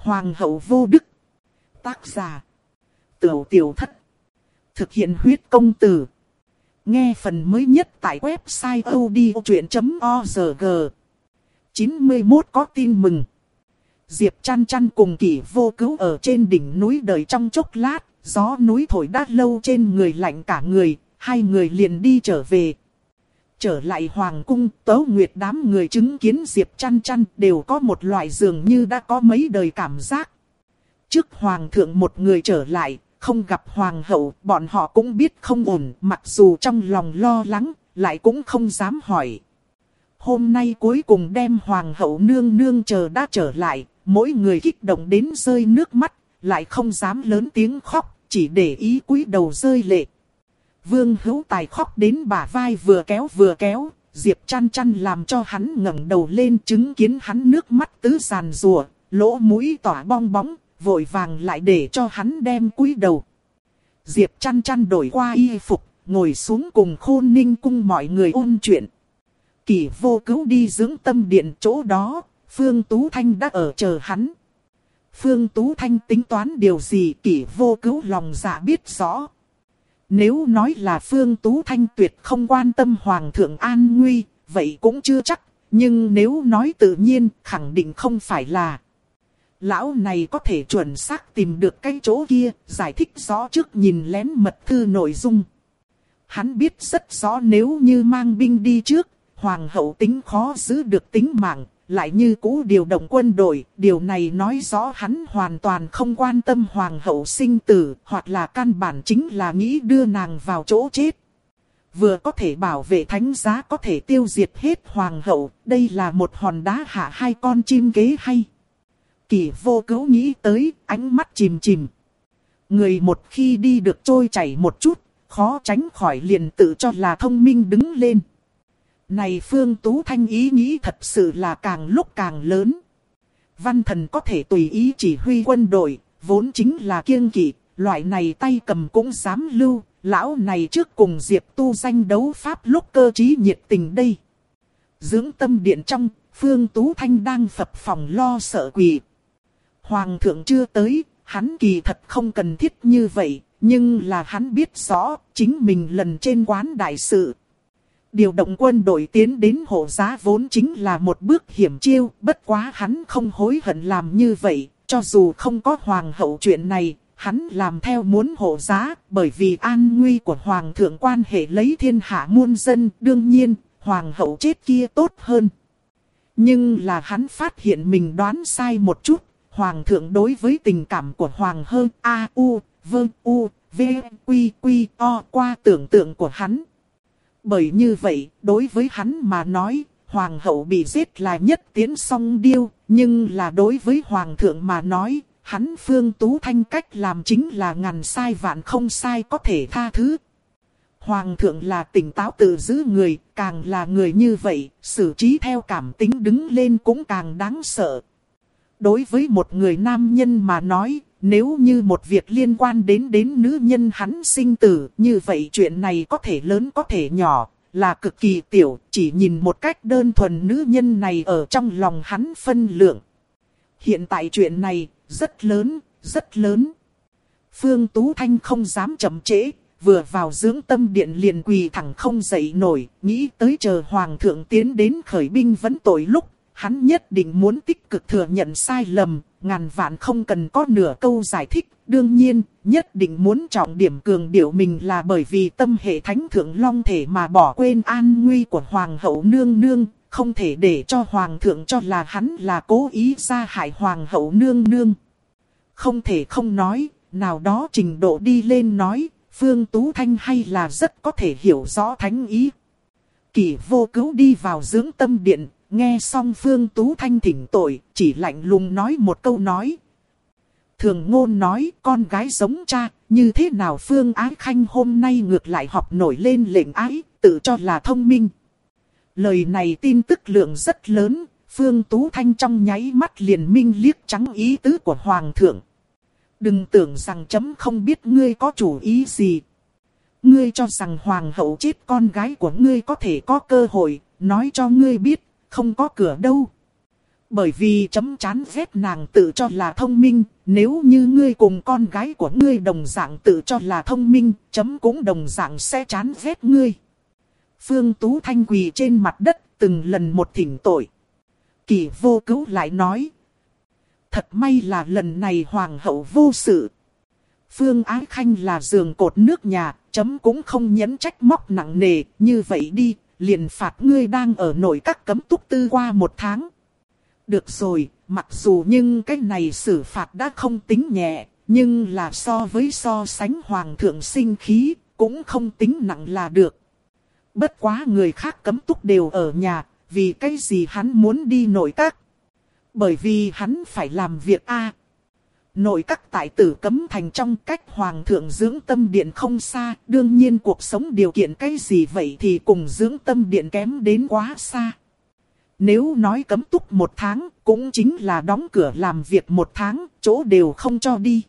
Hoàng hậu vô đức. Tác giả. Tiểu tiểu thất. Thực hiện huyết công từ. Nghe phần mới nhất tại website odchuyện.org. 91 có tin mừng. Diệp chăn chăn cùng kỷ vô cứu ở trên đỉnh núi đợi trong chốc lát, gió núi thổi đát lâu trên người lạnh cả người, hai người liền đi trở về. Trở lại hoàng cung, tấu nguyệt đám người chứng kiến Diệp chăn chăn đều có một loại dường như đã có mấy đời cảm giác. Trước hoàng thượng một người trở lại, không gặp hoàng hậu, bọn họ cũng biết không ổn, mặc dù trong lòng lo lắng, lại cũng không dám hỏi. Hôm nay cuối cùng đem hoàng hậu nương nương chờ đã trở lại, mỗi người kích động đến rơi nước mắt, lại không dám lớn tiếng khóc, chỉ để ý cúi đầu rơi lệ. Vương hữu tài khóc đến bả vai vừa kéo vừa kéo, Diệp chăn chăn làm cho hắn ngẩng đầu lên chứng kiến hắn nước mắt tứ sàn rùa, lỗ mũi tỏa bong bóng, vội vàng lại để cho hắn đem cúi đầu. Diệp chăn chăn đổi qua y phục, ngồi xuống cùng khôn ninh cung mọi người ôn chuyện. Kỳ vô cứu đi dưỡng tâm điện chỗ đó, Phương Tú Thanh đã ở chờ hắn. Phương Tú Thanh tính toán điều gì kỷ vô cứu lòng dạ biết rõ. Nếu nói là Phương Tú Thanh tuyệt không quan tâm Hoàng thượng an nguy, vậy cũng chưa chắc. Nhưng nếu nói tự nhiên, khẳng định không phải là. Lão này có thể chuẩn xác tìm được cái chỗ kia, giải thích rõ trước nhìn lén mật thư nội dung. Hắn biết rất rõ nếu như mang binh đi trước, Hoàng hậu tính khó giữ được tính mạng, lại như cũ điều động quân đội, điều này nói rõ hắn hoàn toàn không quan tâm hoàng hậu sinh tử, hoặc là căn bản chính là nghĩ đưa nàng vào chỗ chết. Vừa có thể bảo vệ thánh giá có thể tiêu diệt hết hoàng hậu, đây là một hòn đá hạ hai con chim kế hay. Kỳ vô cứu nghĩ tới, ánh mắt chìm chìm. Người một khi đi được trôi chảy một chút, khó tránh khỏi liền tự cho là thông minh đứng lên. Này Phương Tú Thanh ý nghĩ thật sự là càng lúc càng lớn. Văn thần có thể tùy ý chỉ huy quân đội, vốn chính là kiêng kỵ, loại này tay cầm cũng dám lưu, lão này trước cùng Diệp tu danh đấu pháp lúc cơ trí nhiệt tình đây. Dưỡng tâm điện trong, Phương Tú Thanh đang phập phòng lo sợ quỷ. Hoàng thượng chưa tới, hắn kỳ thật không cần thiết như vậy, nhưng là hắn biết rõ, chính mình lần trên quán đại sự, Điều động quân đội tiến đến hộ giá vốn chính là một bước hiểm chiêu, bất quá hắn không hối hận làm như vậy, cho dù không có hoàng hậu chuyện này, hắn làm theo muốn hộ giá, bởi vì an nguy của hoàng thượng quan hệ lấy thiên hạ muôn dân, đương nhiên, hoàng hậu chết kia tốt hơn. Nhưng là hắn phát hiện mình đoán sai một chút, hoàng thượng đối với tình cảm của hoàng hơn A, U, V, U, V, Quy, Quy, O qua tưởng tượng của hắn bởi như vậy, đối với hắn mà nói, hoàng hậu bị giết là nhất tiến song điêu, nhưng là đối với hoàng thượng mà nói, hắn phương tú thanh cách làm chính là ngàn sai vạn không sai có thể tha thứ. Hoàng thượng là tỉnh táo tự giữ người, càng là người như vậy, xử trí theo cảm tính đứng lên cũng càng đáng sợ. Đối với một người nam nhân mà nói, nếu như một việc liên quan đến đến nữ nhân hắn sinh tử, như vậy chuyện này có thể lớn có thể nhỏ, là cực kỳ tiểu, chỉ nhìn một cách đơn thuần nữ nhân này ở trong lòng hắn phân lượng. Hiện tại chuyện này, rất lớn, rất lớn. Phương Tú Thanh không dám chậm trễ, vừa vào dưỡng tâm điện liền quỳ thẳng không dậy nổi, nghĩ tới chờ Hoàng thượng tiến đến khởi binh vẫn tội lúc, hắn nhất định muốn tích cực thừa nhận sai lầm, ngàn vạn không cần có nửa câu giải thích. Đương nhiên, nhất định muốn trọng điểm cường điệu mình là bởi vì tâm hệ thánh thượng long thể mà bỏ quên an nguy của hoàng hậu nương nương, không thể để cho hoàng thượng cho là hắn là cố ý ra hại hoàng hậu nương nương. Không thể không nói, nào đó trình độ đi lên nói, Phương Tú Thanh hay là rất có thể hiểu rõ thánh ý. Kỷ vô cứu đi vào dưỡng tâm điện, Nghe xong Phương Tú Thanh thỉnh tội, chỉ lạnh lùng nói một câu nói. Thường ngôn nói con gái giống cha, như thế nào Phương Ái Khanh hôm nay ngược lại học nổi lên lệnh ái, tự cho là thông minh. Lời này tin tức lượng rất lớn, Phương Tú Thanh trong nháy mắt liền minh liếc trắng ý tứ của Hoàng thượng. Đừng tưởng rằng chấm không biết ngươi có chủ ý gì. Ngươi cho rằng Hoàng hậu chết con gái của ngươi có thể có cơ hội, nói cho ngươi biết, không có cửa đâu. Bởi vì chấm chán ghét nàng tự cho là thông minh, nếu như ngươi cùng con gái của ngươi đồng dạng tự cho là thông minh, chấm cũng đồng dạng sẽ chán ghét ngươi. Phương Tú Thanh quỳ trên mặt đất từng lần một thỉnh tội. Kỳ vô cứu lại nói. Thật may là lần này hoàng hậu vô sự. Phương Ái Khanh là giường cột nước nhà, chấm cũng không nhẫn trách móc nặng nề, như vậy đi, liền phạt ngươi đang ở nội các cấm túc tư qua một tháng. Được rồi, mặc dù nhưng cái này xử phạt đã không tính nhẹ, nhưng là so với so sánh hoàng thượng sinh khí, cũng không tính nặng là được. Bất quá người khác cấm túc đều ở nhà, vì cái gì hắn muốn đi nội các? Bởi vì hắn phải làm việc A. Nội các tại tử cấm thành trong cách hoàng thượng dưỡng tâm điện không xa, đương nhiên cuộc sống điều kiện cái gì vậy thì cùng dưỡng tâm điện kém đến quá xa. Nếu nói cấm túc một tháng, cũng chính là đóng cửa làm việc một tháng, chỗ đều không cho đi.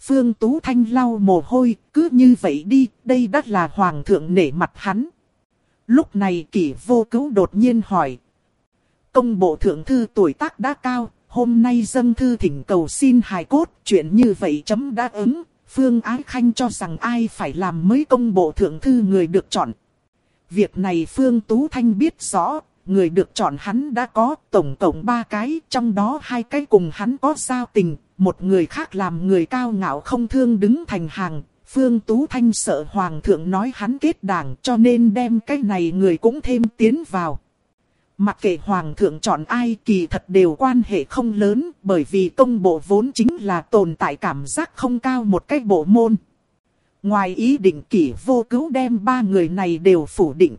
Phương Tú Thanh lau mồ hôi, cứ như vậy đi, đây đắt là hoàng thượng nể mặt hắn. Lúc này kỷ vô cứu đột nhiên hỏi. Công bộ thượng thư tuổi tác đã cao, hôm nay dâng thư thỉnh cầu xin hài cốt, chuyện như vậy chấm đã ứng. Phương Ái Khanh cho rằng ai phải làm mới công bộ thượng thư người được chọn. Việc này Phương Tú Thanh biết rõ, người được chọn hắn đã có tổng cộng ba cái, trong đó hai cái cùng hắn có giao tình, một người khác làm người cao ngạo không thương đứng thành hàng, Phương Tú Thanh sợ Hoàng thượng nói hắn kết đảng cho nên đem cái này người cũng thêm tiến vào. Mặc kệ Hoàng thượng chọn ai kỳ thật đều quan hệ không lớn bởi vì công bộ vốn chính là tồn tại cảm giác không cao một cách bộ môn. Ngoài ý định kỷ vô cứu đem ba người này đều phủ định.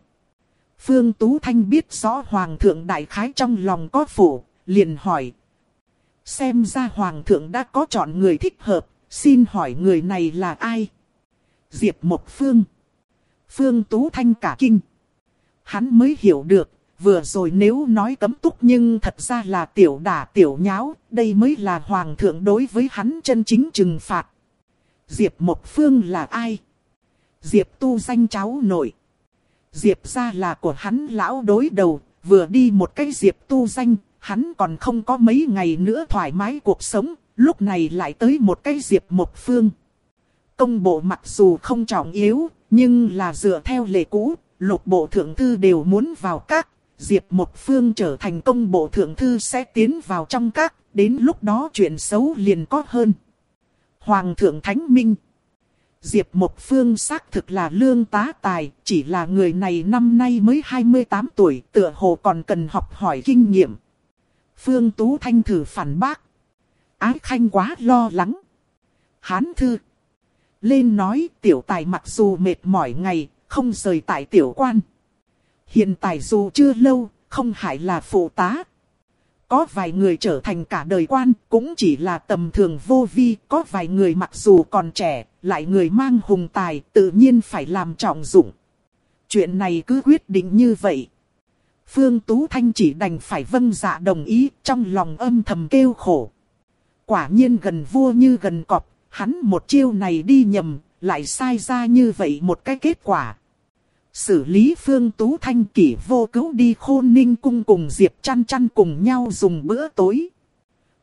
Phương Tú Thanh biết rõ Hoàng thượng đại khái trong lòng có phủ, liền hỏi. Xem ra Hoàng thượng đã có chọn người thích hợp, xin hỏi người này là ai? Diệp Mộc Phương. Phương Tú Thanh cả kinh. Hắn mới hiểu được, vừa rồi nếu nói cấm túc nhưng thật ra là tiểu đả tiểu nháo, đây mới là hoàng thượng đối với hắn chân chính trừng phạt. Diệp Mộc Phương là ai? Diệp tu danh cháu nội. Diệp ra là của hắn lão đối đầu, vừa đi một cái Diệp tu danh, hắn còn không có mấy ngày nữa thoải mái cuộc sống, lúc này lại tới một cái Diệp Mộc Phương. Công bộ mặc dù không trọng yếu, nhưng là dựa theo lệ cũ, lục bộ thượng thư đều muốn vào các. Diệp Một Phương trở thành công bộ thượng thư sẽ tiến vào trong các, đến lúc đó chuyện xấu liền có hơn. Hoàng thượng Thánh Minh Diệp Một Phương xác thực là lương tá tài, chỉ là người này năm nay mới 28 tuổi, tựa hồ còn cần học hỏi kinh nghiệm. Phương Tú Thanh thử phản bác. Ái Khanh quá lo lắng. Hán thư lên nói tiểu tài mặc dù mệt mỏi ngày, không rời tại tiểu quan. Hiện tại dù chưa lâu, không hại là phụ tá. Có vài người trở thành cả đời quan, cũng chỉ là tầm thường vô vi, có vài người mặc dù còn trẻ, lại người mang hùng tài, tự nhiên phải làm trọng dụng. Chuyện này cứ quyết định như vậy. Phương Tú Thanh chỉ đành phải vâng dạ đồng ý, trong lòng âm thầm kêu khổ. Quả nhiên gần vua như gần cọp, hắn một chiêu này đi nhầm, lại sai ra như vậy một cái kết quả. Xử lý Phương Tú Thanh kỷ vô cứu đi khôn ninh cung cùng Diệp chăn chăn cùng nhau dùng bữa tối.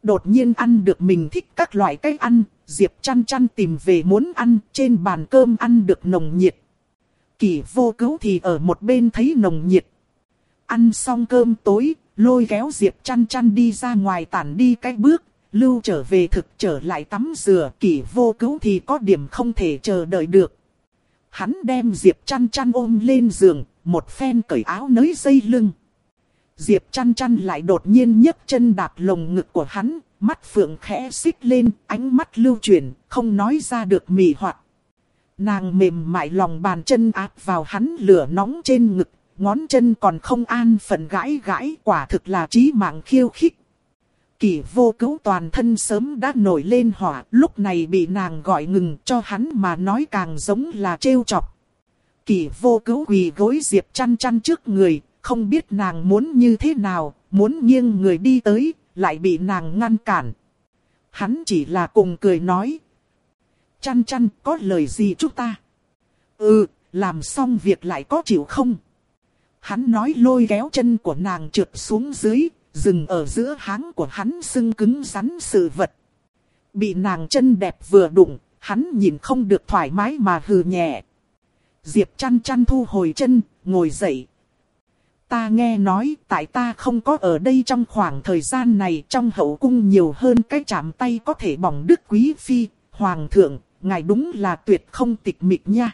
Đột nhiên ăn được mình thích các loại cây ăn, Diệp chăn chăn tìm về muốn ăn, trên bàn cơm ăn được nồng nhiệt. Kỷ vô cứu thì ở một bên thấy nồng nhiệt. Ăn xong cơm tối, lôi kéo Diệp chăn chăn đi ra ngoài tản đi cái bước, Lưu trở về thực trở lại tắm rửa kỷ vô cứu thì có điểm không thể chờ đợi được. Hắn đem Diệp chăn chăn ôm lên giường, một phen cởi áo nới dây lưng. Diệp chăn chăn lại đột nhiên nhấc chân đạp lồng ngực của hắn, mắt phượng khẽ xích lên, ánh mắt lưu chuyển, không nói ra được mị hoạt. Nàng mềm mại lòng bàn chân áp vào hắn lửa nóng trên ngực, ngón chân còn không an phận gãi gãi quả thực là trí mạng khiêu khích. Kỳ vô cứu toàn thân sớm đã nổi lên hỏa, lúc này bị nàng gọi ngừng cho hắn mà nói càng giống là trêu chọc. Kỳ vô cứu quỳ gối diệp chăn chăn trước người, không biết nàng muốn như thế nào, muốn nghiêng người đi tới, lại bị nàng ngăn cản. Hắn chỉ là cùng cười nói. Chăn chăn có lời gì chúng ta? Ừ, làm xong việc lại có chịu không? Hắn nói lôi kéo chân của nàng trượt xuống dưới, dừng ở giữa háng của hắn sưng cứng rắn sự vật. Bị nàng chân đẹp vừa đụng, hắn nhìn không được thoải mái mà hừ nhẹ. Diệp chăn chăn thu hồi chân, ngồi dậy. Ta nghe nói tại ta không có ở đây trong khoảng thời gian này trong hậu cung nhiều hơn cái chạm tay có thể bỏng đức quý phi, hoàng thượng, ngài đúng là tuyệt không tịch mịch nha.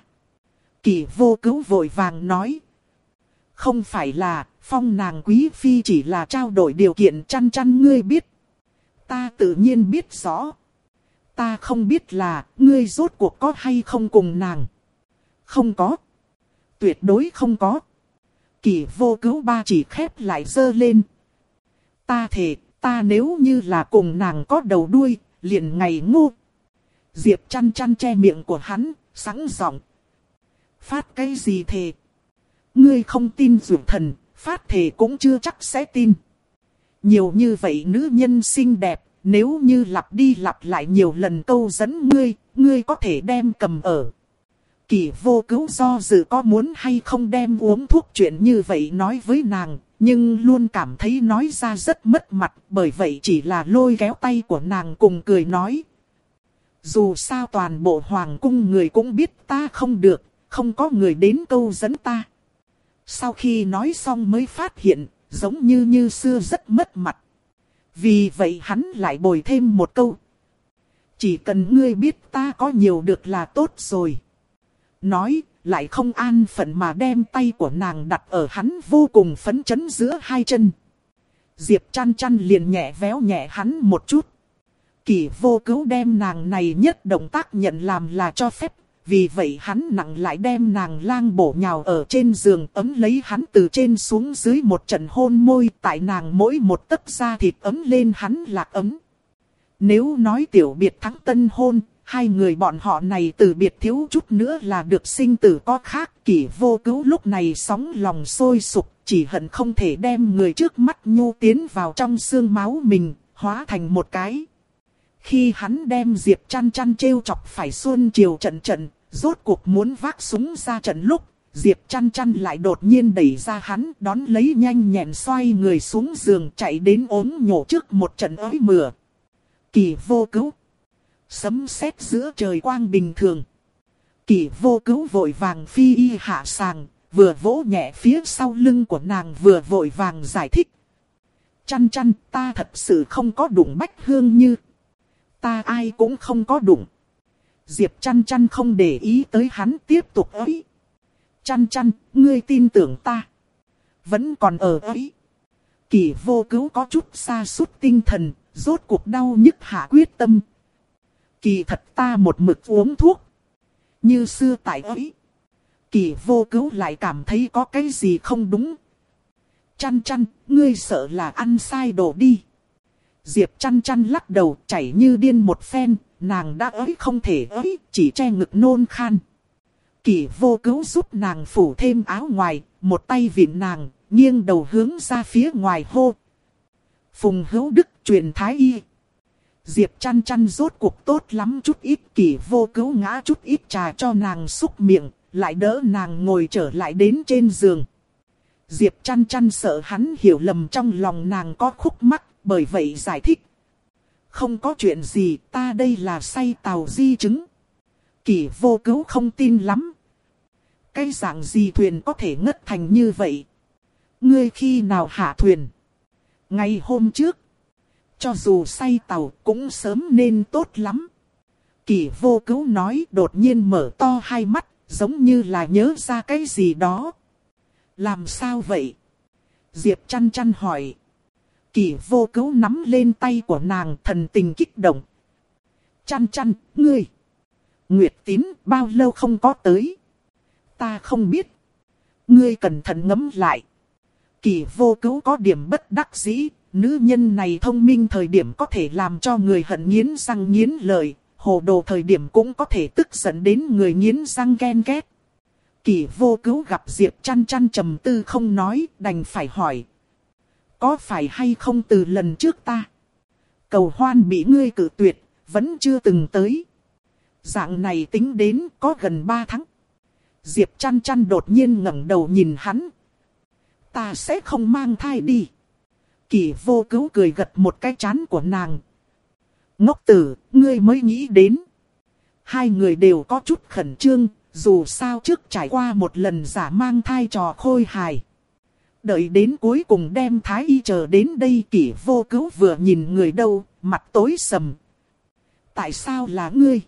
Kỳ vô cứu vội vàng nói. Không phải là, phong nàng quý phi chỉ là trao đổi điều kiện chăn chăn ngươi biết. Ta tự nhiên biết rõ. Ta không biết là, ngươi rốt cuộc có hay không cùng nàng. Không có. Tuyệt đối không có. Kỳ vô cứu ba chỉ khép lại dơ lên. Ta thề, ta nếu như là cùng nàng có đầu đuôi, liền ngày ngu. Diệp chăn chăn che miệng của hắn, sẵn giọng. Phát cái gì thề? Ngươi không tin dụ thần, phát thể cũng chưa chắc sẽ tin. Nhiều như vậy nữ nhân xinh đẹp, nếu như lặp đi lặp lại nhiều lần câu dẫn ngươi, ngươi có thể đem cầm ở. Kỳ vô cứu do dự có muốn hay không đem uống thuốc chuyện như vậy nói với nàng, nhưng luôn cảm thấy nói ra rất mất mặt, bởi vậy chỉ là lôi kéo tay của nàng cùng cười nói. Dù sao toàn bộ hoàng cung người cũng biết ta không được, không có người đến câu dẫn ta. Sau khi nói xong mới phát hiện, giống như như xưa rất mất mặt. Vì vậy hắn lại bồi thêm một câu. Chỉ cần ngươi biết ta có nhiều được là tốt rồi. Nói, lại không an phận mà đem tay của nàng đặt ở hắn vô cùng phấn chấn giữa hai chân. Diệp chăn chăn liền nhẹ véo nhẹ hắn một chút. Kỳ vô cứu đem nàng này nhất động tác nhận làm là cho phép. Vì vậy hắn nặng lại đem nàng lang bổ nhào ở trên giường ấm lấy hắn từ trên xuống dưới một trận hôn môi tại nàng mỗi một tấc da thịt ấm lên hắn lạc ấm. Nếu nói tiểu biệt thắng tân hôn, hai người bọn họ này từ biệt thiếu chút nữa là được sinh tử có khác. Kỷ vô cứu lúc này sóng lòng sôi sục, chỉ hận không thể đem người trước mắt nhu tiến vào trong xương máu mình, hóa thành một cái. Khi hắn đem Diệp chăn chăn treo chọc phải xuân chiều trận trận, rốt cuộc muốn vác súng ra trận lúc, Diệp chăn chăn lại đột nhiên đẩy ra hắn, đón lấy nhanh nhẹn xoay người xuống giường chạy đến ốm nhổ trước một trận ới mưa. Kỳ vô cứu. Sấm sét giữa trời quang bình thường. Kỳ vô cứu vội vàng phi y hạ sàng, vừa vỗ nhẹ phía sau lưng của nàng vừa vội vàng giải thích. Chăn chăn ta thật sự không có đụng bách hương như. Ta ai cũng không có đụng. Diệp chăn chăn không để ý tới hắn tiếp tục ấy. Chăn chăn, ngươi tin tưởng ta. Vẫn còn ở ấy. Kỳ vô cứu có chút xa suốt tinh thần, rốt cuộc đau nhức hạ quyết tâm. Kỳ thật ta một mực uống thuốc. Như xưa tại ấy. Kỳ vô cứu lại cảm thấy có cái gì không đúng. Chăn chăn, ngươi sợ là ăn sai đồ đi. Diệp chăn chăn lắc đầu chảy như điên một phen, nàng đã ới không thể ới, chỉ che ngực nôn khan. Kỳ vô cứu giúp nàng phủ thêm áo ngoài, một tay vịn nàng, nghiêng đầu hướng ra phía ngoài hô. Phùng hữu đức truyền thái y. Diệp chăn chăn rốt cuộc tốt lắm chút ít kỳ vô cứu ngã chút ít trà cho nàng xúc miệng, lại đỡ nàng ngồi trở lại đến trên giường. Diệp chăn chăn sợ hắn hiểu lầm trong lòng nàng có khúc mắc, bởi vậy giải thích. Không có chuyện gì, ta đây là say tàu di chứng. Kỷ vô cứu không tin lắm. Cái dạng gì thuyền có thể ngất thành như vậy? Ngươi khi nào hạ thuyền? Ngày hôm trước. Cho dù say tàu cũng sớm nên tốt lắm. Kỷ vô cứu nói đột nhiên mở to hai mắt, giống như là nhớ ra cái gì đó. Làm sao vậy? Diệp chăn chăn hỏi. Kỳ vô cứu nắm lên tay của nàng thần tình kích động. Chăn chăn, ngươi. Nguyệt tín bao lâu không có tới. Ta không biết. Ngươi cẩn thận ngẫm lại. Kỳ vô cứu có điểm bất đắc dĩ. Nữ nhân này thông minh thời điểm có thể làm cho người hận nghiến răng nghiến lợi. Hồ đồ thời điểm cũng có thể tức giận đến người nghiến răng ghen ghét. Kỳ vô cứu gặp Diệp chăn chăn trầm tư không nói, đành phải hỏi, có phải hay không từ lần trước ta? Cầu hoan bị ngươi cử tuyệt, vẫn chưa từng tới. Dạng này tính đến có gần 3 tháng. Diệp chăn chăn đột nhiên ngẩng đầu nhìn hắn. Ta sẽ không mang thai đi. kỳ vô cứu cười gật một cái chán của nàng. Ngốc tử, ngươi mới nghĩ đến. Hai người đều có chút khẩn trương, dù sao trước trải qua một lần giả mang thai trò khôi hài. Đợi đến cuối cùng đem thái y chờ đến đây kỷ vô cứu vừa nhìn người đâu, mặt tối sầm. Tại sao là ngươi?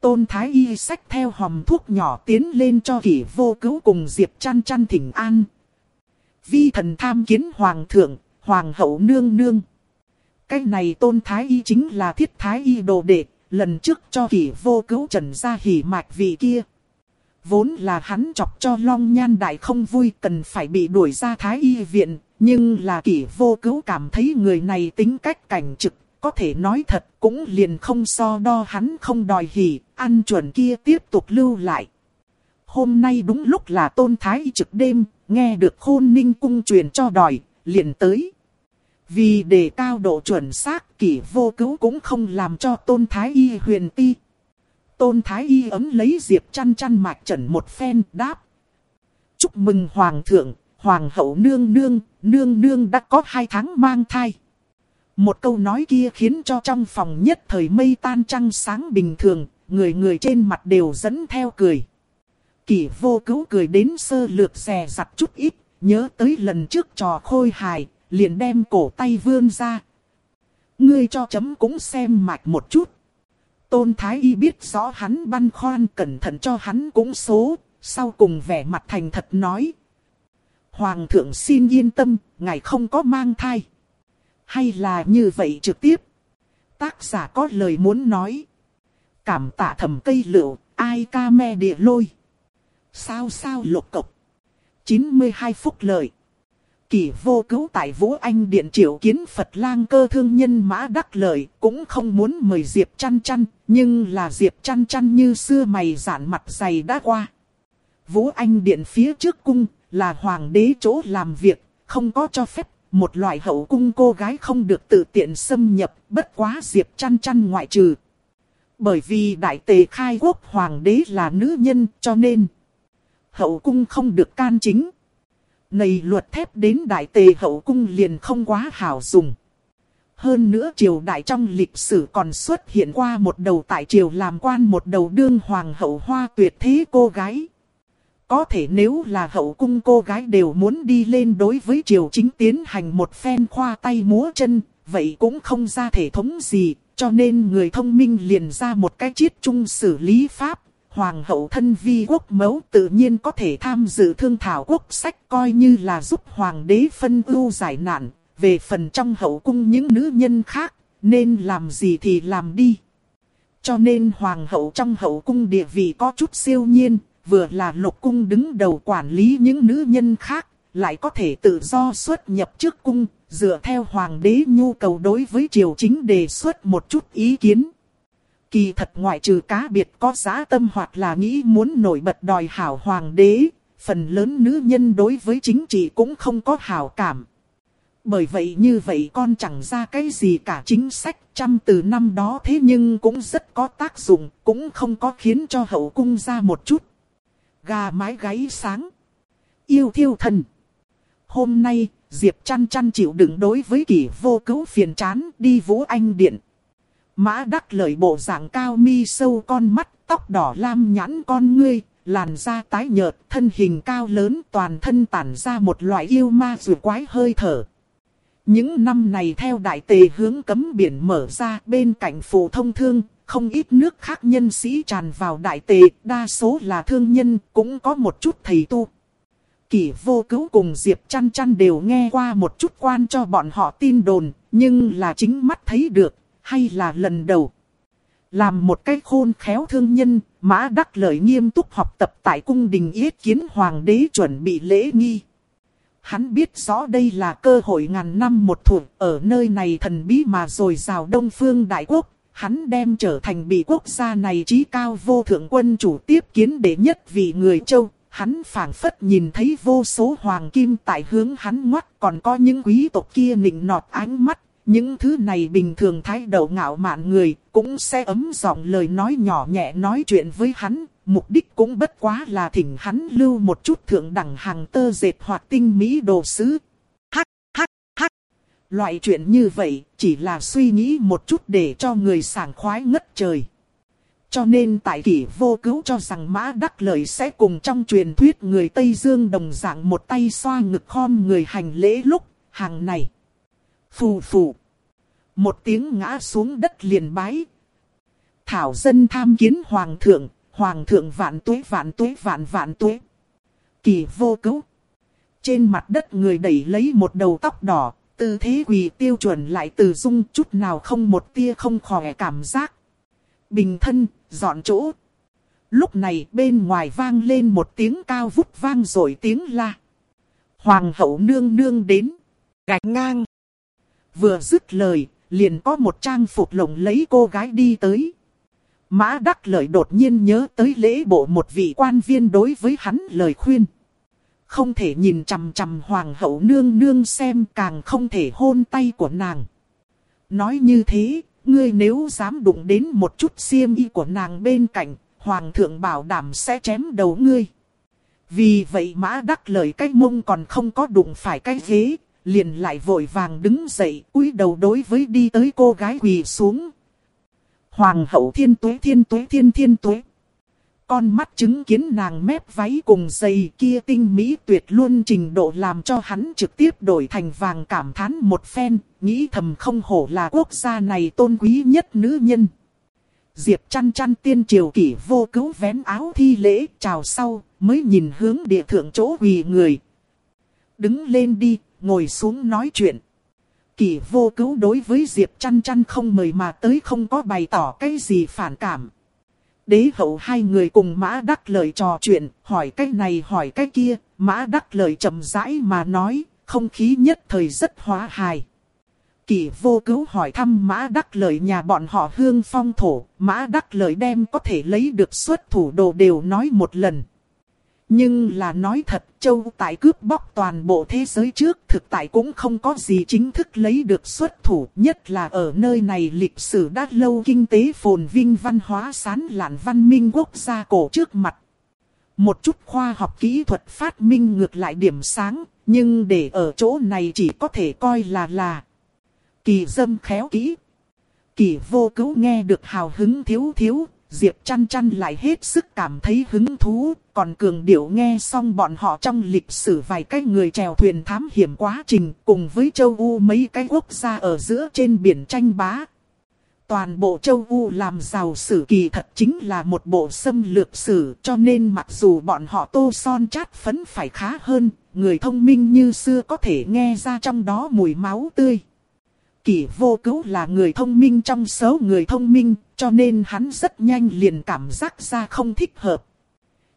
Tôn thái y xách theo hòm thuốc nhỏ tiến lên cho kỷ vô cứu cùng Diệp chăn chăn thỉnh an. Vi thần tham kiến hoàng thượng, hoàng hậu nương nương. Cái này tôn thái y chính là thiết thái y đồ đệ, lần trước cho kỷ vô cứu trần ra hỉ mạch vị kia. Vốn là hắn chọc cho long nhan đại không vui cần phải bị đuổi ra thái y viện, nhưng là kỷ vô cứu cảm thấy người này tính cách cảnh trực, có thể nói thật cũng liền không so đo hắn không đòi hỉ, ăn chuẩn kia tiếp tục lưu lại. Hôm nay đúng lúc là tôn thái y trực đêm, nghe được khôn ninh cung truyền cho đòi, liền tới. Vì để cao độ chuẩn xác kỷ vô cứu cũng không làm cho tôn thái y huyền ti. Tôn thái y ấm lấy diệp chăn chăn mạch trần một phen đáp. Chúc mừng hoàng thượng, hoàng hậu nương nương, nương nương đã có hai tháng mang thai. Một câu nói kia khiến cho trong phòng nhất thời mây tan trăng sáng bình thường, người người trên mặt đều dẫn theo cười. Kỷ vô cứu cười đến sơ lược xè giặt chút ít, nhớ tới lần trước trò khôi hài, liền đem cổ tay vươn ra. Ngươi cho chấm cũng xem mạch một chút. Tôn Thái Y biết rõ hắn băn khoăn cẩn thận cho hắn cũng số, sau cùng vẻ mặt thành thật nói. Hoàng thượng xin yên tâm, ngài không có mang thai. Hay là như vậy trực tiếp? Tác giả có lời muốn nói. Cảm tạ thầm cây lựu, ai ca me địa lôi. Sao sao lục cộc. 92 phút lợi. Kỳ vô cứu tại Vũ Anh Điện triệu kiến Phật lang cơ thương nhân mã đắc lợi, cũng không muốn mời Diệp chăn chăn, nhưng là Diệp chăn chăn như xưa mày giản mặt dày đã qua. Vũ Anh Điện phía trước cung, là hoàng đế chỗ làm việc, không có cho phép, một loại hậu cung cô gái không được tự tiện xâm nhập, bất quá Diệp chăn chăn ngoại trừ. Bởi vì đại tề khai quốc hoàng đế là nữ nhân, cho nên hậu cung không được can chính. Này luật thép đến đại tề hậu cung liền không quá hảo dùng. Hơn nữa triều đại trong lịch sử còn xuất hiện qua một đầu tại triều làm quan một đầu đương hoàng hậu hoa tuyệt thế cô gái. Có thể nếu là hậu cung cô gái đều muốn đi lên đối với triều chính tiến hành một phen khoa tay múa chân, vậy cũng không ra thể thống gì, cho nên người thông minh liền ra một cái chiết chung xử lý pháp, hoàng hậu thân vi quốc mẫu tự nhiên có thể tham dự thương thảo quốc sách coi như là giúp hoàng đế phân ưu giải nạn. Về phần trong hậu cung những nữ nhân khác, nên làm gì thì làm đi. Cho nên hoàng hậu trong hậu cung địa vị có chút siêu nhiên, vừa là lục cung đứng đầu quản lý những nữ nhân khác, lại có thể tự do xuất nhập trước cung, dựa theo hoàng đế nhu cầu đối với triều chính đề xuất một chút ý kiến. Kỳ thật ngoại trừ cá biệt có giá tâm hoặc là nghĩ muốn nổi bật đòi hảo hoàng đế, phần lớn nữ nhân đối với chính trị cũng không có hảo cảm. Bởi vậy như vậy con chẳng ra cái gì cả chính sách trăm từ năm đó thế nhưng cũng rất có tác dụng, cũng không có khiến cho hậu cung ra một chút. Gà mái gáy sáng. Yêu thiêu thần. Hôm nay, Diệp chăn chăn chịu đựng đối với kỷ vô cứu phiền chán đi vũ anh điện. Mã đắc lời bộ dạng cao mi sâu con mắt, tóc đỏ lam nhãn con ngươi, làn da tái nhợt, thân hình cao lớn toàn thân tản ra một loại yêu ma dù quái hơi thở. Những năm này theo đại tề hướng cấm biển mở ra bên cạnh phổ thông thương, không ít nước khác nhân sĩ tràn vào đại tề, đa số là thương nhân, cũng có một chút thầy tu. Kỷ vô cứu cùng Diệp chăn chăn đều nghe qua một chút quan cho bọn họ tin đồn, nhưng là chính mắt thấy được, hay là lần đầu. Làm một cái khôn khéo thương nhân, Mã Đắc Lợi nghiêm túc học tập tại cung đình yết kiến hoàng đế chuẩn bị lễ nghi. Hắn biết rõ đây là cơ hội ngàn năm một thuộc ở nơi này thần bí mà rồi rào đông phương đại quốc. Hắn đem trở thành bị quốc gia này trí cao vô thượng quân chủ tiếp kiến đệ nhất vị người châu. Hắn phảng phất nhìn thấy vô số hoàng kim tại hướng hắn ngoắt còn có những quý tộc kia nịnh nọt ánh mắt những thứ này bình thường thái độ ngạo mạn người cũng sẽ ấm giọng lời nói nhỏ nhẹ nói chuyện với hắn. Mục đích cũng bất quá là thỉnh hắn lưu một chút thượng đẳng hàng tơ dệt hoặc tinh mỹ đồ sứ. Hắc, hắc, hắc. Loại chuyện như vậy chỉ là suy nghĩ một chút để cho người sảng khoái ngất trời. Cho nên tại kỷ vô cứu cho rằng mã đắc lợi sẽ cùng trong truyền thuyết người Tây Dương đồng dạng một tay xoa ngực khom người hành lễ lúc hàng này. Phù phù. Một tiếng ngã xuống đất liền bái. Thảo dân tham kiến hoàng thượng, hoàng thượng vạn tuế vạn tuế vạn vạn tuế. Kỳ vô cứu. Trên mặt đất người đẩy lấy một đầu tóc đỏ, tư thế quỳ tiêu chuẩn lại từ dung chút nào không một tia không khỏe cảm giác. Bình thân, dọn chỗ. Lúc này bên ngoài vang lên một tiếng cao vút vang rồi tiếng la. Hoàng hậu nương nương đến, gạch ngang. Vừa dứt lời, liền có một trang phục lồng lấy cô gái đi tới. Mã Đắc Lợi đột nhiên nhớ tới lễ bộ một vị quan viên đối với hắn lời khuyên. Không thể nhìn chằm chằm hoàng hậu nương nương xem càng không thể hôn tay của nàng. Nói như thế, ngươi nếu dám đụng đến một chút xiêm y của nàng bên cạnh, hoàng thượng bảo đảm sẽ chém đầu ngươi. Vì vậy mã đắc lời cái mông còn không có đụng phải cái ghế, liền lại vội vàng đứng dậy, cúi đầu đối với đi tới cô gái quỳ xuống. Hoàng hậu thiên tuế thiên tuế thiên thiên tuế. Con mắt chứng kiến nàng mép váy cùng giày kia tinh mỹ tuyệt luôn trình độ làm cho hắn trực tiếp đổi thành vàng cảm thán một phen, nghĩ thầm không hổ là quốc gia này tôn quý nhất nữ nhân. Diệp chăn chăn tiên triều kỷ vô cứu vén áo thi lễ chào sau, mới nhìn hướng địa thượng chỗ quỳ người. Đứng lên đi, ngồi xuống nói chuyện. Kỳ vô cứu đối với Diệp chăn chăn không mời mà tới không có bày tỏ cái gì phản cảm. Đế hậu hai người cùng mã đắc lời trò chuyện, hỏi cái này hỏi cái kia, mã đắc lời chậm rãi mà nói, không khí nhất thời rất hóa hài. Kỳ vô cứu hỏi thăm mã đắc lợi nhà bọn họ hương phong thổ, mã đắc lợi đem có thể lấy được xuất thủ đồ đều nói một lần. Nhưng là nói thật, châu tại cướp bóc toàn bộ thế giới trước thực tại cũng không có gì chính thức lấy được xuất thủ. Nhất là ở nơi này lịch sử đã lâu kinh tế phồn vinh văn hóa sán lạn văn minh quốc gia cổ trước mặt. Một chút khoa học kỹ thuật phát minh ngược lại điểm sáng, nhưng để ở chỗ này chỉ có thể coi là là kỳ dâm khéo kỹ. Kỳ vô cứu nghe được hào hứng thiếu thiếu, Diệp chăn chăn lại hết sức cảm thấy hứng thú, còn cường điệu nghe xong bọn họ trong lịch sử vài cái người chèo thuyền thám hiểm quá trình cùng với châu U mấy cái quốc gia ở giữa trên biển tranh bá. Toàn bộ châu U làm giàu sử kỳ thật chính là một bộ xâm lược sử cho nên mặc dù bọn họ tô son chát phấn phải khá hơn, người thông minh như xưa có thể nghe ra trong đó mùi máu tươi. Kỷ vô cứu là người thông minh trong số người thông minh, cho nên hắn rất nhanh liền cảm giác ra không thích hợp.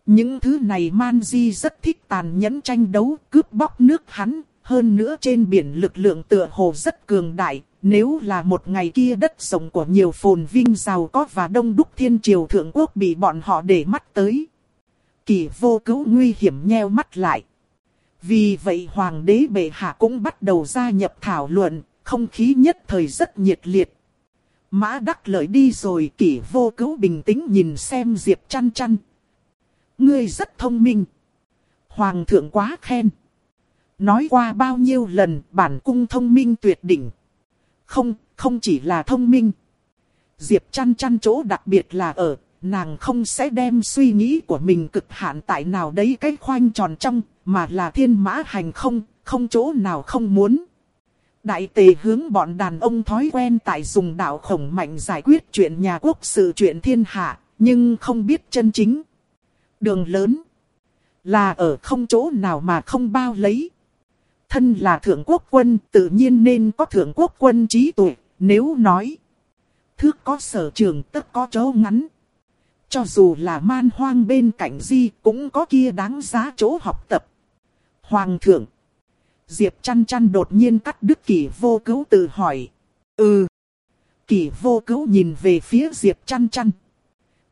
Những thứ này Man Di rất thích tàn nhẫn tranh đấu, cướp bóc nước hắn, hơn nữa trên biển lực lượng tựa hồ rất cường đại. Nếu là một ngày kia đất sống của nhiều phồn vinh giàu có và đông đúc thiên triều thượng quốc bị bọn họ để mắt tới. Kỳ vô cứu nguy hiểm nheo mắt lại. Vì vậy hoàng đế bệ hạ cũng bắt đầu gia nhập thảo luận, không khí nhất thời rất nhiệt liệt. Mã đắc lợi đi rồi kỷ vô cứu bình tĩnh nhìn xem Diệp chăn chăn. Ngươi rất thông minh. Hoàng thượng quá khen. Nói qua bao nhiêu lần bản cung thông minh tuyệt đỉnh. Không, không chỉ là thông minh. Diệp chăn chăn chỗ đặc biệt là ở, nàng không sẽ đem suy nghĩ của mình cực hạn tại nào đấy cái khoanh tròn trong, mà là thiên mã hành không, không chỗ nào không muốn. Đại tề hướng bọn đàn ông thói quen tại dùng đạo khổng mạnh giải quyết chuyện nhà quốc sự chuyện thiên hạ, nhưng không biết chân chính. Đường lớn là ở không chỗ nào mà không bao lấy. Thân là thượng quốc quân tự nhiên nên có thượng quốc quân trí tuệ, nếu nói. Thước có sở trường tất có chỗ ngắn. Cho dù là man hoang bên cạnh di cũng có kia đáng giá chỗ học tập. Hoàng thượng Diệp chăn chăn đột nhiên cắt đứt kỷ vô cứu tự hỏi. Ừ. Kỷ vô cứu nhìn về phía Diệp chăn chăn.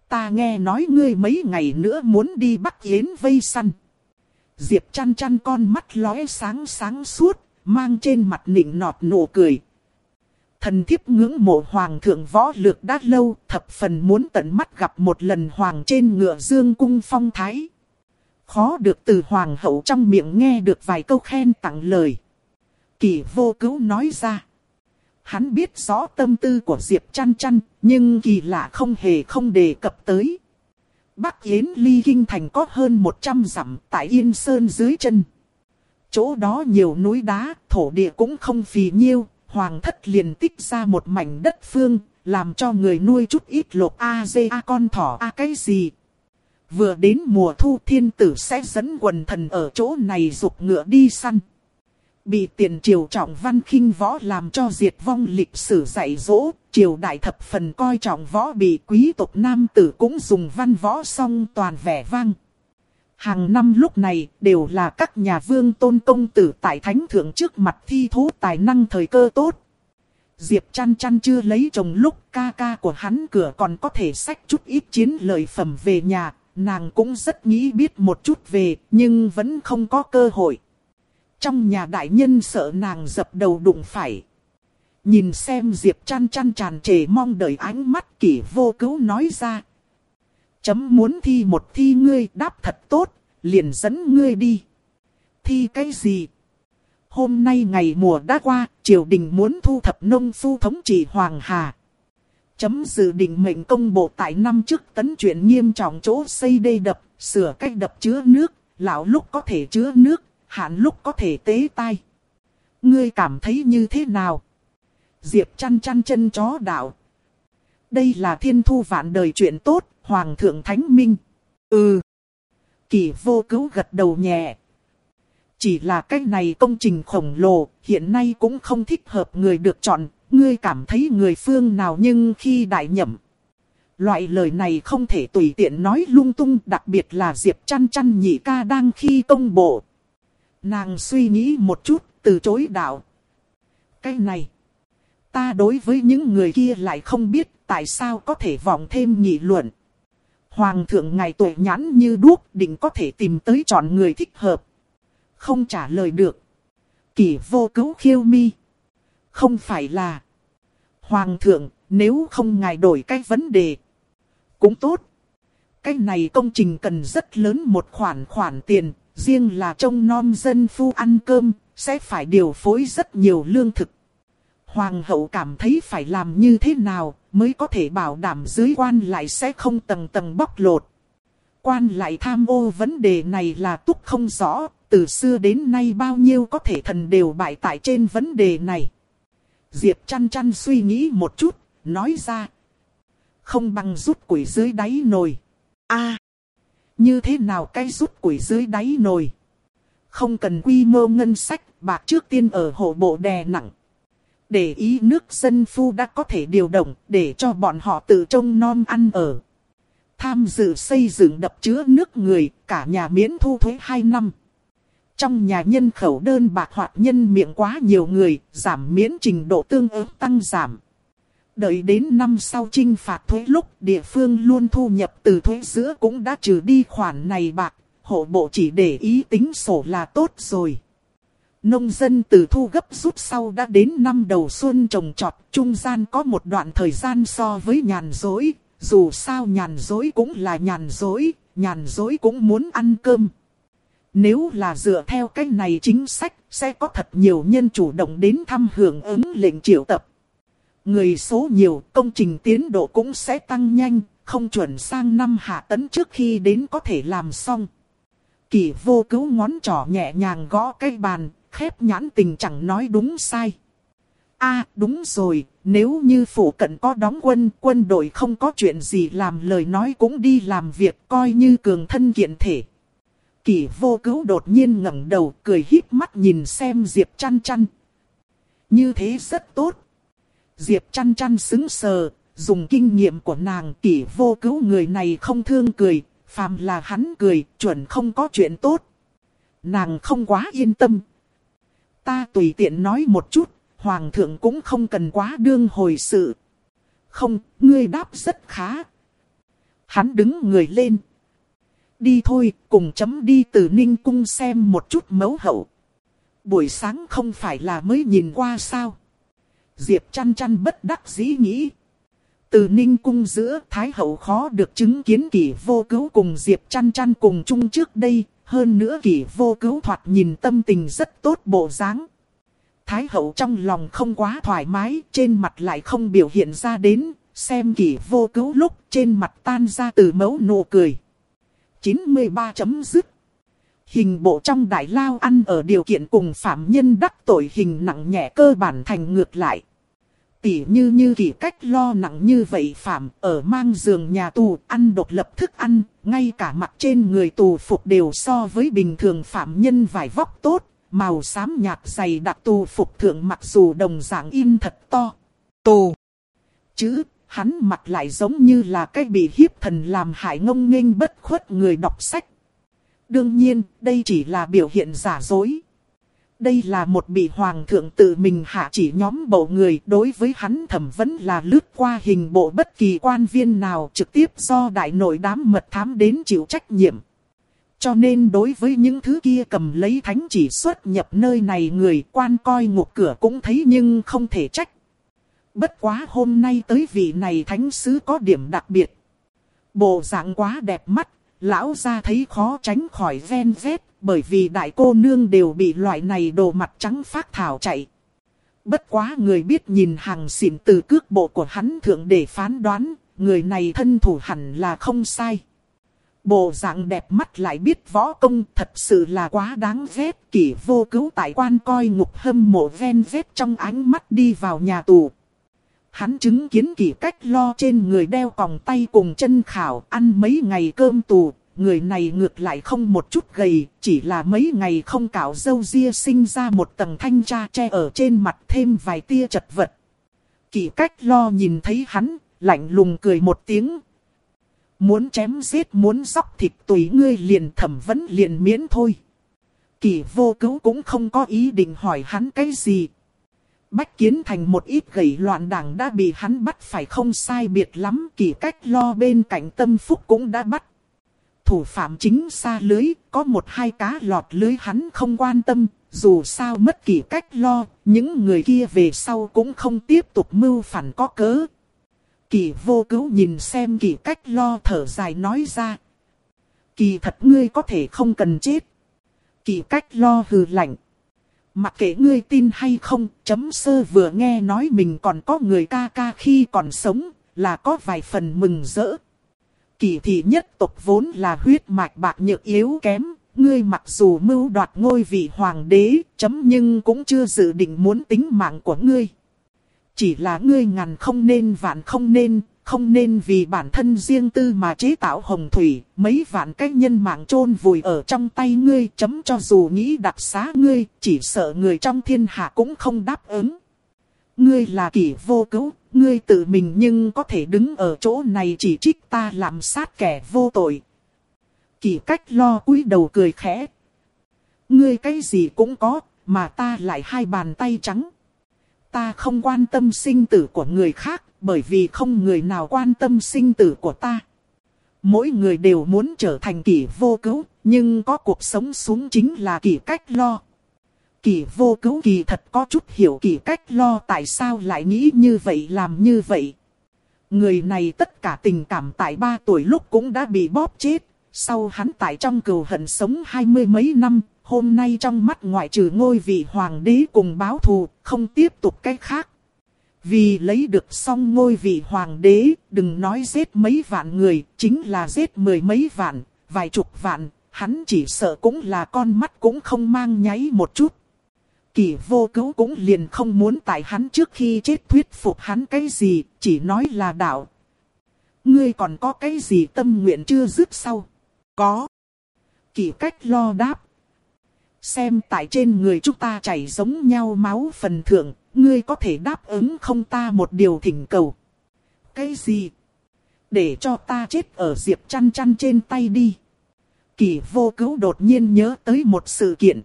Ta nghe nói ngươi mấy ngày nữa muốn đi bắt yến vây săn. Diệp chăn chăn con mắt lóe sáng sáng suốt, mang trên mặt nịnh nọt nụ cười. Thần thiếp ngưỡng mộ hoàng thượng võ lược đã lâu, thập phần muốn tận mắt gặp một lần hoàng trên ngựa dương cung phong thái khó được từ hoàng hậu trong miệng nghe được vài câu khen tặng lời. Kỳ vô cứu nói ra. Hắn biết rõ tâm tư của Diệp chăn chăn, nhưng kỳ lạ không hề không đề cập tới. Bắc Yến Ly Kinh Thành có hơn 100 dặm tại Yên Sơn dưới chân. Chỗ đó nhiều núi đá, thổ địa cũng không phì nhiêu, hoàng thất liền tích ra một mảnh đất phương, làm cho người nuôi chút ít lột a dê a con thỏ a cái gì. Vừa đến mùa thu thiên tử sẽ dẫn quần thần ở chỗ này dục ngựa đi săn. Bị tiền triều trọng văn khinh võ làm cho diệt vong lịch sử dạy dỗ, triều đại thập phần coi trọng võ bị quý tộc nam tử cũng dùng văn võ song toàn vẻ vang. Hàng năm lúc này đều là các nhà vương tôn công tử tại thánh thượng trước mặt thi thú tài năng thời cơ tốt. Diệp chăn chăn chưa lấy chồng lúc ca ca của hắn cửa còn có thể sách chút ít chiến lợi phẩm về nhà, nàng cũng rất nghĩ biết một chút về, nhưng vẫn không có cơ hội. Trong nhà đại nhân sợ nàng dập đầu đụng phải. Nhìn xem Diệp chăn chăn tràn trề mong đợi ánh mắt kỷ vô cứu nói ra. Chấm muốn thi một thi ngươi đáp thật tốt, liền dẫn ngươi đi. Thi cái gì? Hôm nay ngày mùa đã qua, triều đình muốn thu thập nông phu thống trị Hoàng Hà. Chấm dự định mệnh công bộ tại năm trước tấn chuyện nghiêm trọng chỗ xây đê đập, sửa cách đập chứa nước, lão lúc có thể chứa nước, hạn lúc có thể tế tai. Ngươi cảm thấy như thế nào? Diệp chăn chăn chân chó đạo. Đây là thiên thu vạn đời chuyện tốt, Hoàng thượng Thánh Minh. Ừ. Kỳ vô cứu gật đầu nhẹ. Chỉ là cái này công trình khổng lồ, hiện nay cũng không thích hợp người được chọn, ngươi cảm thấy người phương nào nhưng khi đại nhậm. Loại lời này không thể tùy tiện nói lung tung, đặc biệt là Diệp chăn chăn nhị ca đang khi công bộ. Nàng suy nghĩ một chút, từ chối đạo. Cái này, ta đối với những người kia lại không biết tại sao có thể vọng thêm nghị luận. Hoàng thượng ngài tuổi nhãn như đuốc định có thể tìm tới chọn người thích hợp. Không trả lời được. Kỳ vô cứu khiêu mi. Không phải là. Hoàng thượng, nếu không ngài đổi cái vấn đề. Cũng tốt. Cái này công trình cần rất lớn một khoản khoản tiền, riêng là trông non dân phu ăn cơm, sẽ phải điều phối rất nhiều lương thực. Hoàng hậu cảm thấy phải làm như thế nào mới có thể bảo đảm dưới quan lại sẽ không tầng tầng bóc lột. Quan lại tham ô vấn đề này là túc không rõ, từ xưa đến nay bao nhiêu có thể thần đều bại tại trên vấn đề này. Diệp chăn chăn suy nghĩ một chút, nói ra. Không bằng rút quỷ dưới đáy nồi. a như thế nào cái rút quỷ dưới đáy nồi? Không cần quy mô ngân sách, bạc trước tiên ở hộ bộ đè nặng. Để ý nước dân phu đã có thể điều động để cho bọn họ tự trông non ăn ở. Tham dự xây dựng đập chứa nước người, cả nhà miễn thu thuế 2 năm. Trong nhà nhân khẩu đơn bạc hoặc nhân miệng quá nhiều người, giảm miễn trình độ tương ứng tăng giảm. Đợi đến năm sau trinh phạt thuế lúc địa phương luôn thu nhập từ thuế giữa cũng đã trừ đi khoản này bạc, hộ bộ chỉ để ý tính sổ là tốt rồi. Nông dân từ thu gấp rút sau đã đến năm đầu xuân trồng trọt, trung gian có một đoạn thời gian so với nhàn dối, dù sao nhàn dối cũng là nhàn dối, nhàn dối cũng muốn ăn cơm. Nếu là dựa theo cách này chính sách, sẽ có thật nhiều nhân chủ động đến thăm hưởng ứng lệnh triệu tập. Người số nhiều, công trình tiến độ cũng sẽ tăng nhanh, không chuẩn sang năm hạ tấn trước khi đến có thể làm xong. Kỳ vô cứu ngón trỏ nhẹ nhàng gõ cái bàn, khép nhãn tình chẳng nói đúng sai. a đúng rồi, nếu như phủ cận có đóng quân, quân đội không có chuyện gì làm lời nói cũng đi làm việc coi như cường thân kiện thể. Kỳ vô cứu đột nhiên ngẩng đầu cười híp mắt nhìn xem Diệp chăn chăn. Như thế rất tốt. Diệp chăn chăn xứng sờ, dùng kinh nghiệm của nàng kỷ vô cứu người này không thương cười, phàm là hắn cười, chuẩn không có chuyện tốt. Nàng không quá yên tâm. Ta tùy tiện nói một chút, hoàng thượng cũng không cần quá đương hồi sự. Không, ngươi đáp rất khá. Hắn đứng người lên. Đi thôi, cùng chấm đi từ Ninh Cung xem một chút mấu hậu. Buổi sáng không phải là mới nhìn qua sao. Diệp chăn chăn bất đắc dĩ nghĩ. Từ Ninh Cung giữa Thái Hậu khó được chứng kiến kỷ vô cứu cùng Diệp chăn chăn cùng chung trước đây. Hơn nữa kỷ vô cứu thoạt nhìn tâm tình rất tốt bộ dáng. Thái hậu trong lòng không quá thoải mái, trên mặt lại không biểu hiện ra đến, xem kỷ vô cứu lúc trên mặt tan ra từ mẫu nụ cười. 93 chấm dứt. Hình bộ trong đại lao ăn ở điều kiện cùng phạm nhân đắc tội hình nặng nhẹ cơ bản thành ngược lại. Tỉ như như kỳ cách lo nặng như vậy phạm ở mang giường nhà tù ăn độc lập thức ăn, ngay cả mặt trên người tù phục đều so với bình thường phạm nhân vải vóc tốt, màu xám nhạt dày đặc tù phục thượng mặc dù đồng dạng in thật to. Tù. Chữ, hắn mặt lại giống như là cái bị hiếp thần làm hại ngông nghênh bất khuất người đọc sách. Đương nhiên, đây chỉ là biểu hiện giả dối. Đây là một bị hoàng thượng tự mình hạ chỉ nhóm bộ người đối với hắn thẩm vấn là lướt qua hình bộ bất kỳ quan viên nào trực tiếp do đại nội đám mật thám đến chịu trách nhiệm. Cho nên đối với những thứ kia cầm lấy thánh chỉ xuất nhập nơi này người quan coi ngục cửa cũng thấy nhưng không thể trách. Bất quá hôm nay tới vị này thánh sứ có điểm đặc biệt. Bộ dạng quá đẹp mắt, lão ra thấy khó tránh khỏi ven vết, bởi vì đại cô nương đều bị loại này đồ mặt trắng phát thảo chạy. Bất quá người biết nhìn hàng xỉn từ cước bộ của hắn thượng để phán đoán, người này thân thủ hẳn là không sai. Bộ dạng đẹp mắt lại biết võ công thật sự là quá đáng ghét. Kỷ vô cứu tại quan coi ngục hâm mộ ven vết trong ánh mắt đi vào nhà tù. Hắn chứng kiến kỳ cách lo trên người đeo còng tay cùng chân khảo ăn mấy ngày cơm tù. Người này ngược lại không một chút gầy, chỉ là mấy ngày không cạo dâu ria sinh ra một tầng thanh tra che ở trên mặt thêm vài tia chật vật. Kỳ cách lo nhìn thấy hắn, lạnh lùng cười một tiếng, Muốn chém giết muốn sóc thịt tùy ngươi liền thẩm vấn liền miễn thôi. Kỳ vô cứu cũng không có ý định hỏi hắn cái gì. Bách kiến thành một ít gầy loạn đảng đã bị hắn bắt phải không sai biệt lắm. Kỳ cách lo bên cạnh tâm phúc cũng đã bắt. Thủ phạm chính xa lưới, có một hai cá lọt lưới hắn không quan tâm. Dù sao mất kỳ cách lo, những người kia về sau cũng không tiếp tục mưu phản có cớ. Kỳ vô cứu nhìn xem kỳ cách lo thở dài nói ra. Kỳ thật ngươi có thể không cần chết. Kỳ cách lo hừ lạnh. Mặc kệ ngươi tin hay không, chấm sơ vừa nghe nói mình còn có người ca ca khi còn sống, là có vài phần mừng rỡ. Kỳ thị nhất tộc vốn là huyết mạch bạc nhược yếu kém, ngươi mặc dù mưu đoạt ngôi vị hoàng đế, chấm nhưng cũng chưa dự định muốn tính mạng của ngươi. Chỉ là ngươi ngàn không nên vạn không nên, không nên vì bản thân riêng tư mà chế tạo hồng thủy, mấy vạn cái nhân mạng chôn vùi ở trong tay ngươi chấm cho dù nghĩ đặc xá ngươi, chỉ sợ người trong thiên hạ cũng không đáp ứng. Ngươi là kỷ vô cứu, ngươi tự mình nhưng có thể đứng ở chỗ này chỉ trích ta làm sát kẻ vô tội. Kỷ cách lo cúi đầu cười khẽ. Ngươi cái gì cũng có, mà ta lại hai bàn tay trắng. Ta không quan tâm sinh tử của người khác, bởi vì không người nào quan tâm sinh tử của ta. Mỗi người đều muốn trở thành kỷ vô cứu, nhưng có cuộc sống xuống chính là kỷ cách lo. Kỷ vô cứu kỳ thật có chút hiểu kỷ cách lo tại sao lại nghĩ như vậy làm như vậy. Người này tất cả tình cảm tại ba tuổi lúc cũng đã bị bóp chết, sau hắn tại trong cừu hận sống hai mươi mấy năm, hôm nay trong mắt ngoại trừ ngôi vị hoàng đế cùng báo thù, không tiếp tục cái khác. Vì lấy được xong ngôi vị hoàng đế, đừng nói giết mấy vạn người, chính là giết mười mấy vạn, vài chục vạn, hắn chỉ sợ cũng là con mắt cũng không mang nháy một chút. Kỳ vô cứu cũng liền không muốn tại hắn trước khi chết thuyết phục hắn cái gì, chỉ nói là đạo. Ngươi còn có cái gì tâm nguyện chưa dứt sau? Có. Kỳ cách lo đáp. Xem tại trên người chúng ta chảy giống nhau máu phần thượng, ngươi có thể đáp ứng không ta một điều thỉnh cầu. Cái gì? Để cho ta chết ở Diệp chăn chăn trên tay đi. Kỳ vô cứu đột nhiên nhớ tới một sự kiện.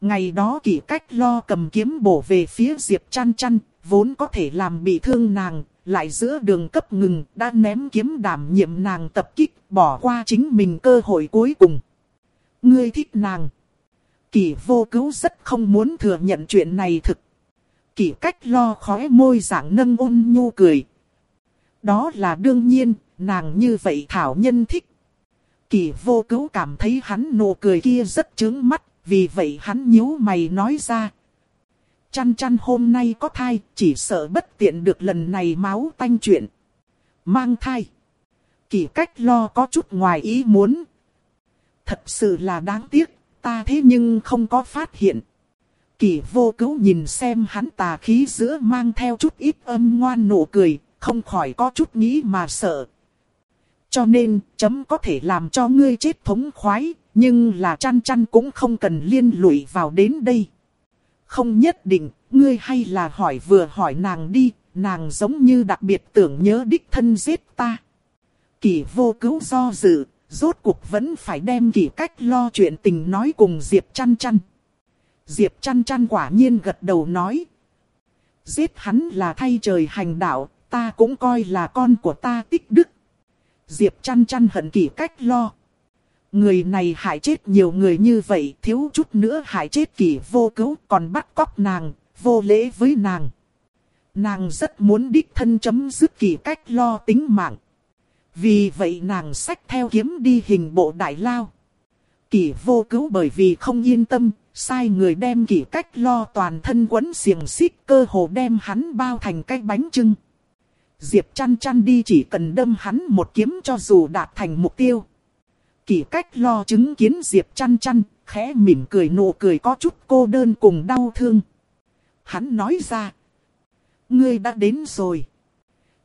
Ngày đó kỳ cách lo cầm kiếm bổ về phía Diệp chăn chăn, vốn có thể làm bị thương nàng, lại giữa đường cấp ngừng, đã ném kiếm đảm nhiệm nàng tập kích, bỏ qua chính mình cơ hội cuối cùng. Ngươi thích nàng. Kỳ vô cứu rất không muốn thừa nhận chuyện này thực. Kỳ cách lo khóe môi dạng nâng ôn nhu cười. Đó là đương nhiên, nàng như vậy thảo nhân thích. Kỳ vô cứu cảm thấy hắn nụ cười kia rất trướng mắt, vì vậy hắn nhíu mày nói ra. Chăn chăn hôm nay có thai, chỉ sợ bất tiện được lần này máu tanh chuyện. Mang thai. Kỳ cách lo có chút ngoài ý muốn. Thật sự là đáng tiếc, ta thế nhưng không có phát hiện. Kỳ vô cứu nhìn xem hắn tà khí giữa mang theo chút ít âm ngoan nụ cười, không khỏi có chút nghĩ mà sợ. Cho nên, chấm có thể làm cho ngươi chết thống khoái, nhưng là chăn chăn cũng không cần liên lụy vào đến đây. Không nhất định, ngươi hay là hỏi vừa hỏi nàng đi, nàng giống như đặc biệt tưởng nhớ đích thân giết ta. Kỳ vô cứu do dự, rốt cuộc vẫn phải đem kỳ cách lo chuyện tình nói cùng Diệp chăn chăn. Diệp chăn chăn quả nhiên gật đầu nói. Giết hắn là thay trời hành đạo, ta cũng coi là con của ta tích đức. Diệp chăn chăn hận kỷ cách lo. Người này hại chết nhiều người như vậy, thiếu chút nữa hại chết kỷ vô cứu, còn bắt cóc nàng, vô lễ với nàng. Nàng rất muốn đích thân chấm dứt kỷ cách lo tính mạng. Vì vậy nàng xách theo kiếm đi hình bộ đại lao. Kỳ vô cứu bởi vì không yên tâm, sai người đem kỳ cách lo toàn thân quấn xiềng xích cơ hồ đem hắn bao thành cái bánh trưng. Diệp chăn chăn đi chỉ cần đâm hắn một kiếm cho dù đạt thành mục tiêu. Kỳ cách lo chứng kiến Diệp chăn chăn, khẽ mỉm cười nụ cười có chút cô đơn cùng đau thương. Hắn nói ra. Ngươi đã đến rồi.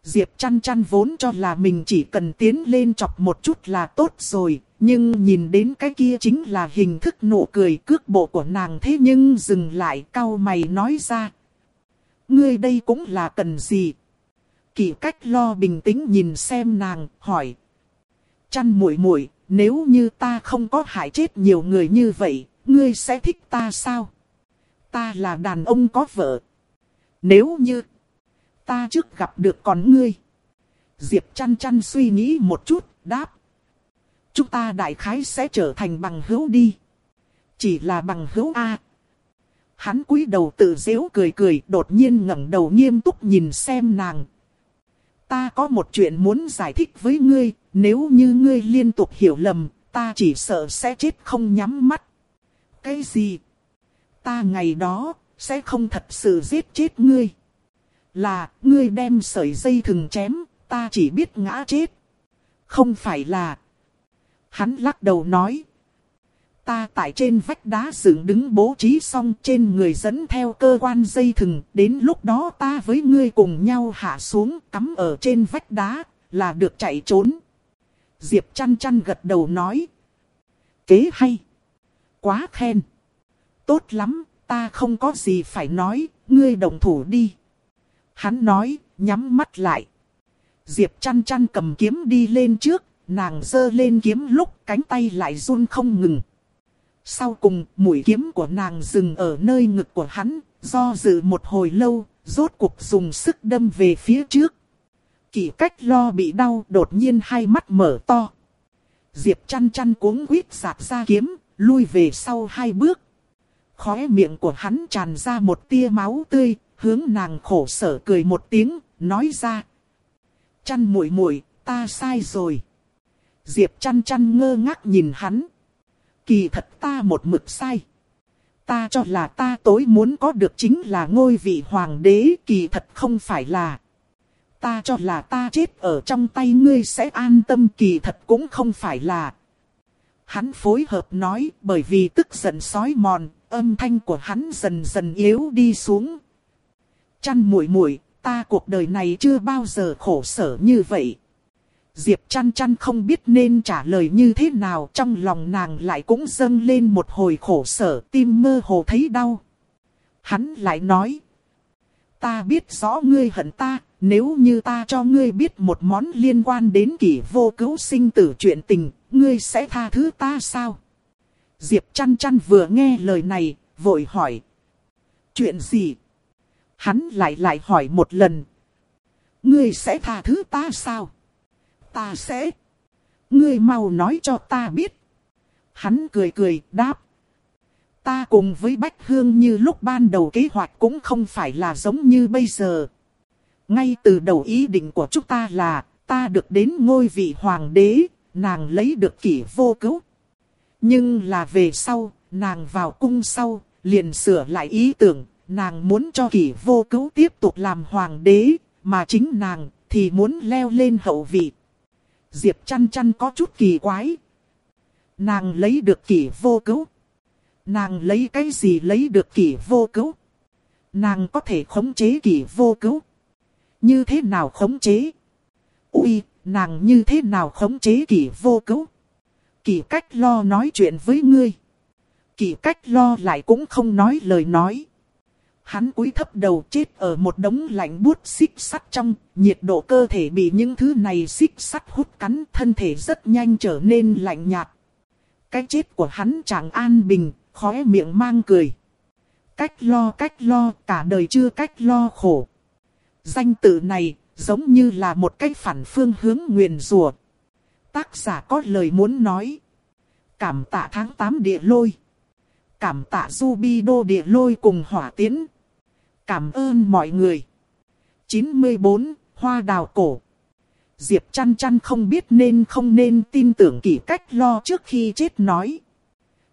Diệp chăn chăn vốn cho là mình chỉ cần tiến lên chọc một chút là tốt rồi. Nhưng nhìn đến cái kia chính là hình thức nụ cười cước bộ của nàng thế nhưng dừng lại cau mày nói ra. Ngươi đây cũng là cần gì? Kỳ cách lo bình tĩnh nhìn xem nàng, hỏi. Chăn muội muội nếu như ta không có hại chết nhiều người như vậy, ngươi sẽ thích ta sao? Ta là đàn ông có vợ. Nếu như ta trước gặp được con ngươi. Diệp chăn chăn suy nghĩ một chút, đáp. Chúng ta đại khái sẽ trở thành bằng hữu đi. Chỉ là bằng hữu A. Hắn cúi đầu tự dễu cười cười, đột nhiên ngẩng đầu nghiêm túc nhìn xem nàng. Ta có một chuyện muốn giải thích với ngươi, nếu như ngươi liên tục hiểu lầm, ta chỉ sợ sẽ chết không nhắm mắt. Cái gì? Ta ngày đó, sẽ không thật sự giết chết ngươi. Là, ngươi đem sợi dây thừng chém, ta chỉ biết ngã chết. Không phải là... Hắn lắc đầu nói. Ta tại trên vách đá dựng đứng bố trí xong trên người dẫn theo cơ quan dây thừng. Đến lúc đó ta với ngươi cùng nhau hạ xuống cắm ở trên vách đá là được chạy trốn. Diệp chăn chăn gật đầu nói. Kế hay. Quá khen. Tốt lắm, ta không có gì phải nói, ngươi đồng thủ đi. Hắn nói, nhắm mắt lại. Diệp chăn chăn cầm kiếm đi lên trước, nàng giơ lên kiếm lúc cánh tay lại run không ngừng. Sau cùng, mũi kiếm của nàng dừng ở nơi ngực của hắn, do dự một hồi lâu, rốt cuộc dùng sức đâm về phía trước. Kỳ cách lo bị đau, đột nhiên hai mắt mở to. Diệp chăn chăn cuống quýt giạt ra kiếm, lui về sau hai bước. Khóe miệng của hắn tràn ra một tia máu tươi, hướng nàng khổ sở cười một tiếng, nói ra. Chăn muội muội, ta sai rồi. Diệp chăn chăn ngơ ngác nhìn hắn. Kỳ thật ta một mực sai. Ta cho là ta tối muốn có được chính là ngôi vị hoàng đế, kỳ thật không phải là. Ta cho là ta chết ở trong tay ngươi sẽ an tâm kỳ thật cũng không phải là. Hắn phối hợp nói bởi vì tức giận sói mòn, âm thanh của hắn dần dần yếu đi xuống. Chăn muội muội, ta cuộc đời này chưa bao giờ khổ sở như vậy. Diệp chăn chăn không biết nên trả lời như thế nào trong lòng nàng lại cũng dâng lên một hồi khổ sở tim mơ hồ thấy đau. Hắn lại nói. Ta biết rõ ngươi hận ta, nếu như ta cho ngươi biết một món liên quan đến kỷ vô cứu sinh tử chuyện tình, ngươi sẽ tha thứ ta sao? Diệp chăn chăn vừa nghe lời này, vội hỏi. Chuyện gì? Hắn lại lại hỏi một lần. Ngươi sẽ tha thứ ta sao? Ta sẽ. Ngươi mau nói cho ta biết. Hắn cười cười đáp. Ta cùng với Bách Hương như lúc ban đầu kế hoạch cũng không phải là giống như bây giờ. Ngay từ đầu ý định của chúng ta là, ta được đến ngôi vị hoàng đế, nàng lấy được kỷ vô cứu. Nhưng là về sau, nàng vào cung sau, liền sửa lại ý tưởng, nàng muốn cho kỷ vô cứu tiếp tục làm hoàng đế, mà chính nàng thì muốn leo lên hậu vị. Diệp chăn chăn có chút kỳ quái. Nàng lấy được kỷ vô cứu. Nàng lấy cái gì lấy được kỷ vô cứu? Nàng có thể khống chế kỷ vô cứu. Như thế nào khống chế? Ui, nàng như thế nào khống chế kỷ vô cứu? Kỷ cách lo nói chuyện với ngươi. Kỷ cách lo lại cũng không nói lời nói. Hắn cúi thấp đầu chết ở một đống lạnh buốt xích sắt trong, nhiệt độ cơ thể bị những thứ này xích sắt hút cắn, thân thể rất nhanh trở nên lạnh nhạt. Cái chết của hắn chẳng an bình, khóe miệng mang cười. Cách lo cách lo, cả đời chưa cách lo khổ. Danh tự này, giống như là một cái phản phương hướng nguyền rùa. Tác giả có lời muốn nói. Cảm tạ tháng 8 địa lôi. Cảm tạ Zubido địa lôi cùng hỏa tiến. Cảm ơn mọi người. 94. Hoa đào cổ. Diệp chăn chăn không biết nên không nên tin tưởng kỹ cách lo trước khi chết nói.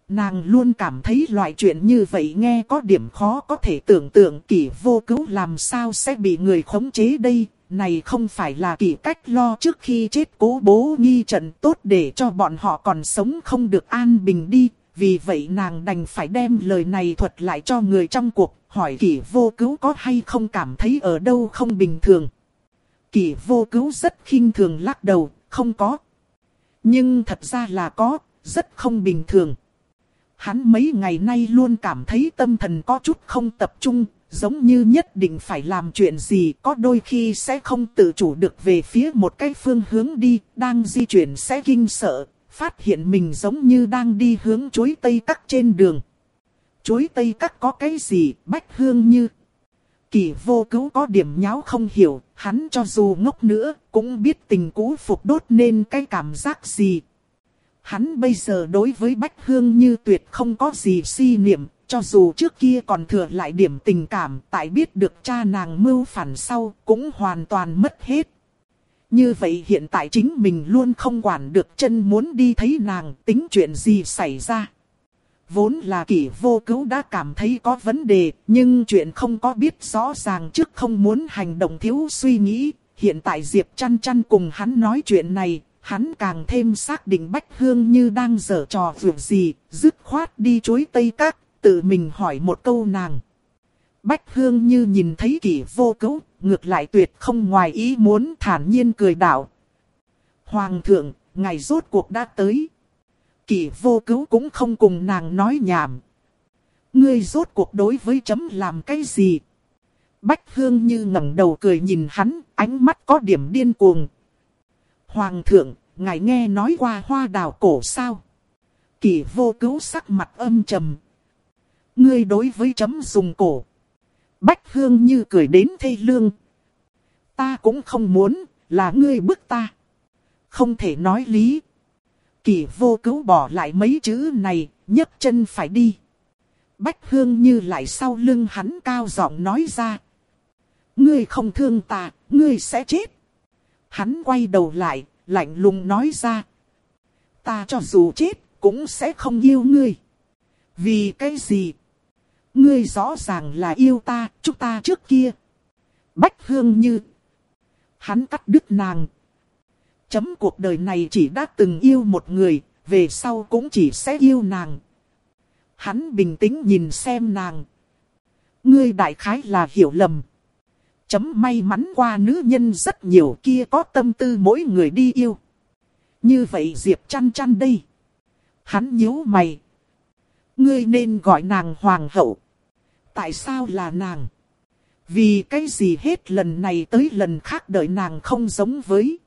Nàng luôn cảm thấy loại chuyện như vậy nghe có điểm khó có thể tưởng tượng kỷ vô cứu làm sao sẽ bị người khống chế đây. Này không phải là kỷ cách lo trước khi chết cố bố nghi trận tốt để cho bọn họ còn sống không được an bình đi. Vì vậy nàng đành phải đem lời này thuật lại cho người trong cuộc, hỏi kỷ vô cứu có hay không cảm thấy ở đâu không bình thường. Kỷ vô cứu rất khinh thường lắc đầu, không có. Nhưng thật ra là có, rất không bình thường. Hắn mấy ngày nay luôn cảm thấy tâm thần có chút không tập trung, giống như nhất định phải làm chuyện gì có đôi khi sẽ không tự chủ được về phía một cái phương hướng đi, đang di chuyển sẽ kinh sợ, phát hiện mình giống như đang đi hướng chuối tây tắc trên đường. Chuối tây cắt có cái gì, bách hương như. Kỳ vô cứu có điểm nháo không hiểu, hắn cho dù ngốc nữa, cũng biết tình cũ phục đốt nên cái cảm giác gì, Hắn bây giờ đối với Bách Hương như tuyệt không có gì si niệm, cho dù trước kia còn thừa lại điểm tình cảm, tại biết được cha nàng mưu phản sau, cũng hoàn toàn mất hết. Như vậy hiện tại chính mình luôn không quản được chân muốn đi thấy nàng, tính chuyện gì xảy ra. Vốn là kỷ vô cứu đã cảm thấy có vấn đề, nhưng chuyện không có biết rõ ràng trước không muốn hành động thiếu suy nghĩ. Hiện tại Diệp chăn chăn cùng hắn nói chuyện này, hắn càng thêm xác định Bách Hương như đang dở trò vượt gì, dứt khoát đi chối Tây Các, tự mình hỏi một câu nàng. Bách Hương như nhìn thấy kỷ vô cứu ngược lại tuyệt không ngoài ý muốn thản nhiên cười đạo. Hoàng thượng, ngày rốt cuộc đã tới kỳ vô cứu cũng không cùng nàng nói nhảm. Ngươi rốt cuộc đối với chấm làm cái gì? Bách Hương như ngẩng đầu cười nhìn hắn, ánh mắt có điểm điên cuồng, Hoàng thượng, ngài nghe nói qua hoa đào cổ sao? Kỳ vô cứu sắc mặt âm trầm. Ngươi đối với chấm dùng cổ. Bách hương như cười đến thê lương. Ta cũng không muốn, là ngươi bức ta. Không thể nói lý. Kỳ vô cứu bỏ lại mấy chữ này, nhấc chân phải đi. Bách hương như lại sau lưng hắn cao giọng nói ra. Ngươi không thương ta, ngươi sẽ chết. Hắn quay đầu lại, lạnh lùng nói ra. Ta cho dù chết, cũng sẽ không yêu ngươi. Vì cái gì? Ngươi rõ ràng là yêu ta, chúng ta trước kia. Bách hương như. Hắn cắt đứt nàng. Chấm cuộc đời này chỉ đã từng yêu một người, về sau cũng chỉ sẽ yêu nàng. Hắn bình tĩnh nhìn xem nàng. Ngươi đại khái là hiểu lầm. Chấm may mắn qua nữ nhân rất nhiều kia có tâm tư mỗi người đi yêu. Như vậy Diệp chăn chăn đây. Hắn nhíu mày. Ngươi nên gọi nàng hoàng hậu. Tại sao là nàng? Vì cái gì hết lần này tới lần khác đợi nàng không giống với.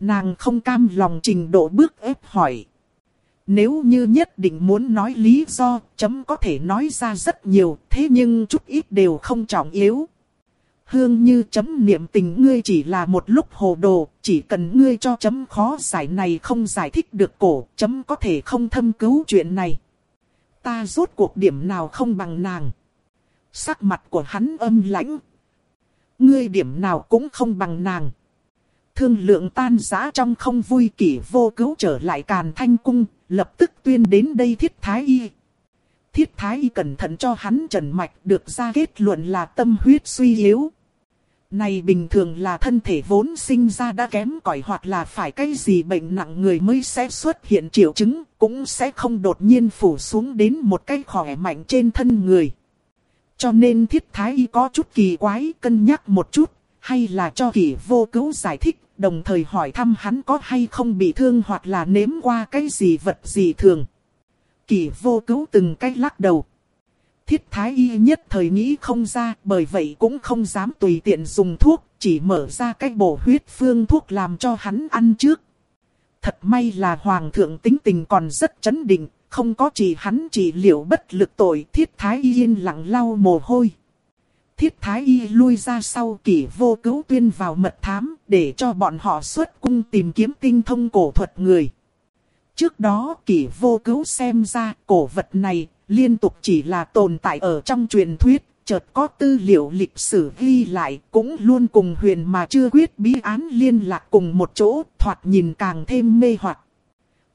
Nàng không cam lòng trình độ bước ép hỏi. Nếu như nhất định muốn nói lý do, chấm có thể nói ra rất nhiều, thế nhưng chút ít đều không trọng yếu hương như chấm niệm tình ngươi chỉ là một lúc hồ đồ, chỉ cần ngươi cho chấm khó giải này không giải thích được cổ, chấm có thể không thâm cứu chuyện này. Ta rốt cuộc điểm nào không bằng nàng. Sắc mặt của hắn âm lãnh. Ngươi điểm nào cũng không bằng nàng. Thương lượng tan giá trong không vui kỷ vô cứu trở lại càn thanh cung, lập tức tuyên đến đây thiết thái y. thiết thái y cẩn thận cho hắn trần mạch được ra kết luận là tâm huyết suy yếu. Này bình thường là thân thể vốn sinh ra đã kém cỏi hoặc là phải cái gì bệnh nặng người mới sẽ xuất hiện triệu chứng, cũng sẽ không đột nhiên phủ xuống đến một cái khỏe mạnh trên thân người. Cho nên thiết thái y có chút kỳ quái cân nhắc một chút, hay là cho kỷ vô cứu giải thích, đồng thời hỏi thăm hắn có hay không bị thương hoặc là nếm qua cái gì vật gì thường. Kỷ vô cứu từng cách lắc đầu. Thiết thái y nhất thời nghĩ không ra, bởi vậy cũng không dám tùy tiện dùng thuốc, chỉ mở ra cái bổ huyết phương thuốc làm cho hắn ăn trước. Thật may là hoàng thượng tính tình còn rất chấn định, không có chỉ hắn chỉ liệu bất lực tội thiết thái y yên lặng lau mồ hôi. Thiết thái y lui ra sau kỷ vô cứu tuyên vào mật thám để cho bọn họ xuất cung tìm kiếm tinh thông cổ thuật người. Trước đó kỷ vô cứu xem ra cổ vật này liên tục chỉ là tồn tại ở trong truyền thuyết, chợt có tư liệu lịch sử ghi lại cũng luôn cùng huyền mà chưa quyết bí án liên lạc cùng một chỗ, thoạt nhìn càng thêm mê hoặc.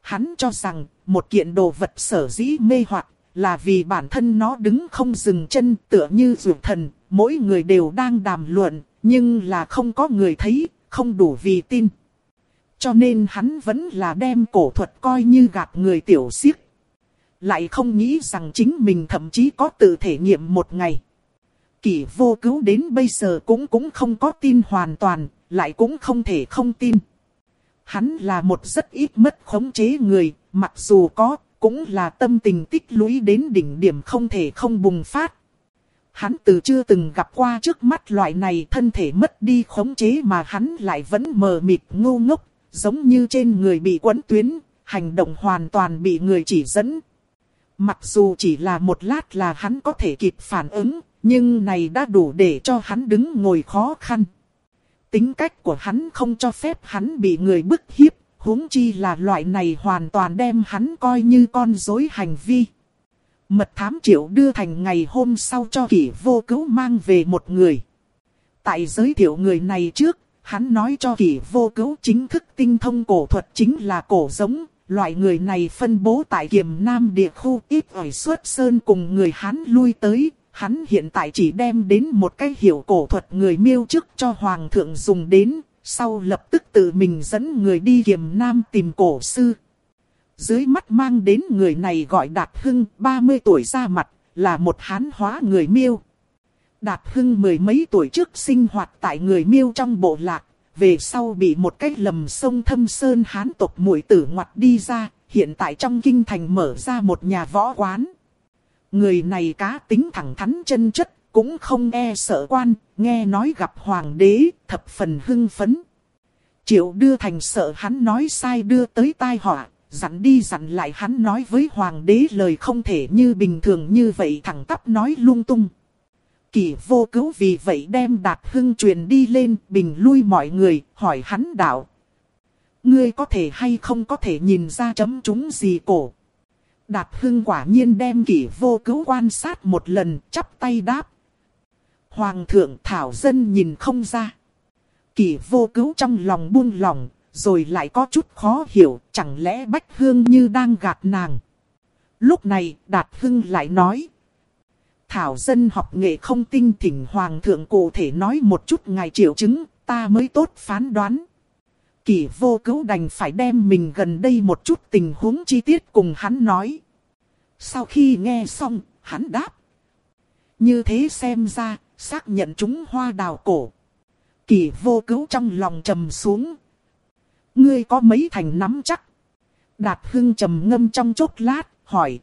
Hắn cho rằng một kiện đồ vật sở dĩ mê hoặc là vì bản thân nó đứng không dừng chân tựa như rượu thần, mỗi người đều đang đàm luận, nhưng là không có người thấy, không đủ vì tin. Cho nên hắn vẫn là đem cổ thuật coi như gạt người tiểu siếc. Lại không nghĩ rằng chính mình thậm chí có tự thể nghiệm một ngày. Kỷ vô cứu đến bây giờ cũng cũng không có tin hoàn toàn, lại cũng không thể không tin. Hắn là một rất ít mất khống chế người, mặc dù có, cũng là tâm tình tích lũy đến đỉnh điểm không thể không bùng phát. Hắn từ chưa từng gặp qua trước mắt loại này thân thể mất đi khống chế mà hắn lại vẫn mờ mịt ngu ngốc, giống như trên người bị quấn tuyến, hành động hoàn toàn bị người chỉ dẫn. Mặc dù chỉ là một lát là hắn có thể kịp phản ứng, nhưng này đã đủ để cho hắn đứng ngồi khó khăn. Tính cách của hắn không cho phép hắn bị người bức hiếp, huống chi là loại này hoàn toàn đem hắn coi như con dối hành vi. Mật thám triệu đưa thành ngày hôm sau cho kỷ vô cứu mang về một người. Tại giới thiệu người này trước, hắn nói cho kỷ vô cứu chính thức tinh thông cổ thuật chính là cổ giống. Loại người này phân bố tại kiềm nam địa khu ít ỏi xuất sơn cùng người hắn lui tới. Hắn hiện tại chỉ đem đến một cái hiểu cổ thuật người miêu trước cho hoàng thượng dùng đến. Sau lập tức tự mình dẫn người đi kiềm nam tìm cổ sư. Dưới mắt mang đến người này gọi Đạt Hưng, 30 tuổi ra mặt, là một hán hóa người miêu. Đạt Hưng mười mấy tuổi trước sinh hoạt tại người miêu trong bộ lạc, về sau bị một cái lầm sông thâm sơn hán tộc mũi tử ngoặt đi ra, hiện tại trong kinh thành mở ra một nhà võ quán. Người này cá tính thẳng thắn chân chất, cũng không e sợ quan, nghe nói gặp hoàng đế, thập phần hưng phấn. Triệu đưa thành sợ hắn nói sai đưa tới tai họa, dặn đi dặn lại hắn nói với hoàng đế lời không thể như bình thường như vậy thẳng tắp nói lung tung. Kỳ vô cứu vì vậy đem đạt hưng truyền đi lên bình lui mọi người hỏi hắn đạo. Ngươi có thể hay không có thể nhìn ra chấm chúng gì cổ. Đạt hưng quả nhiên đem kỷ vô cứu quan sát một lần chắp tay đáp. Hoàng thượng thảo dân nhìn không ra. Kỷ vô cứu trong lòng buông lòng, rồi lại có chút khó hiểu, chẳng lẽ Bách Hương như đang gạt nàng. Lúc này, Đạt Hưng lại nói. Thảo dân học nghệ không tinh thỉnh Hoàng thượng cụ thể nói một chút ngài triệu chứng, ta mới tốt phán đoán. Kỷ vô cứu đành phải đem mình gần đây một chút tình huống chi tiết cùng hắn nói. Sau khi nghe xong, hắn đáp. Như thế xem ra, xác nhận chúng hoa đào cổ. kỳ vô cứu trong lòng trầm xuống, Ngươi có mấy thành nắm chắc? Đạt Hưng trầm ngâm trong chốc lát, hỏi.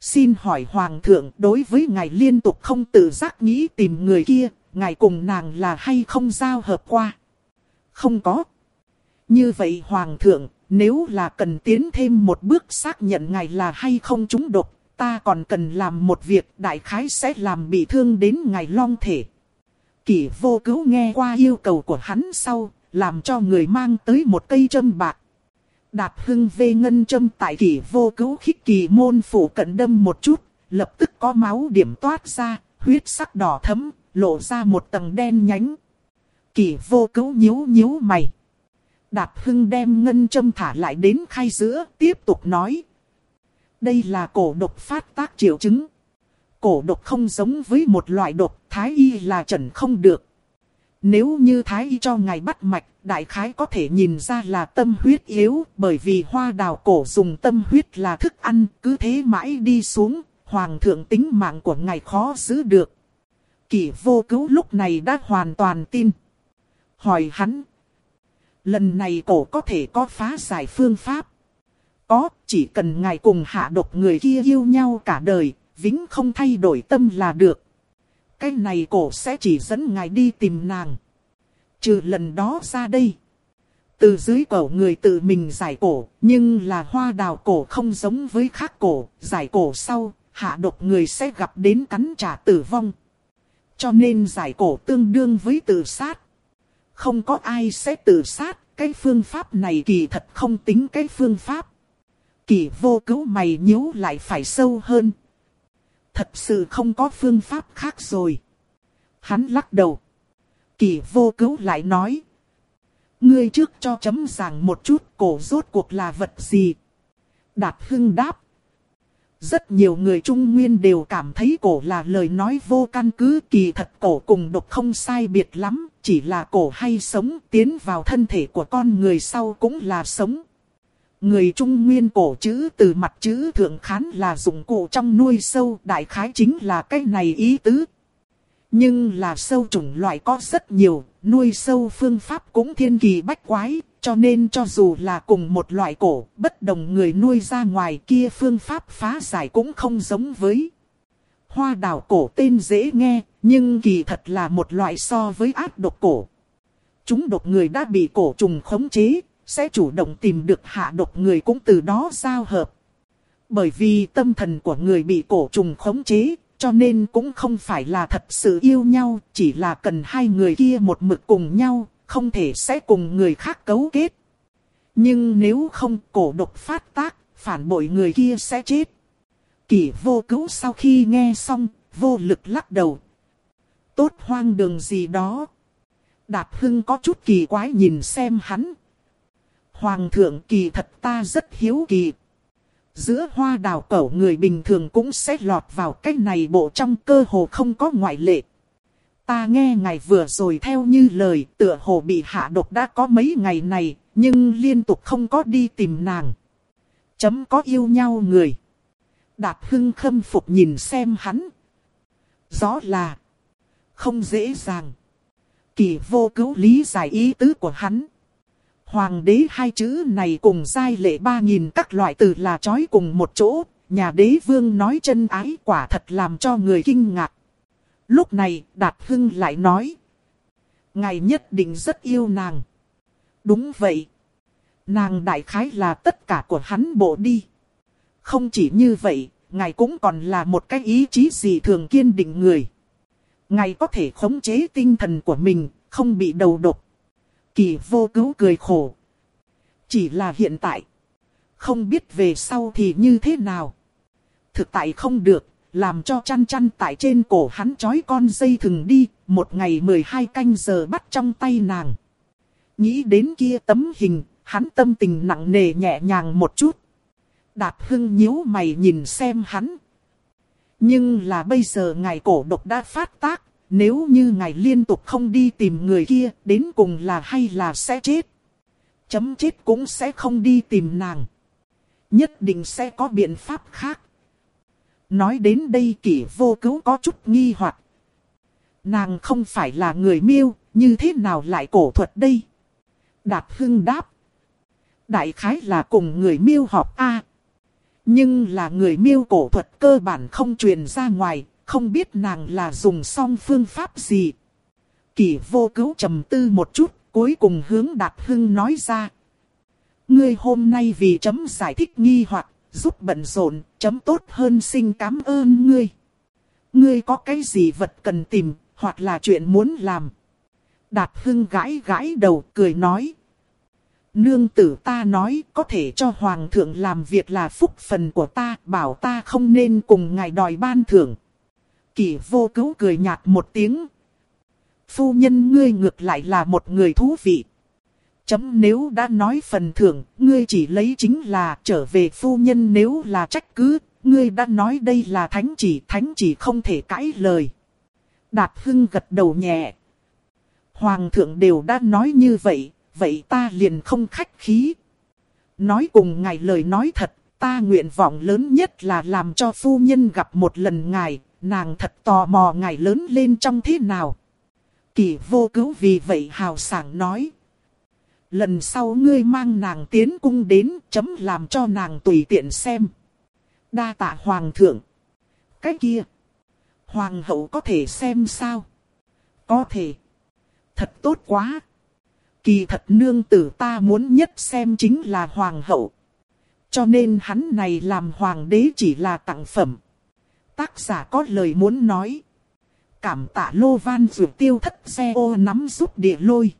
Xin hỏi Hoàng thượng đối với ngài liên tục không tự giác nghĩ tìm người kia, ngài cùng nàng là hay không giao hợp qua? Không có. Như vậy Hoàng thượng, nếu là cần tiến thêm một bước xác nhận ngài là hay không trúng độc, ta còn cần làm một việc đại khái sẽ làm bị thương đến ngài long thể. Kỷ vô cứu nghe qua yêu cầu của hắn sau, làm cho người mang tới một cây châm bạc. Đạt hưng vê ngân châm tại kỷ vô cứu khích kỳ môn phủ cận đâm một chút, lập tức có máu điểm toát ra, huyết sắc đỏ thấm, lộ ra một tầng đen nhánh. Kỷ vô cứu nhíu nhíu mày. Đạt hưng đem ngân châm thả lại đến khay giữa, tiếp tục nói. Đây là cổ độc phát tác triệu chứng. Cổ độc không giống với một loại độc, thái y là trần không được. Nếu như thái y cho ngài bắt mạch, đại khái có thể nhìn ra là tâm huyết yếu, bởi vì hoa đào cổ dùng tâm huyết là thức ăn, cứ thế mãi đi xuống, hoàng thượng tính mạng của ngài khó giữ được. Kỷ vô cứu lúc này đã hoàn toàn tin. Hỏi hắn. Lần này cổ có thể có phá giải phương pháp. Có, chỉ cần ngài cùng hạ độc người kia yêu nhau cả đời, vĩnh không thay đổi tâm là được. Cái này cổ sẽ chỉ dẫn ngài đi tìm nàng. Trừ lần đó ra đây. Từ dưới cổ người tự mình giải cổ, nhưng là hoa đào cổ không giống với khác cổ, giải cổ sau, hạ độc người sẽ gặp đến cắn trả tử vong. Cho nên giải cổ tương đương với tự sát. Không có ai sẽ tự sát, cái phương pháp này kỳ thật không tính cái phương pháp. Kỳ vô cứu mày nhíu lại phải sâu hơn. Thật sự không có phương pháp khác rồi. Hắn lắc đầu. Kỳ vô cứu lại nói. Ngươi trước cho chấm giảng một chút cổ rốt cuộc là vật gì. Đạt hưng đáp. Rất nhiều người Trung Nguyên đều cảm thấy cổ là lời nói vô căn cứ kỳ thật cổ cùng độc không sai biệt lắm, chỉ là cổ hay sống tiến vào thân thể của con người sau cũng là sống. Người Trung Nguyên cổ chữ từ mặt chữ thượng khán là dụng cụ trong nuôi sâu đại khái chính là cái này ý tứ. Nhưng là sâu chủng loại có rất nhiều, nuôi sâu phương pháp cũng thiên kỳ bách quái, cho nên cho dù là cùng một loại cổ, bất đồng người nuôi ra ngoài kia phương pháp phá giải cũng không giống với. Hoa đào cổ tên dễ nghe, nhưng kỳ thật là một loại so với ác độc cổ. Chúng độc người đã bị cổ trùng khống chế, sẽ chủ động tìm được hạ độc người cũng từ đó giao hợp. Bởi vì tâm thần của người bị cổ trùng khống chế, cho nên cũng không phải là thật sự yêu nhau, chỉ là cần hai người kia một mực cùng nhau, không thể sẽ cùng người khác cấu kết. Nhưng nếu không cổ độc phát tác, phản bội người kia sẽ chết. Kỷ vô cứu sau khi nghe xong, vô lực lắc đầu. Tốt hoang đường gì đó. Đạt Hưng có chút kỳ quái nhìn xem hắn. Hoàng thượng kỳ thật ta rất hiếu kỳ. Giữa hoa đào cẩu người bình thường cũng sẽ lọt vào cái này bộ trong cơ hồ không có ngoại lệ. Ta nghe ngài vừa rồi theo như lời tựa hồ bị hạ độc đã có mấy ngày này, nhưng liên tục không có đi tìm nàng. Chấm có yêu nhau người. Đạt hưng khâm phục nhìn xem hắn. Rõ là không dễ dàng. Kỳ vô cứu lý giải ý tứ của hắn. Hoàng đế hai chữ này cùng giai lệ ba nghìn các loại từ là trói cùng một chỗ. Nhà đế vương nói chân ái quả thật làm cho người kinh ngạc. Lúc này Đạt Hưng lại nói. Ngài nhất định rất yêu nàng. Đúng vậy. Nàng đại khái là tất cả của hắn bộ đi. Không chỉ như vậy, ngài cũng còn là một cái ý chí gì thường kiên định người. Ngài có thể khống chế tinh thần của mình, không bị đầu độc. Kỳ vô cứu cười khổ. Chỉ là hiện tại. Không biết về sau thì như thế nào. Thực tại không được, làm cho chăn chăn tại trên cổ hắn trói con dây thừng đi, một ngày 12 canh giờ bắt trong tay nàng. Nghĩ đến kia tấm hình, hắn tâm tình nặng nề nhẹ nhàng một chút. Đạt hưng nhíu mày nhìn xem hắn. Nhưng là bây giờ ngài cổ độc đã phát tác, nếu như ngài liên tục không đi tìm người kia, đến cùng là hay là sẽ chết. Chấm chết cũng sẽ không đi tìm nàng. Nhất định sẽ có biện pháp khác. Nói đến đây kỷ vô cứu có chút nghi hoặc. Nàng không phải là người miêu, như thế nào lại cổ thuật đây? Đạt hưng đáp. Đại khái là cùng người miêu họp A. Nhưng là người miêu cổ thuật cơ bản không truyền ra ngoài, không biết nàng là dùng song phương pháp gì. Kỷ vô cứu trầm tư một chút, cuối cùng hướng Đạt Hưng nói ra. Ngươi hôm nay vì chấm giải thích nghi hoặc giúp bận rộn, chấm tốt hơn xin cảm ơn ngươi. Ngươi có cái gì vật cần tìm, hoặc là chuyện muốn làm. Đạt Hưng gãi gãi đầu, cười nói. Nương tử ta nói có thể cho Hoàng thượng làm việc là phúc phần của ta, bảo ta không nên cùng ngài đòi ban thưởng. Kỷ vô cứu cười nhạt một tiếng. Phu nhân ngươi ngược lại là một người thú vị. Chấm nếu đã nói phần thưởng, ngươi chỉ lấy chính là trở về phu nhân nếu là trách cứ, ngươi đã nói đây là thánh chỉ, thánh chỉ không thể cãi lời. Đạt Hưng gật đầu nhẹ. Hoàng thượng đều đã nói như vậy, vậy ta liền không khách khí. Nói cùng ngài lời nói thật, ta nguyện vọng lớn nhất là làm cho phu nhân gặp một lần ngài, nàng thật tò mò ngài lớn lên trong thế nào. Kỳ vô cứu vì vậy hào sảng nói. Lần sau ngươi mang nàng tiến cung đến chấm làm cho nàng tùy tiện xem. Đa tạ hoàng thượng. Cái kia. Hoàng hậu có thể xem sao? Có thể. Thật tốt quá. Kỳ thật nương tử ta muốn nhất xem chính là hoàng hậu. Cho nên hắn này làm hoàng đế chỉ là tặng phẩm. Tác giả có lời muốn nói. Cảm tạ lô van dược tiêu thất xe ô nắm giúp địa lôi.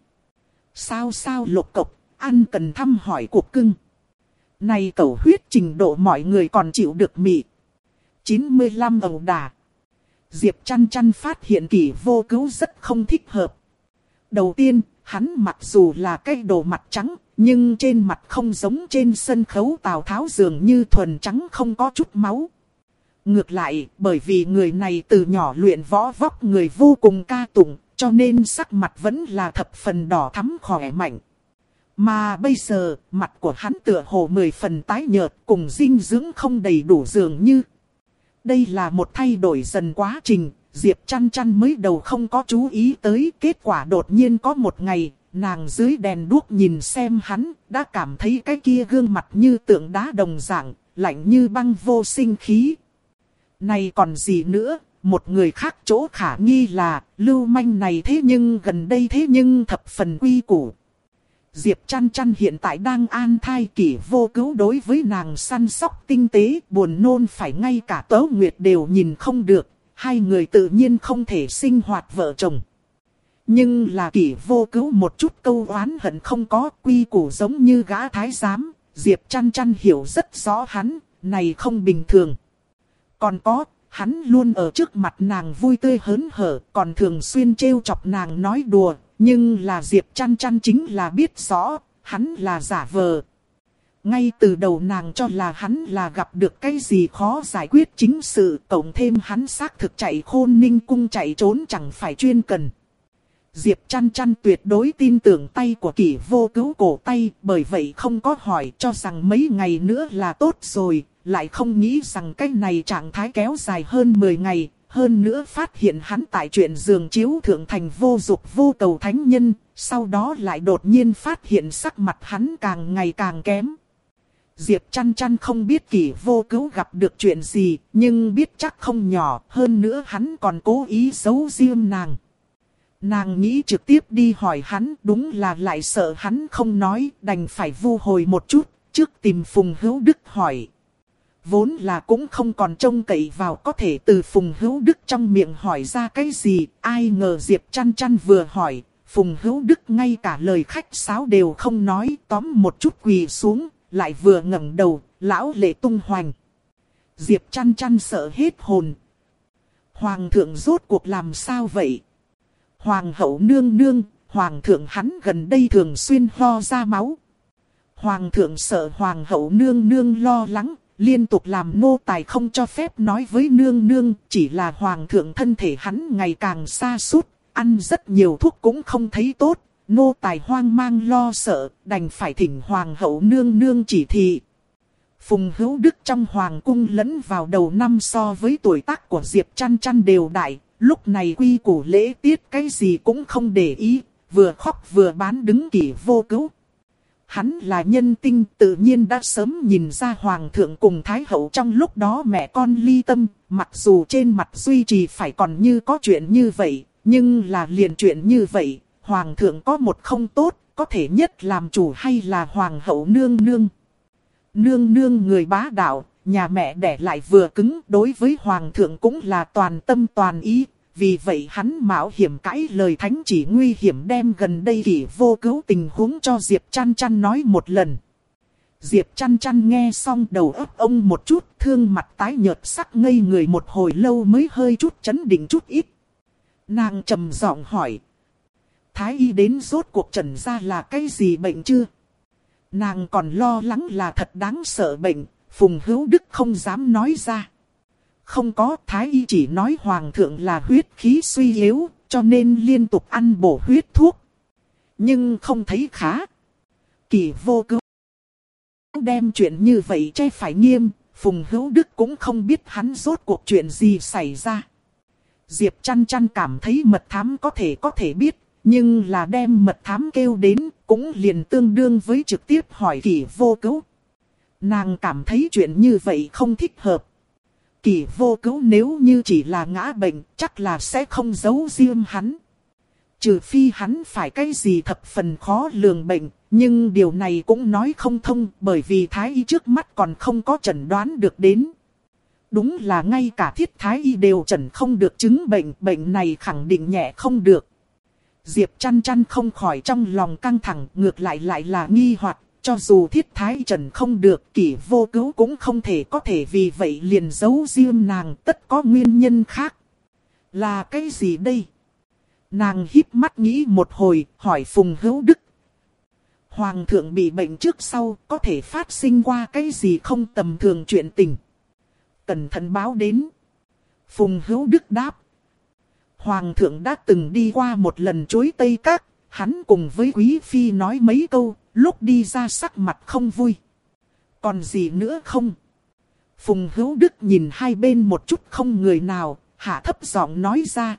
Sao sao lục cộc, ăn cần thăm hỏi cuộc cưng. Này cầu huyết trình độ mọi người còn chịu được mị. 95 ẩu đà. Diệp chăn chăn phát hiện kỷ vô cứu rất không thích hợp. Đầu tiên, hắn mặc dù là cây đồ mặt trắng, nhưng trên mặt không giống trên sân khấu Tào Tháo dường như thuần trắng không có chút máu. Ngược lại, bởi vì người này từ nhỏ luyện võ vóc người vô cùng ca tụng, cho nên sắc mặt vẫn là thập phần đỏ thắm khỏe mạnh. Mà bây giờ, mặt của hắn tựa hồ mười phần tái nhợt cùng dinh dưỡng không đầy đủ dường như. Đây là một thay đổi dần quá trình, Diệp chăn chăn mới đầu không có chú ý tới kết quả đột nhiên có một ngày, nàng dưới đèn đuốc nhìn xem hắn, đã cảm thấy cái kia gương mặt như tượng đá đồng dạng, lạnh như băng vô sinh khí. Này còn gì nữa, một người khác chỗ khả nghi là, lưu manh này thế nhưng gần đây thế nhưng thập phần quy củ. Diệp chăn chăn hiện tại đang an thai kỷ vô cứu đối với nàng săn sóc tinh tế, buồn nôn phải ngay cả tớ nguyệt đều nhìn không được, hai người tự nhiên không thể sinh hoạt vợ chồng. Nhưng là kỷ vô cứu một chút câu oán hận không có quy củ giống như gã thái giám, Diệp chăn chăn hiểu rất rõ hắn, này không bình thường. Còn có, hắn luôn ở trước mặt nàng vui tươi hớn hở, còn thường xuyên trêu chọc nàng nói đùa, nhưng là Diệp chăn chăn chính là biết rõ, hắn là giả vờ. Ngay từ đầu nàng cho là hắn là gặp được cái gì khó giải quyết chính sự, cộng thêm hắn xác thực chạy khôn ninh cung chạy trốn chẳng phải chuyên cần. Diệp chăn chăn tuyệt đối tin tưởng tay của kỷ vô cứu cổ tay, bởi vậy không có hỏi cho rằng mấy ngày nữa là tốt rồi, lại không nghĩ rằng cái này trạng thái kéo dài hơn 10 ngày, hơn nữa phát hiện hắn tại chuyện giường chiếu thượng thành vô dục vô cầu thánh nhân, sau đó lại đột nhiên phát hiện sắc mặt hắn càng ngày càng kém. Diệp chăn chăn không biết kỷ vô cứu gặp được chuyện gì, nhưng biết chắc không nhỏ, hơn nữa hắn còn cố ý giấu riêng nàng. Nàng nghĩ trực tiếp đi hỏi hắn, đúng là lại sợ hắn không nói, đành phải vu hồi một chút, trước tìm Phùng Hữu Đức hỏi vốn là cũng không còn trông cậy vào có thể từ Phùng Hữu Đức trong miệng hỏi ra cái gì, ai ngờ Diệp chăn chăn vừa hỏi, Phùng Hữu Đức ngay cả lời khách sáo đều không nói, tóm một chút quỳ xuống, lại vừa ngẩng đầu, lão lệ tung hoành. Diệp chăn chăn sợ hết hồn. Hoàng thượng rốt cuộc làm sao vậy? Hoàng hậu nương nương, hoàng thượng hắn gần đây thường xuyên ho ra máu. Hoàng thượng sợ hoàng hậu nương nương lo lắng, liên tục làm nô tài không cho phép nói với nương nương, chỉ là hoàng thượng thân thể hắn ngày càng xa suốt, ăn rất nhiều thuốc cũng không thấy tốt, nô tài hoang mang lo sợ, đành phải thỉnh hoàng hậu nương nương chỉ thị. Phùng hữu đức trong hoàng cung lẫn vào đầu năm so với tuổi tác của Diệp chăn chăn đều đại, lúc này quy củ lễ tiết cái gì cũng không để ý, vừa khóc vừa bán đứng kỷ vô cứu, hắn là nhân tinh tự nhiên đã sớm nhìn ra hoàng thượng cùng thái hậu trong lúc đó mẹ con ly tâm, mặc dù trên mặt duy trì phải còn như có chuyện như vậy, nhưng là liền chuyện như vậy, hoàng thượng có một không tốt, có thể nhất làm chủ hay là hoàng hậu nương nương. Nương nương người bá đạo, nhà mẹ đẻ lại vừa cứng đối với hoàng thượng cũng là toàn tâm toàn ý, vì vậy hắn mạo hiểm cãi lời thánh chỉ nguy hiểm đem gần đây kỷ vô cứu tình huống cho Diệp chăn chăn nói một lần. Diệp chăn chăn nghe xong đầu ấp ông một chút thương mặt tái nhợt sắc ngây người một hồi lâu mới hơi chút chấn định chút ít. Nàng trầm giọng hỏi. thái y đến rốt cuộc trần ra là cái gì bệnh chưa? Nàng còn lo lắng là thật đáng sợ bệnh, Phùng Hữu Đức không dám nói ra. Không có, thái y chỉ nói hoàng thượng là huyết khí suy yếu, cho nên liên tục ăn bổ huyết thuốc. Nhưng không thấy khá. Kỳ vô cứu. Đem chuyện như vậy che phải nghiêm, Phùng Hữu Đức cũng không biết hắn rốt cuộc chuyện gì xảy ra. Diệp chăn chăn cảm thấy mật thám có thể có thể biết, nhưng là đem mật thám kêu đến, cũng liền tương đương với trực tiếp hỏi kỳ vô cứu. Nàng cảm thấy chuyện như vậy không thích hợp kỳ vô cứu nếu như chỉ là ngã bệnh, chắc là sẽ không giấu riêng hắn. Trừ phi hắn phải cái gì thập phần khó lường bệnh, nhưng điều này cũng nói không thông bởi vì thái y trước mắt còn không có chẩn đoán được đến. Đúng là ngay cả thiết thái y đều chẩn không được chứng bệnh, bệnh này khẳng định nhẹ không được. Diệp chăn chăn không khỏi trong lòng căng thẳng, ngược lại lại là nghi hoặc cho dù thiết thái trần không được, kỷ vô cứu cũng không thể có thể vì vậy liền giấu riêng nàng tất có nguyên nhân khác. Là cái gì đây? Nàng híp mắt nghĩ một hồi, hỏi Phùng Hữu Đức. Hoàng thượng bị bệnh trước sau, có thể phát sinh qua cái gì không tầm thường chuyện tình. Cẩn thận báo đến. Phùng Hữu Đức đáp. Hoàng thượng đã từng đi qua một lần chối Tây Các, hắn cùng với Quý Phi nói mấy câu, lúc đi ra sắc mặt không vui. Còn gì nữa không? Phùng Hữu Đức nhìn hai bên một chút không người nào, hạ thấp giọng nói ra.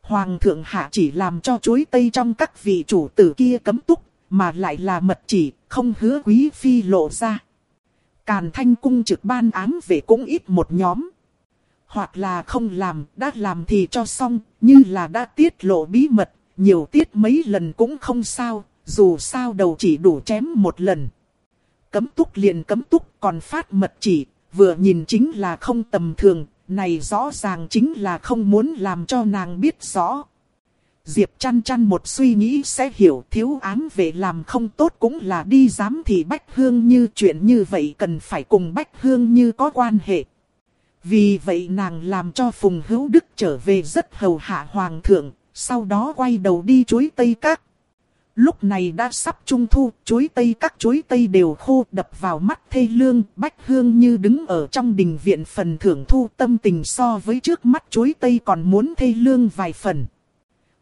Hoàng thượng hạ chỉ làm cho chuối tây trong các vị chủ tử kia cấm túc, mà lại là mật chỉ, không hứa quý phi lộ ra. Càn thanh cung trực ban ám về cũng ít một nhóm. Hoặc là không làm, đã làm thì cho xong, như là đã tiết lộ bí mật, nhiều tiết mấy lần cũng không sao, dù sao đầu chỉ đủ chém một lần. Cấm túc liền cấm túc còn phát mật chỉ, vừa nhìn chính là không tầm thường, này rõ ràng chính là không muốn làm cho nàng biết rõ. Diệp chăn chăn một suy nghĩ sẽ hiểu thiếu ám về làm không tốt cũng là đi dám thì Bách Hương như chuyện như vậy cần phải cùng Bách Hương như có quan hệ. Vì vậy nàng làm cho Phùng Hữu Đức trở về rất hầu hạ hoàng thượng, sau đó quay đầu đi chuối Tây Các. Lúc này đã sắp trung thu, chuối tây các chuối tây đều khô đập vào mắt thê lương, bách hương như đứng ở trong đình viện phần thưởng thu tâm tình so với trước mắt chuối tây còn muốn thê lương vài phần.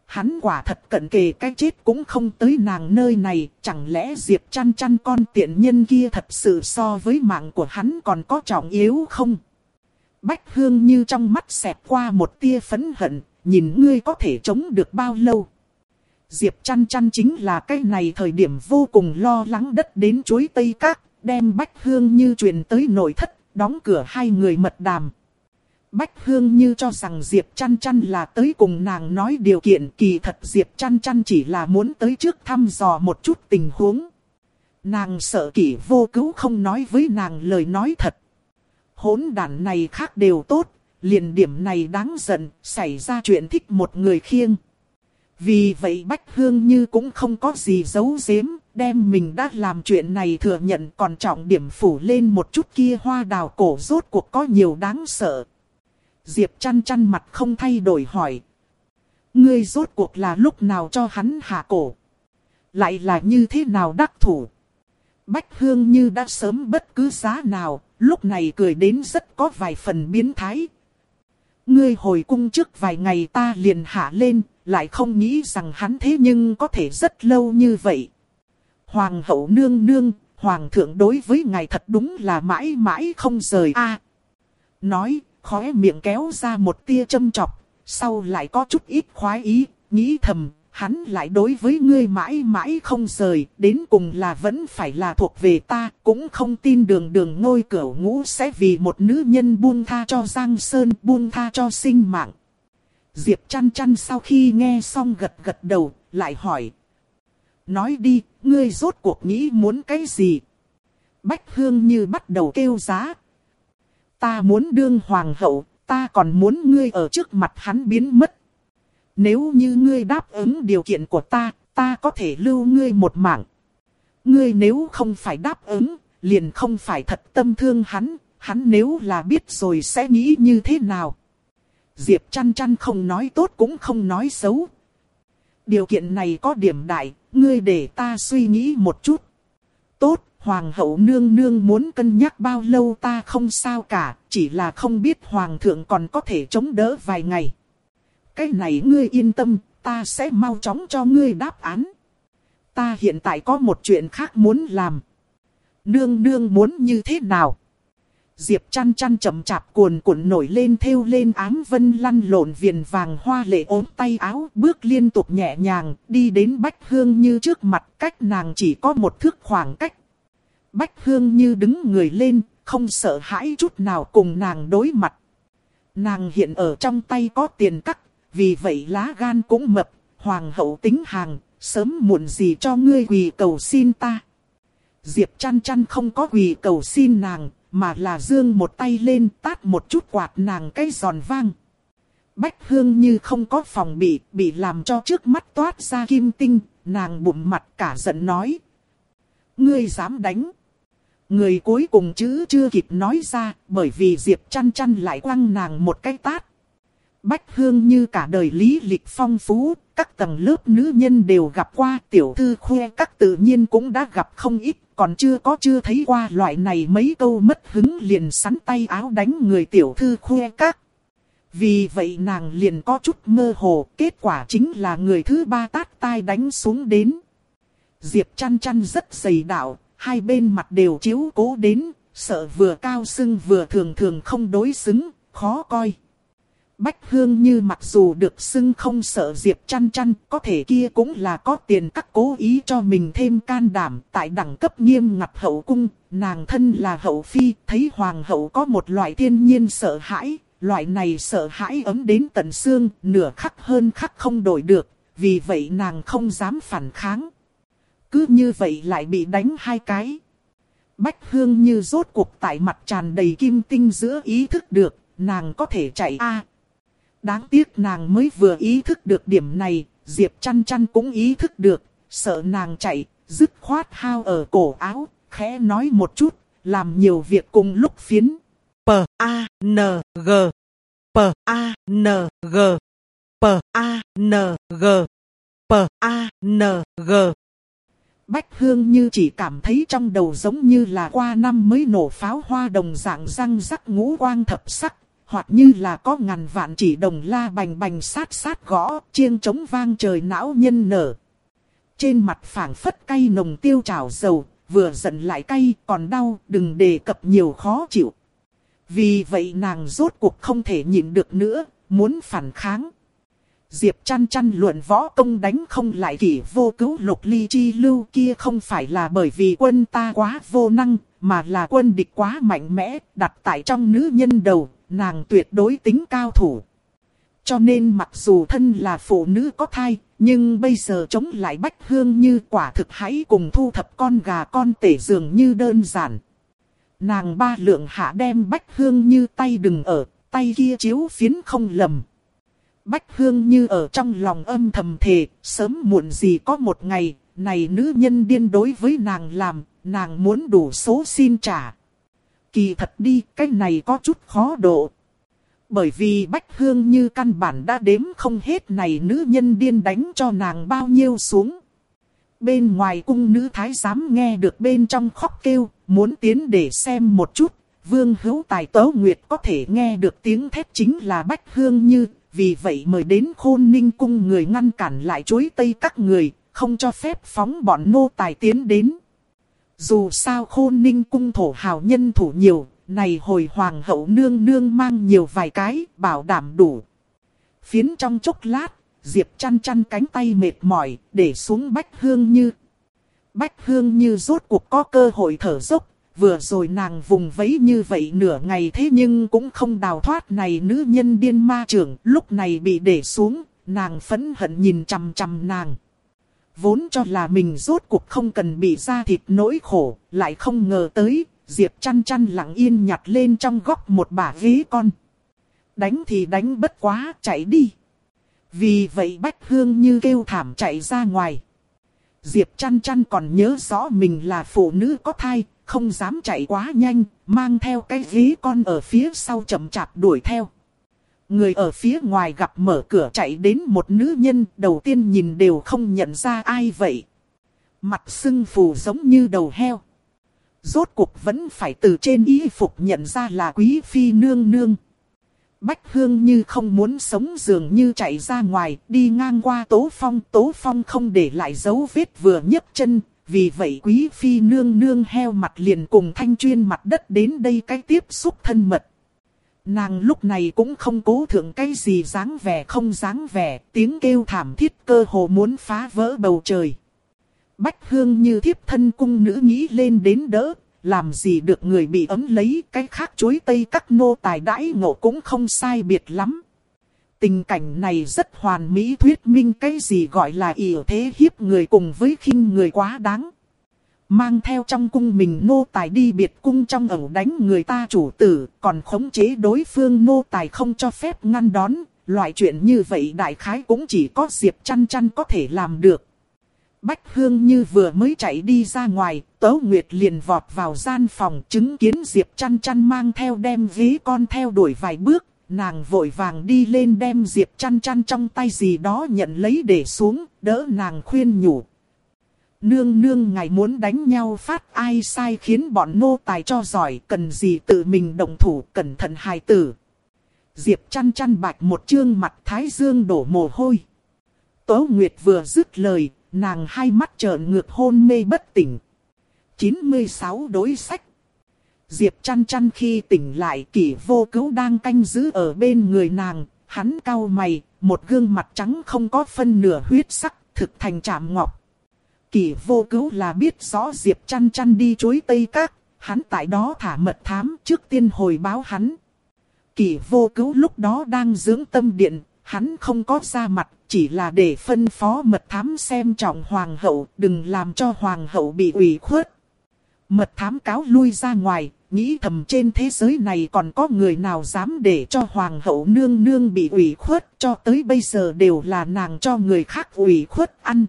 Hắn quả thật cận kề cái chết cũng không tới nàng nơi này, chẳng lẽ Diệp chăn chăn con tiện nhân kia thật sự so với mạng của hắn còn có trọng yếu không? Bách hương như trong mắt xẹt qua một tia phấn hận, nhìn ngươi có thể chống được bao lâu? Diệp chăn chăn chính là cái này thời điểm vô cùng lo lắng đất đến chuối tây các, đem Bách Hương Như truyền tới nội thất, đóng cửa hai người mật đàm. Bách Hương Như cho rằng Diệp chăn chăn là tới cùng nàng nói điều kiện kỳ thật Diệp chăn chăn chỉ là muốn tới trước thăm dò một chút tình huống. Nàng sợ kỷ vô cứu không nói với nàng lời nói thật. Hốn đàn này khác đều tốt, liền điểm này đáng giận, xảy ra chuyện thích một người khiêng. Vì vậy Bách Hương Như cũng không có gì giấu giếm, đem mình đã làm chuyện này thừa nhận còn trọng điểm phủ lên một chút kia hoa đào cổ rốt cuộc có nhiều đáng sợ. Diệp chăn chăn mặt không thay đổi hỏi. Ngươi rốt cuộc là lúc nào cho hắn hạ cổ? Lại là như thế nào đắc thủ? Bách Hương Như đã sớm bất cứ giá nào, lúc này cười đến rất có vài phần biến thái. Ngươi hồi cung trước vài ngày ta liền hạ lên, lại không nghĩ rằng hắn thế nhưng có thể rất lâu như vậy. Hoàng hậu nương nương, hoàng thượng đối với ngài thật đúng là mãi mãi không rời a. nói, khóe miệng kéo ra một tia châm chọc, sau lại có chút ít khoái ý, nghĩ thầm, hắn lại đối với ngươi mãi mãi không rời, đến cùng là vẫn phải là thuộc về ta, cũng không tin đường đường ngôi cửa ngũ sẽ vì một nữ nhân buông tha cho Giang Sơn, buông tha cho sinh mạng. Diệp chăn chăn sau khi nghe xong gật gật đầu, lại hỏi. Nói đi, ngươi rốt cuộc nghĩ muốn cái gì? Bách Hương như bắt đầu kêu giá. Ta muốn đương hoàng hậu, ta còn muốn ngươi ở trước mặt hắn biến mất. Nếu như ngươi đáp ứng điều kiện của ta, ta có thể lưu ngươi một mạng. Ngươi nếu không phải đáp ứng, liền không phải thật tâm thương hắn, hắn nếu là biết rồi sẽ nghĩ như thế nào. Diệp chăn chăn không nói tốt cũng không nói xấu. Điều kiện này có điểm đại, ngươi để ta suy nghĩ một chút. Tốt, Hoàng hậu nương nương muốn cân nhắc bao lâu ta không sao cả, chỉ là không biết Hoàng thượng còn có thể chống đỡ vài ngày. Cái này ngươi yên tâm, ta sẽ mau chóng cho ngươi đáp án. Ta hiện tại có một chuyện khác muốn làm. Nương nương muốn như thế nào? Diệp chăn chăn chậm chạp cuồn cuộn nổi lên theo lên áng vân lăn lộn viền vàng hoa lệ ốm tay áo bước liên tục nhẹ nhàng đi đến Bách Hương như trước mặt cách nàng chỉ có một thước khoảng cách. Bách Hương như đứng người lên, không sợ hãi chút nào cùng nàng đối mặt. Nàng hiện ở trong tay có tiền cắt, vì vậy lá gan cũng mập, hoàng hậu tính hàng, sớm muộn gì cho ngươi quỳ cầu xin ta. Diệp chăn chăn không có quỳ cầu xin nàng, mà là dương một tay lên tát một chút quạt nàng cái giòn vang. Bách hương như không có phòng bị, bị làm cho trước mắt toát ra kim tinh, nàng bụng mặt cả giận nói. Ngươi dám đánh. Người cuối cùng chữ chưa kịp nói ra, bởi vì Diệp chăn chăn lại quăng nàng một cái tát. Bách Hương như cả đời lý lịch phong phú, các tầng lớp nữ nhân đều gặp qua tiểu thư khuê các tự nhiên cũng đã gặp không ít, còn chưa có chưa thấy qua loại này mấy câu mất hứng liền sắn tay áo đánh người tiểu thư khuê các. Vì vậy nàng liền có chút mơ hồ, kết quả chính là người thứ ba tát tai đánh xuống đến. Diệp chăn chăn rất dày đạo, hai bên mặt đều chiếu cố đến, sợ vừa cao sưng vừa thường thường không đối xứng, khó coi. Bách Hương như mặc dù được xưng không sợ Diệp chăn chăn, có thể kia cũng là có tiền các cố ý cho mình thêm can đảm. Tại đẳng cấp nghiêm ngặt hậu cung, nàng thân là hậu phi, thấy hoàng hậu có một loại thiên nhiên sợ hãi. Loại này sợ hãi ấm đến tận xương, nửa khắc hơn khắc không đổi được, vì vậy nàng không dám phản kháng. Cứ như vậy lại bị đánh hai cái. Bách Hương như rốt cuộc tại mặt tràn đầy kim tinh giữa ý thức được, nàng có thể chạy a Đáng tiếc nàng mới vừa ý thức được điểm này, Diệp chăn chăn cũng ý thức được, sợ nàng chạy, dứt khoát hao ở cổ áo, khẽ nói một chút, làm nhiều việc cùng lúc phiến. P-A-N-G P-A-N-G P-A-N-G P-A-N-G Bách Hương như chỉ cảm thấy trong đầu giống như là qua năm mới nổ pháo hoa đồng dạng răng rắc ngũ quang thập sắc, hoặc như là có ngàn vạn chỉ đồng la bành bành sát sát gõ, chiêng trống vang trời não nhân nở. Trên mặt phảng phất cay nồng tiêu trào dầu, vừa giận lại cay, còn đau, đừng đề cập nhiều khó chịu. Vì vậy nàng rốt cuộc không thể nhịn được nữa, muốn phản kháng. Diệp chăn chăn luận võ công đánh không lại kỷ vô cứu lục ly chi lưu kia không phải là bởi vì quân ta quá vô năng, mà là quân địch quá mạnh mẽ, đặt tại trong nữ nhân đầu, nàng tuyệt đối tính cao thủ. Cho nên mặc dù thân là phụ nữ có thai, nhưng bây giờ chống lại bách hương như quả thực hãy cùng thu thập con gà con tể dường như đơn giản. Nàng ba lượng hạ đem bách hương như tay đừng ở, tay kia chiếu phiến không lầm. Bách hương như ở trong lòng âm thầm thề, sớm muộn gì có một ngày, này nữ nhân điên đối với nàng làm, nàng muốn đủ số xin trả. Kỳ thật đi, cái này có chút khó độ. Bởi vì Bách Hương như căn bản đã đếm không hết này nữ nhân điên đánh cho nàng bao nhiêu xuống. Bên ngoài cung nữ thái giám nghe được bên trong khóc kêu, muốn tiến để xem một chút. Vương hữu tài tấu nguyệt có thể nghe được tiếng thét chính là Bách Hương như, vì vậy mời đến khôn ninh cung người ngăn cản lại chối tây các người, không cho phép phóng bọn nô tài tiến đến. Dù sao khôn ninh cung thổ hào nhân thủ nhiều, này hồi hoàng hậu nương nương mang nhiều vài cái, bảo đảm đủ. Phiến trong chốc lát, Diệp chăn chăn cánh tay mệt mỏi, để xuống Bách Hương Như. Bách Hương Như rốt cuộc có cơ hội thở dốc, vừa rồi nàng vùng vẫy như vậy nửa ngày thế nhưng cũng không đào thoát này nữ nhân điên ma trưởng, lúc này bị để xuống, nàng phẫn hận nhìn chằm chằm nàng. Vốn cho là mình rốt cuộc không cần bị ra thịt nỗi khổ, lại không ngờ tới, Diệp chăn chăn lặng yên nhặt lên trong góc một bả ghế con. Đánh thì đánh bất quá, chạy đi. Vì vậy Bách Hương như kêu thảm chạy ra ngoài. Diệp chăn chăn còn nhớ rõ mình là phụ nữ có thai, không dám chạy quá nhanh, mang theo cái ghế con ở phía sau chậm chạp đuổi theo. Người ở phía ngoài gặp mở cửa chạy đến một nữ nhân đầu tiên nhìn đều không nhận ra ai vậy. Mặt sưng phù giống như đầu heo. Rốt cuộc vẫn phải từ trên y phục nhận ra là quý phi nương nương. Bách Hương như không muốn sống dường như chạy ra ngoài, đi ngang qua Tố Phong. Tố Phong không để lại dấu vết vừa nhấc chân, vì vậy quý phi nương nương heo mặt liền cùng thanh chuyên mặt đất đến đây cái tiếp xúc thân mật. Nàng lúc này cũng không cố thượng cái gì dáng vẻ không dáng vẻ, tiếng kêu thảm thiết cơ hồ muốn phá vỡ bầu trời. Bách hương như thiếp thân cung nữ nghĩ lên đến đỡ, làm gì được người bị ấm lấy cái khác chuối tây các nô tài đãi ngộ cũng không sai biệt lắm. Tình cảnh này rất hoàn mỹ thuyết minh cái gì gọi là ỉa thế hiếp người cùng với khinh người quá đáng. Mang theo trong cung mình nô tài đi biệt cung trong ẩu đánh người ta chủ tử, còn khống chế đối phương nô tài không cho phép ngăn đón. Loại chuyện như vậy đại khái cũng chỉ có Diệp chăn chăn có thể làm được. Bách Hương như vừa mới chạy đi ra ngoài, Tấu Nguyệt liền vọt vào gian phòng chứng kiến Diệp chăn chăn mang theo đem ví con theo đuổi vài bước. Nàng vội vàng đi lên đem Diệp chăn chăn trong tay gì đó nhận lấy để xuống, đỡ nàng khuyên nhủ. Nương nương ngài muốn đánh nhau phát ai sai khiến bọn nô tài cho giỏi, cần gì tự mình động thủ, cẩn thận hài tử. Diệp chăn chăn bạch một chương mặt thái dương đổ mồ hôi. Tố Nguyệt vừa dứt lời, nàng hai mắt trợn ngược hôn mê bất tỉnh. 96 đối sách. Diệp chăn chăn khi tỉnh lại kỷ vô cứu đang canh giữ ở bên người nàng, hắn cau mày, một gương mặt trắng không có phân nửa huyết sắc, thực thành chạm ngọc. Kỳ vô cứu là biết rõ Diệp chăn chăn đi chối Tây Các, hắn tại đó thả mật thám trước tiên hồi báo hắn. Kỳ vô cứu lúc đó đang dưỡng tâm điện, hắn không có ra mặt, chỉ là để phân phó mật thám xem trọng hoàng hậu, đừng làm cho hoàng hậu bị ủy khuất. Mật thám cáo lui ra ngoài, nghĩ thầm trên thế giới này còn có người nào dám để cho hoàng hậu nương nương bị ủy khuất, cho tới bây giờ đều là nàng cho người khác ủy khuất ăn.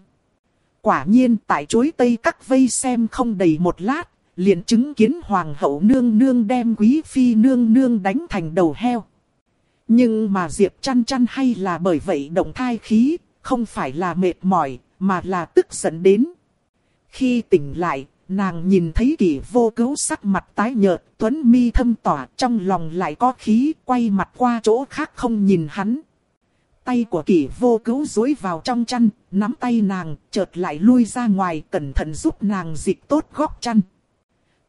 Quả nhiên tại chuối tây các vây xem không đầy một lát, liền chứng kiến hoàng hậu nương nương đem quý phi nương nương đánh thành đầu heo. Nhưng mà Diệp chăn chăn hay là bởi vậy động thai khí, không phải là mệt mỏi, mà là tức giận đến. Khi tỉnh lại, nàng nhìn thấy kỷ vô cứu sắc mặt tái nhợt, tuấn mi thâm tỏa, trong lòng lại có khí, quay mặt qua chỗ khác không nhìn hắn. Tay của kỷ vô cứu dối vào trong chăn, nắm tay nàng, chợt lại lui ra ngoài, cẩn thận giúp nàng dịch tốt góc chăn.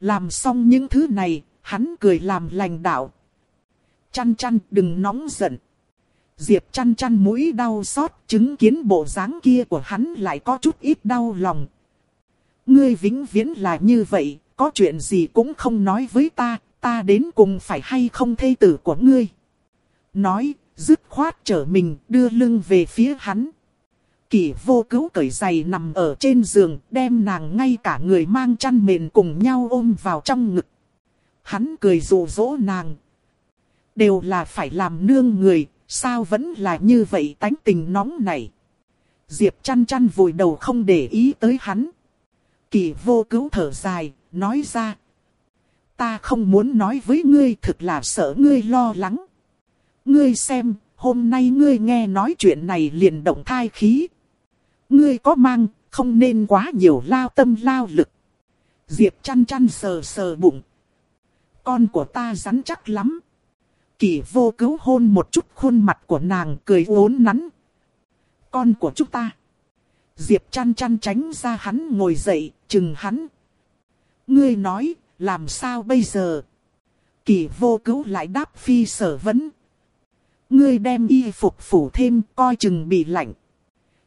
Làm xong những thứ này, hắn cười làm lành đạo, chăn chăn đừng nóng giận. Diệp chăn chăn mũi đau xót, chứng kiến bộ dáng kia của hắn lại có chút ít đau lòng. Ngươi vĩnh viễn là như vậy, có chuyện gì cũng không nói với ta, ta đến cùng phải hay không thê tử của ngươi. Nói, dứt khoát trở mình, đưa lưng về phía hắn. Kỷ vô cứu cởi giày nằm ở trên giường, đem nàng ngay cả người mang chăn mền cùng nhau ôm vào trong ngực. Hắn cười rủ rỗ nàng, đều là phải làm nương người, sao vẫn là như vậy tánh tình nóng này. Diệp chăn chăn vùi đầu không để ý tới hắn. Kỳ vô cứu thở dài, nói ra. Ta không muốn nói với ngươi thực là sợ ngươi lo lắng. Ngươi xem, hôm nay ngươi nghe nói chuyện này liền động thai khí. Ngươi có mang, không nên quá nhiều lao tâm lao lực. Diệp chăn chăn sờ sờ bụng. Con của ta rắn chắc lắm. Kỳ vô cứu hôn một chút khuôn mặt của nàng cười uốn nắn. Con của chúng ta. Diệp chăn chăn tránh ra hắn ngồi dậy, chừng hắn. Ngươi nói, làm sao bây giờ? Kỳ vô cứu lại đáp phi sở vấn. Ngươi đem y phục phủ thêm, coi chừng bị lạnh.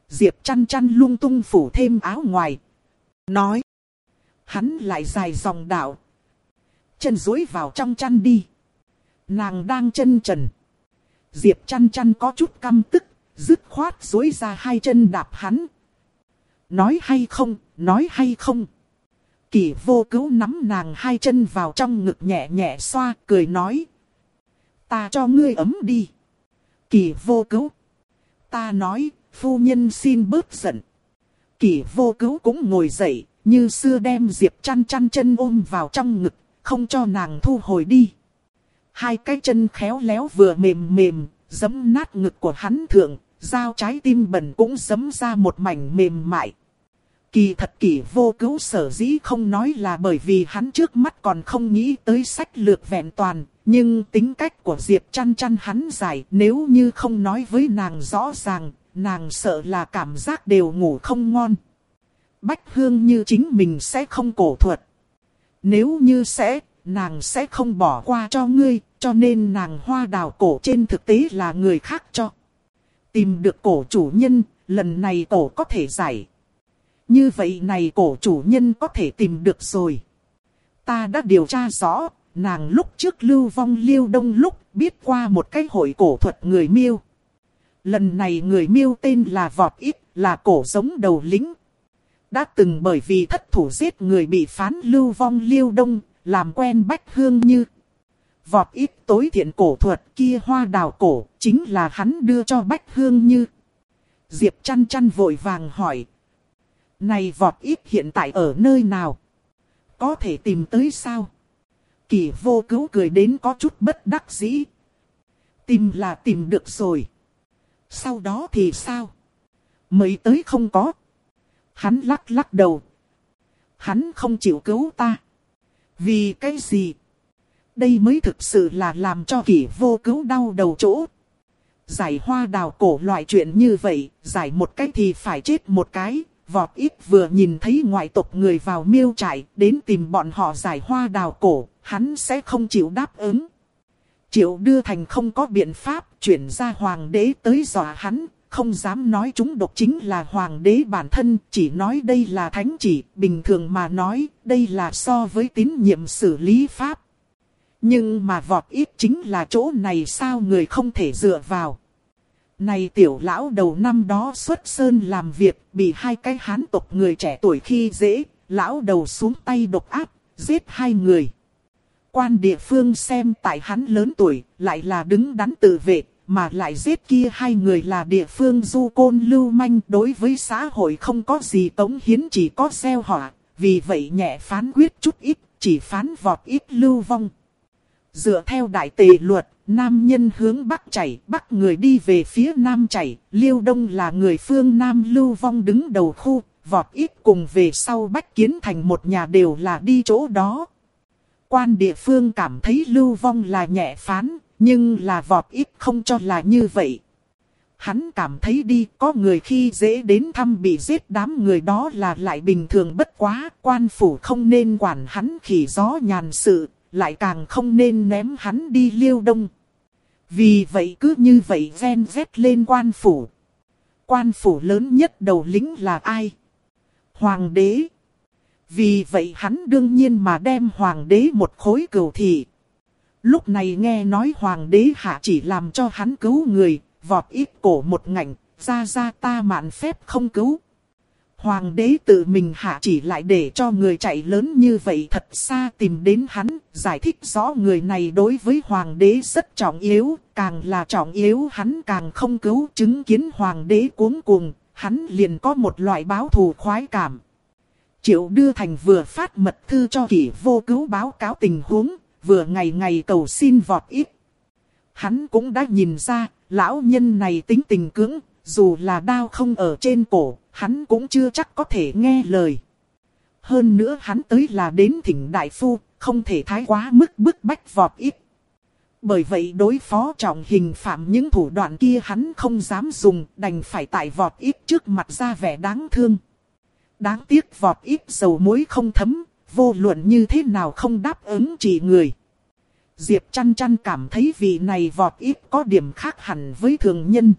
Diệp chăn chăn lung tung phủ thêm áo ngoài. Nói. Hắn lại dài dòng đạo. Chân dối vào trong chăn đi. Nàng đang chân trần. Diệp chăn chăn có chút căm tức, dứt khoát dối ra hai chân đạp hắn. Nói hay không, nói hay không. Kỳ vô cứu nắm nàng hai chân vào trong ngực nhẹ nhẹ xoa, cười nói. Ta cho ngươi ấm đi. Kỳ vô cứu. Ta nói, phu nhân xin bớt giận. Kỳ vô cứu cũng ngồi dậy, như xưa đem Diệp chăn chăn chân ôm vào trong ngực, không cho nàng thu hồi đi hai cái chân khéo léo vừa mềm mềm, giấm nát ngực của hắn thượng, dao trái tim bẩn cũng giấm ra một mảnh mềm mại. Kỳ thật kỳ vô cứu sở dĩ không nói là bởi vì hắn trước mắt còn không nghĩ tới sách lược vẹn toàn, nhưng tính cách của Diệp chăn chăn hắn giải nếu như không nói với nàng rõ ràng, nàng sợ là cảm giác đều ngủ không ngon. Bách hương như chính mình sẽ không cổ thuật. Nếu như sẽ, nàng sẽ không bỏ qua cho ngươi, cho nên nàng hoa đào cổ trên thực tế là người khác cho. Tìm được cổ chủ nhân, lần này cổ có thể giải. Như vậy này cổ chủ nhân có thể tìm được rồi. Ta đã điều tra rõ, nàng lúc trước lưu vong liêu đông lúc biết qua một cái hội cổ thuật người miêu. Lần này người miêu tên là Vọt Ít, là cổ giống đầu lính. Đã từng bởi vì thất thủ giết người bị phán lưu vong liêu đông, làm quen bách hương như. Vọt ít tối thiện cổ thuật kia hoa đào cổ, chính là hắn đưa cho bách hương như. Diệp chăn chăn vội vàng hỏi. Này vọt ít hiện tại ở nơi nào? Có thể tìm tới sao? Kỳ vô cứu cười đến có chút bất đắc dĩ. Tìm là tìm được rồi. Sau đó thì sao? Mới tới không có. Hắn lắc lắc đầu. Hắn không chịu cứu ta. Vì cái gì? Đây mới thực sự là làm cho kỷ vô cứu đau đầu chỗ. Giải hoa đào cổ loại chuyện như vậy, giải một cái thì phải chết một cái. Vọt ít vừa nhìn thấy ngoại tộc người vào miêu trại, đến tìm bọn họ giải hoa đào cổ, hắn sẽ không chịu đáp ứng. Triệu đưa thành không có biện pháp, chuyển ra hoàng đế tới dọa hắn, không dám nói chúng độc chính là hoàng đế bản thân, chỉ nói đây là thánh chỉ, bình thường mà nói, đây là so với tín nhiệm xử lý pháp. Nhưng mà vọt ít chính là chỗ này sao người không thể dựa vào. Này tiểu lão đầu năm đó xuất sơn làm việc, bị hai cái hán tộc người trẻ tuổi khi dễ, lão đầu xuống tay độc áp, giết hai người. Quan địa phương xem tại hắn lớn tuổi, lại là đứng đắn tự vệ, mà lại giết kia hai người là địa phương du côn lưu manh đối với xã hội không có gì tống hiến chỉ có gieo họa, vì vậy nhẹ phán quyết chút ít, chỉ phán vọt ít lưu vong. Dựa theo đại tề luật, nam nhân hướng bắc chảy, bắc người đi về phía nam chảy, liêu đông là người phương nam lưu vong đứng đầu khu, vọt ít cùng về sau bách kiến thành một nhà đều là đi chỗ đó. Quan địa phương cảm thấy lưu vong là nhẹ phán, nhưng là vọt ít không cho là như vậy. Hắn cảm thấy đi có người khi dễ đến thăm bị giết đám người đó là lại bình thường bất quá. Quan phủ không nên quản hắn khỉ gió nhàn sự, lại càng không nên ném hắn đi liêu đông. Vì vậy cứ như vậy ven vét lên quan phủ. Quan phủ lớn nhất đầu lính là ai? Hoàng đế. Vì vậy hắn đương nhiên mà đem hoàng đế một khối cửu thị. Lúc này nghe nói hoàng đế hạ chỉ làm cho hắn cứu người, vọt ít cổ một ngạnh, ra ra ta mạn phép không cứu. Hoàng đế tự mình hạ chỉ lại để cho người chạy lớn như vậy thật xa tìm đến hắn, giải thích rõ người này đối với hoàng đế rất trọng yếu, càng là trọng yếu hắn càng không cứu chứng kiến hoàng đế cuống cuồng, hắn liền có một loại báo thù khoái cảm. Triệu đưa thành vừa phát mật thư cho kỷ vô cứu báo cáo tình huống, vừa ngày ngày cầu xin vọt ít. Hắn cũng đã nhìn ra, lão nhân này tính tình cứng, dù là đao không ở trên cổ, hắn cũng chưa chắc có thể nghe lời. Hơn nữa hắn tới là đến thỉnh đại phu, không thể thái quá mức bức bách vọt ít. Bởi vậy đối phó trọng hình phạm những thủ đoạn kia hắn không dám dùng, đành phải tại vọt ít trước mặt ra vẻ đáng thương. Đáng tiếc vọt ít dầu muối không thấm, vô luận như thế nào không đáp ứng chỉ người. Diệp chăn chăn cảm thấy vị này vọt ít có điểm khác hẳn với thường nhân.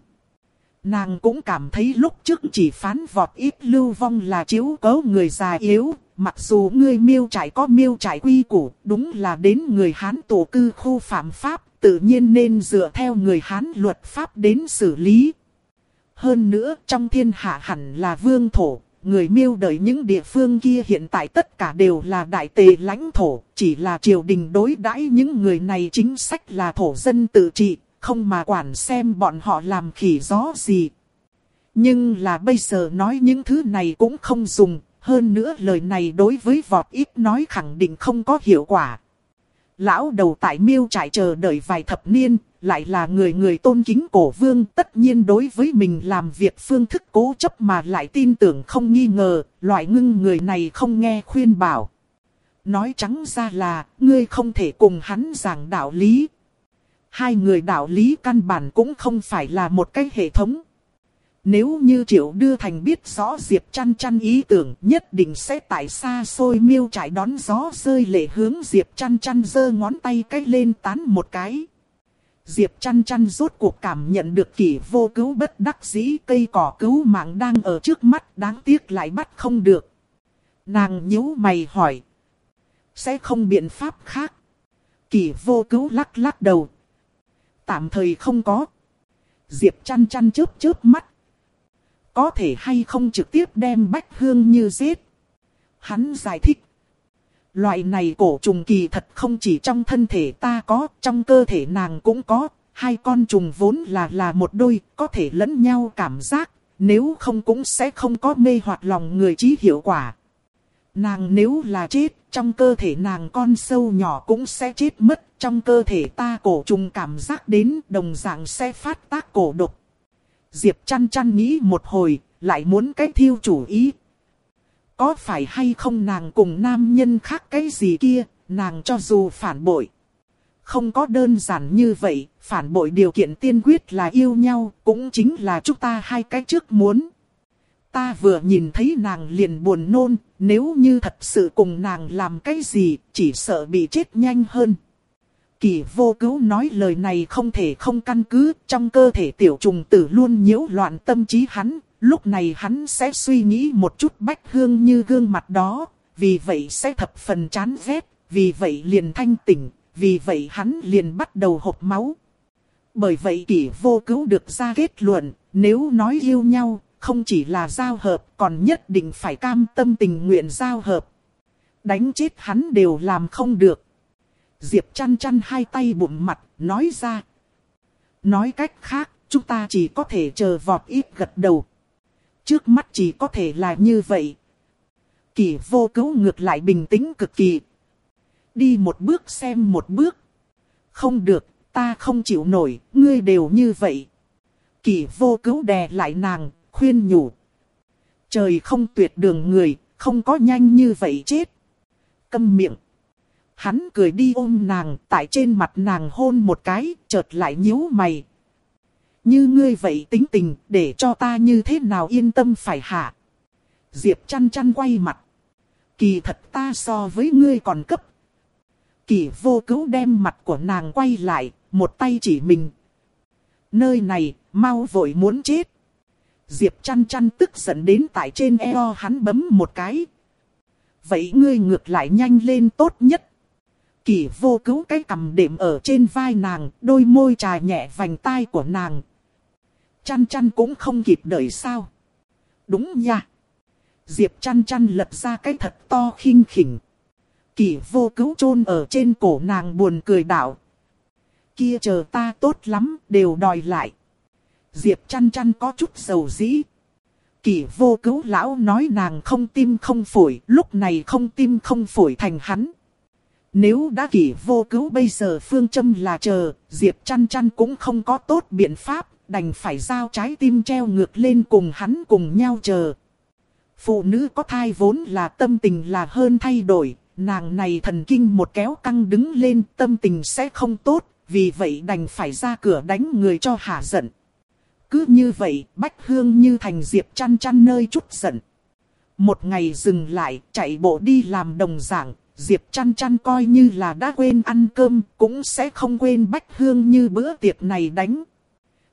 Nàng cũng cảm thấy lúc trước chỉ phán vọt ít lưu vong là chiếu cấu người già yếu, mặc dù người miêu trải có miêu trải quy củ, đúng là đến người Hán tổ cư khu phạm pháp, tự nhiên nên dựa theo người Hán luật pháp đến xử lý. Hơn nữa trong thiên hạ hẳn là vương thổ, người miêu đợi những địa phương kia hiện tại tất cả đều là đại tề lãnh thổ, chỉ là triều đình đối đãi những người này chính sách là thổ dân tự trị, không mà quản xem bọn họ làm khỉ gió gì. Nhưng là bây giờ nói những thứ này cũng không dùng, hơn nữa lời này đối với vọt ít nói khẳng định không có hiệu quả. Lão đầu tại miêu trải chờ đợi vài thập niên, lại là người người tôn kính cổ vương. Tất nhiên đối với mình làm việc phương thức cố chấp mà lại tin tưởng không nghi ngờ, loại ngưng người này không nghe khuyên bảo. Nói trắng ra là, ngươi không thể cùng hắn giảng đạo lý. Hai người đạo lý căn bản cũng không phải là một cái hệ thống. Nếu như Triệu Đưa Thành biết rõ Diệp Chăn Chăn ý tưởng, nhất định sẽ tại xa xôi miêu trải đón gió rơi lệ hướng Diệp Chăn Chăn giơ ngón tay cách lên tán một cái. Diệp Chăn Chăn rốt cuộc cảm nhận được kỷ vô cứu bất đắc dĩ cây cỏ cứu mạng đang ở trước mắt, đáng tiếc lại bắt không được. Nàng nhíu mày hỏi. Sẽ không biện pháp khác. Kỷ vô cứu lắc lắc đầu. Tạm thời không có. Diệp Chăn Chăn chớp chớp mắt có thể hay không trực tiếp đem Bách Hương Như giết. Hắn giải thích. Loại này cổ trùng kỳ thật không chỉ trong thân thể ta có, trong cơ thể nàng cũng có. Hai con trùng vốn là là một đôi, có thể lẫn nhau cảm giác, nếu không cũng sẽ không có mê hoặc lòng người trí hiệu quả. Nàng nếu là chết, trong cơ thể nàng con sâu nhỏ cũng sẽ chết mất, trong cơ thể ta cổ trùng cảm giác đến đồng dạng sẽ phát tác cổ độc. Diệp chăn chăn nghĩ một hồi, lại muốn cái thiêu chủ ý. Có phải hay không nàng cùng nam nhân khác cái gì kia, nàng cho dù phản bội. Không có đơn giản như vậy, phản bội điều kiện tiên quyết là yêu nhau, cũng chính là chúng ta hai cái trước muốn. Ta vừa nhìn thấy nàng liền buồn nôn, nếu như thật sự cùng nàng làm cái gì, chỉ sợ bị chết nhanh hơn. Kỳ vô cứu nói lời này không thể không căn cứ, trong cơ thể tiểu trùng tử luôn nhiễu loạn tâm trí hắn, lúc này hắn sẽ suy nghĩ một chút bách hương như gương mặt đó, vì vậy sẽ thập phần chán ghét, vì vậy liền thanh tỉnh, vì vậy hắn liền bắt đầu hộp máu. Bởi vậy kỷ vô cứu được ra kết luận, nếu nói yêu nhau, không chỉ là giao hợp, còn nhất định phải cam tâm tình nguyện giao hợp. Đánh chết hắn đều làm không được. Diệp chăn chăn hai tay bụng mặt, nói ra. Nói cách khác, chúng ta chỉ có thể chờ vọt ít gật đầu. Trước mắt chỉ có thể là như vậy. Kỳ vô cứu ngược lại bình tĩnh cực kỳ. Đi một bước xem một bước. Không được, ta không chịu nổi, ngươi đều như vậy. Kỳ vô cứu đè lại nàng, khuyên nhủ. Trời không tuyệt đường người, không có nhanh như vậy chết. Câm miệng. Hắn cười đi ôm nàng, tại trên mặt nàng hôn một cái, chợt lại nhíu mày. Như ngươi vậy tính tình, để cho ta như thế nào yên tâm phải hả Diệp chăn chăn quay mặt. Kỳ thật ta so với ngươi còn cấp. Kỳ vô cứu đem mặt của nàng quay lại, một tay chỉ mình. Nơi này, mau vội muốn chết. Diệp chăn chăn tức giận đến tại trên eo hắn bấm một cái. Vậy ngươi ngược lại nhanh lên tốt nhất. Kỳ vô cứu cái cầm đệm ở trên vai nàng, đôi môi trà nhẹ vành tai của nàng. Chăn chăn cũng không kịp đợi sao. Đúng nha. Diệp chăn chăn lật ra cái thật to khinh khỉnh. Kỳ vô cứu chôn ở trên cổ nàng buồn cười đảo. Kia chờ ta tốt lắm, đều đòi lại. Diệp chăn chăn có chút dầu dĩ. Kỳ vô cứu lão nói nàng không tim không phổi, lúc này không tim không phổi thành hắn. Nếu đã kỷ vô cứu bây giờ phương châm là chờ, Diệp chăn chăn cũng không có tốt biện pháp, đành phải giao trái tim treo ngược lên cùng hắn cùng nhau chờ. Phụ nữ có thai vốn là tâm tình là hơn thay đổi, nàng này thần kinh một kéo căng đứng lên tâm tình sẽ không tốt, vì vậy đành phải ra cửa đánh người cho hả giận. Cứ như vậy, Bách Hương như thành Diệp chăn chăn nơi chút giận. Một ngày dừng lại, chạy bộ đi làm đồng giảng, Diệp chăn chăn coi như là đã quên ăn cơm, cũng sẽ không quên bách hương như bữa tiệc này đánh.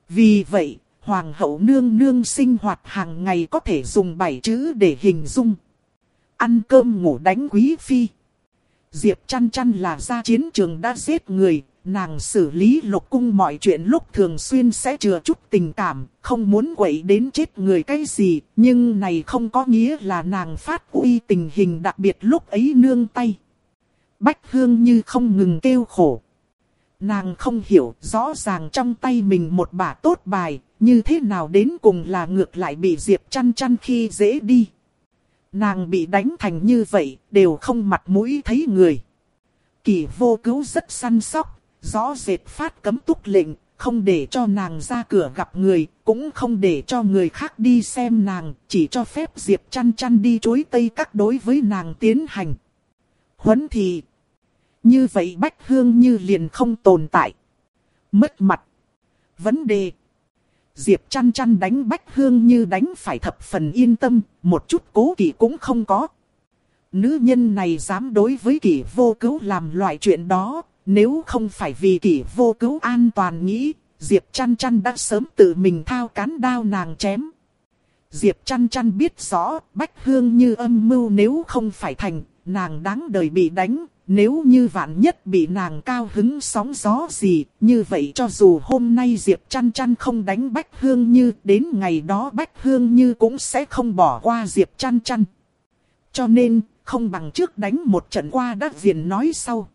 Vì vậy, Hoàng hậu nương nương sinh hoạt hàng ngày có thể dùng bảy chữ để hình dung. Ăn cơm ngủ đánh quý phi. Diệp chăn chăn là ra chiến trường đã giết người, nàng xử lý lục cung mọi chuyện lúc thường xuyên sẽ chừa chút tình cảm, không muốn quậy đến chết người cái gì, nhưng này không có nghĩa là nàng phát uy tình hình đặc biệt lúc ấy nương tay. Bách hương như không ngừng kêu khổ. Nàng không hiểu rõ ràng trong tay mình một bả tốt bài, như thế nào đến cùng là ngược lại bị Diệp chăn chăn khi dễ đi. Nàng bị đánh thành như vậy, đều không mặt mũi thấy người. kỳ vô cứu rất săn sóc, rõ rệt phát cấm túc lệnh, không để cho nàng ra cửa gặp người, cũng không để cho người khác đi xem nàng, chỉ cho phép Diệp chăn chăn đi chối tây các đối với nàng tiến hành. Huấn thì, như vậy Bách Hương như liền không tồn tại. Mất mặt. Vấn đề. Diệp chăn chăn đánh Bách Hương như đánh phải thập phần yên tâm, một chút cố kỵ cũng không có. Nữ nhân này dám đối với kỷ vô cứu làm loại chuyện đó, nếu không phải vì kỷ vô cứu an toàn nghĩ, Diệp chăn chăn đã sớm tự mình thao cán đao nàng chém. Diệp chăn chăn biết rõ, Bách Hương như âm mưu nếu không phải thành, nàng đáng đời bị đánh, nếu như vạn nhất bị nàng cao hứng sóng gió gì, như vậy cho dù hôm nay Diệp chăn chăn không đánh Bách Hương Như, đến ngày đó Bách Hương Như cũng sẽ không bỏ qua Diệp chăn chăn. Cho nên, không bằng trước đánh một trận qua đã viền nói sau.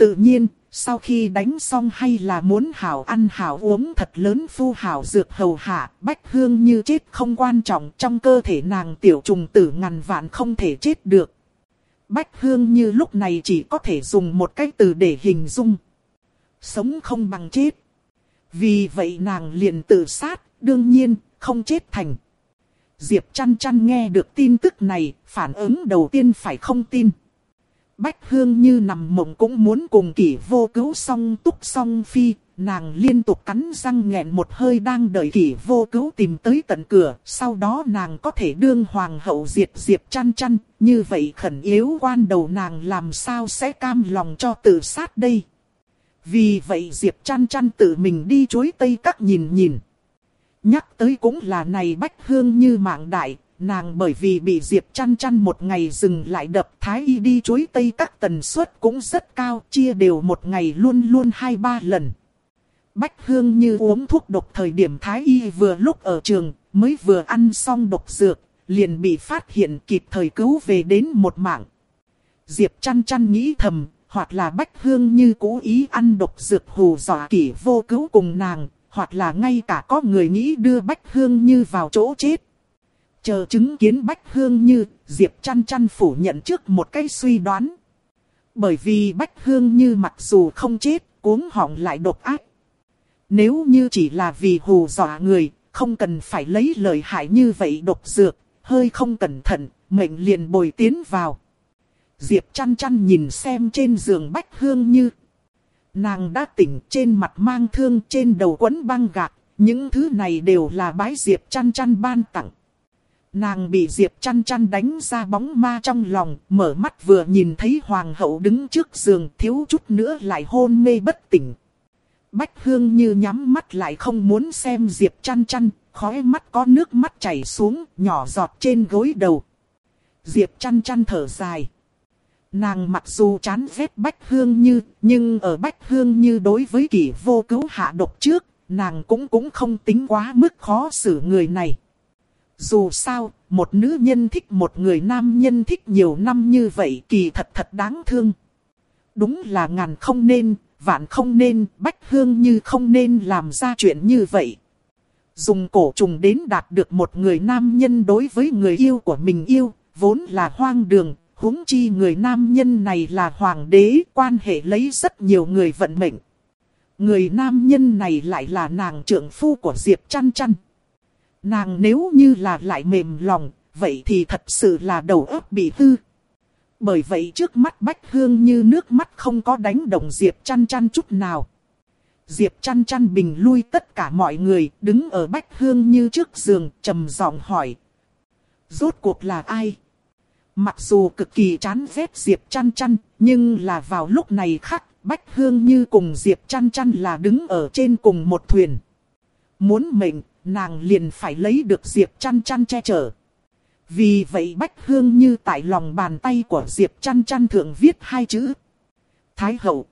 Tự nhiên, sau khi đánh xong hay là muốn hảo ăn hảo uống thật lớn phu hảo dược hầu hạ, Bách Hương Như chết không quan trọng trong cơ thể nàng tiểu trùng tử ngàn vạn không thể chết được. Bách Hương như lúc này chỉ có thể dùng một cái từ để hình dung. Sống không bằng chết. Vì vậy nàng liền tự sát, đương nhiên, không chết thành. Diệp chăn chăn nghe được tin tức này, phản ứng đầu tiên phải không tin. Bách Hương như nằm mộng cũng muốn cùng kỷ vô cứu song túc song phi, nàng liên tục cắn răng nghẹn một hơi đang đợi kỷ vô cứu tìm tới tận cửa, sau đó nàng có thể đương hoàng hậu diệt diệp chăn chăn, như vậy khẩn yếu quan đầu nàng làm sao sẽ cam lòng cho tự sát đây. Vì vậy diệp chăn chăn tự mình đi chối tây các nhìn nhìn. Nhắc tới cũng là này bách hương như mạng đại, nàng bởi vì bị Diệp chăn chăn một ngày dừng lại đập thái y đi chuối tây các tần suất cũng rất cao, chia đều một ngày luôn luôn hai ba lần. Bách Hương như uống thuốc độc thời điểm Thái Y vừa lúc ở trường, mới vừa ăn xong độc dược, liền bị phát hiện kịp thời cứu về đến một mạng. Diệp chăn chăn nghĩ thầm, hoặc là Bách Hương như cố ý ăn độc dược hù dọa kỷ vô cứu cùng nàng, hoặc là ngay cả có người nghĩ đưa Bách Hương như vào chỗ chết. Chờ chứng kiến Bách Hương như, Diệp chăn chăn phủ nhận trước một cái suy đoán. Bởi vì Bách Hương như mặc dù không chết, cuống họng lại độc ác, nếu như chỉ là vì hù dọa người, không cần phải lấy lời hại như vậy độc dược, hơi không cẩn thận, mệnh liền bồi tiến vào. Diệp chăn chăn nhìn xem trên giường bách hương như. Nàng đã tỉnh trên mặt mang thương trên đầu quấn băng gạc, những thứ này đều là bái Diệp chăn chăn ban tặng. Nàng bị Diệp chăn chăn đánh ra bóng ma trong lòng, mở mắt vừa nhìn thấy hoàng hậu đứng trước giường thiếu chút nữa lại hôn mê bất tỉnh. Bách Hương như nhắm mắt lại không muốn xem Diệp chăn chăn, khói mắt có nước mắt chảy xuống, nhỏ giọt trên gối đầu. Diệp chăn chăn thở dài. Nàng mặc dù chán ghét Bách Hương Như, nhưng ở Bách Hương Như đối với kỷ vô cứu hạ độc trước, nàng cũng cũng không tính quá mức khó xử người này. Dù sao, một nữ nhân thích một người nam nhân thích nhiều năm như vậy kỳ thật thật đáng thương. Đúng là ngàn không nên, vạn không nên, bách hương như không nên làm ra chuyện như vậy. Dùng cổ trùng đến đạt được một người nam nhân đối với người yêu của mình yêu, vốn là hoang đường, huống chi người nam nhân này là hoàng đế, quan hệ lấy rất nhiều người vận mệnh. Người nam nhân này lại là nàng trưởng phu của Diệp chăn chăn. Nàng nếu như là lại mềm lòng, vậy thì thật sự là đầu óc bị hư. Bởi vậy trước mắt Bách Hương như nước mắt không có đánh động Diệp chăn chăn chút nào. Diệp chăn chăn bình lui tất cả mọi người đứng ở Bách Hương như trước giường trầm giọng hỏi. Rốt cuộc là ai? Mặc dù cực kỳ chán ghét Diệp chăn chăn, nhưng là vào lúc này khác, Bách Hương như cùng Diệp chăn chăn là đứng ở trên cùng một thuyền. Muốn mệnh, nàng liền phải lấy được Diệp chăn chăn che chở. Vì vậy Bách Hương như tại lòng bàn tay của Diệp chăn chăn thượng viết hai chữ. Thái hậu.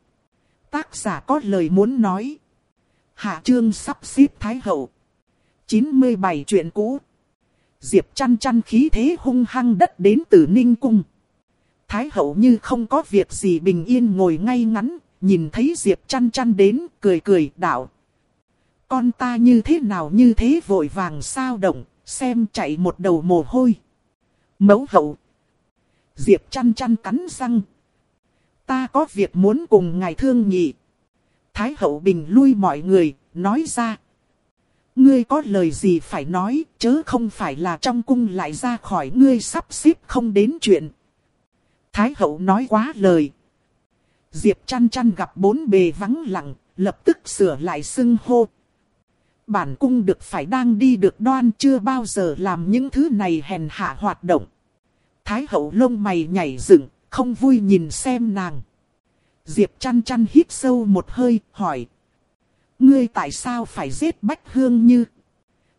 Tác giả có lời muốn nói. Hạ chương sắp xếp Thái hậu. 97 chuyện cũ. Diệp chăn chăn khí thế hung hăng đất đến từ Ninh Cung. Thái hậu như không có việc gì bình yên ngồi ngay ngắn, nhìn thấy Diệp chăn chăn đến, cười cười đạo. Con ta như thế nào như thế vội vàng sao động, xem chạy một đầu mồ hôi. Mẫu hậu. Diệp chăn chăn cắn răng. Ta có việc muốn cùng ngài thương nhị. Thái hậu bình lui mọi người, nói ra. Ngươi có lời gì phải nói, chớ không phải là trong cung lại ra khỏi ngươi sắp xếp không đến chuyện. Thái hậu nói quá lời. Diệp chăn chăn gặp bốn bề vắng lặng, lập tức sửa lại xưng hô. Bản cung được phải đang đi được đoan chưa bao giờ làm những thứ này hèn hạ hoạt động. Thái hậu lông mày nhảy dựng, không vui nhìn xem nàng. Diệp chăn chăn hít sâu một hơi, hỏi. Ngươi tại sao phải giết Bách Hương Như?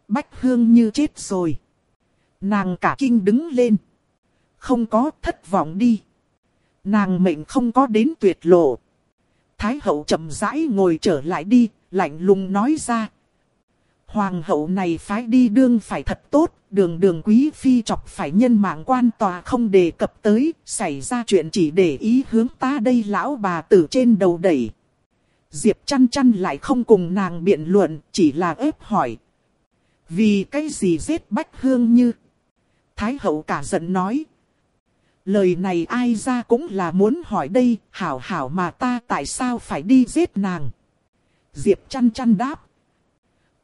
Bách Hương Như chết rồi. Nàng cả kinh đứng lên. Không có thất vọng đi. Nàng mệnh không có đến tuyệt lộ. Thái hậu chậm rãi ngồi trở lại đi, lạnh lùng nói ra. Hoàng hậu này phái đi đương phải thật tốt, đường đường quý phi chọc phải nhân mạng quan tòa không đề cập tới, xảy ra chuyện chỉ để ý hướng ta đây lão bà tử trên đầu đẩy. Diệp chăn chăn lại không cùng nàng biện luận, chỉ là ép hỏi. Vì cái gì giết bách hương như? Thái hậu cả giận nói. Lời này ai ra cũng là muốn hỏi đây, hảo hảo mà ta tại sao phải đi giết nàng? Diệp chăn chăn đáp.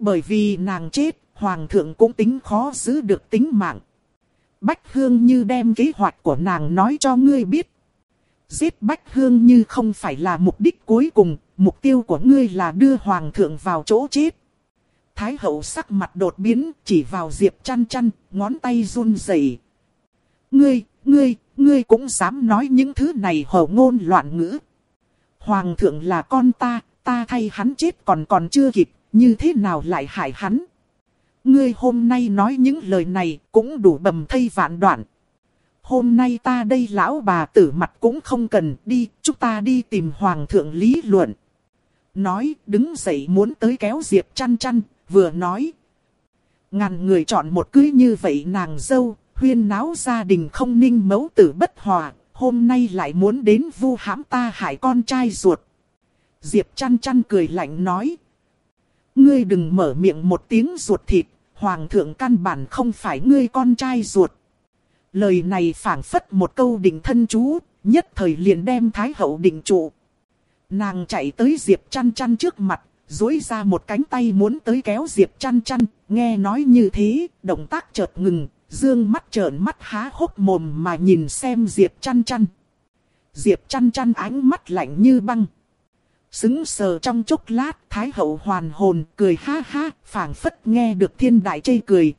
Bởi vì nàng chết, hoàng thượng cũng tính khó giữ được tính mạng. Bách Hương Như đem kế hoạch của nàng nói cho ngươi biết. Giết Bách Hương Như không phải là mục đích cuối cùng, mục tiêu của ngươi là đưa hoàng thượng vào chỗ chết. Thái hậu sắc mặt đột biến, chỉ vào Diệp chăn chăn, ngón tay run rẩy. Ngươi, ngươi, ngươi cũng dám nói những thứ này hổ ngôn loạn ngữ. Hoàng thượng là con ta, ta thay hắn chết còn còn chưa kịp, như thế nào lại hại hắn? Ngươi hôm nay nói những lời này cũng đủ bầm thây vạn đoạn. Hôm nay ta đây lão bà tử mặt cũng không cần đi, chúng ta đi tìm hoàng thượng lý luận. Nói, đứng dậy muốn tới kéo Diệp chăn chăn, vừa nói. Ngàn người chọn một cưới như vậy nàng dâu, huyên náo gia đình không ninh mẫu tử bất hòa, hôm nay lại muốn đến vu hãm ta hại con trai ruột. Diệp chăn chăn cười lạnh nói, Ngươi đừng mở miệng một tiếng ruột thịt, hoàng thượng căn bản không phải ngươi con trai ruột. Lời này phảng phất một câu định thân chú, nhất thời liền đem Thái hậu định trụ. Nàng chạy tới Diệp chăn chăn trước mặt, dối ra một cánh tay muốn tới kéo Diệp chăn chăn, nghe nói như thế, động tác chợt ngừng, dương mắt trợn mắt há hốc mồm mà nhìn xem Diệp chăn chăn. Diệp chăn chăn ánh mắt lạnh như băng. Xứng sờ trong chốc lát, Thái hậu hoàn hồn, cười ha ha, phảng phất nghe được thiên đại chê cười.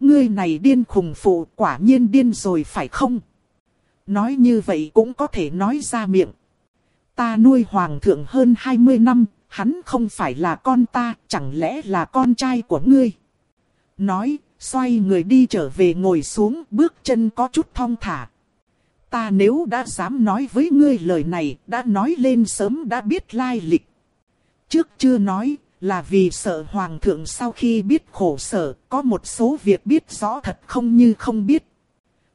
Ngươi này điên khùng phụ, quả nhiên điên rồi phải không? Nói như vậy cũng có thể nói ra miệng. Ta nuôi hoàng thượng hơn 20 năm, hắn không phải là con ta, chẳng lẽ là con trai của ngươi? Nói, xoay người đi trở về ngồi xuống, bước chân có chút thong thả. Ta nếu đã dám nói với ngươi lời này, đã nói lên sớm đã biết lai lịch. Trước chưa nói, là vì sợ hoàng thượng sau khi biết khổ sở, có một số việc biết rõ thật không như không biết.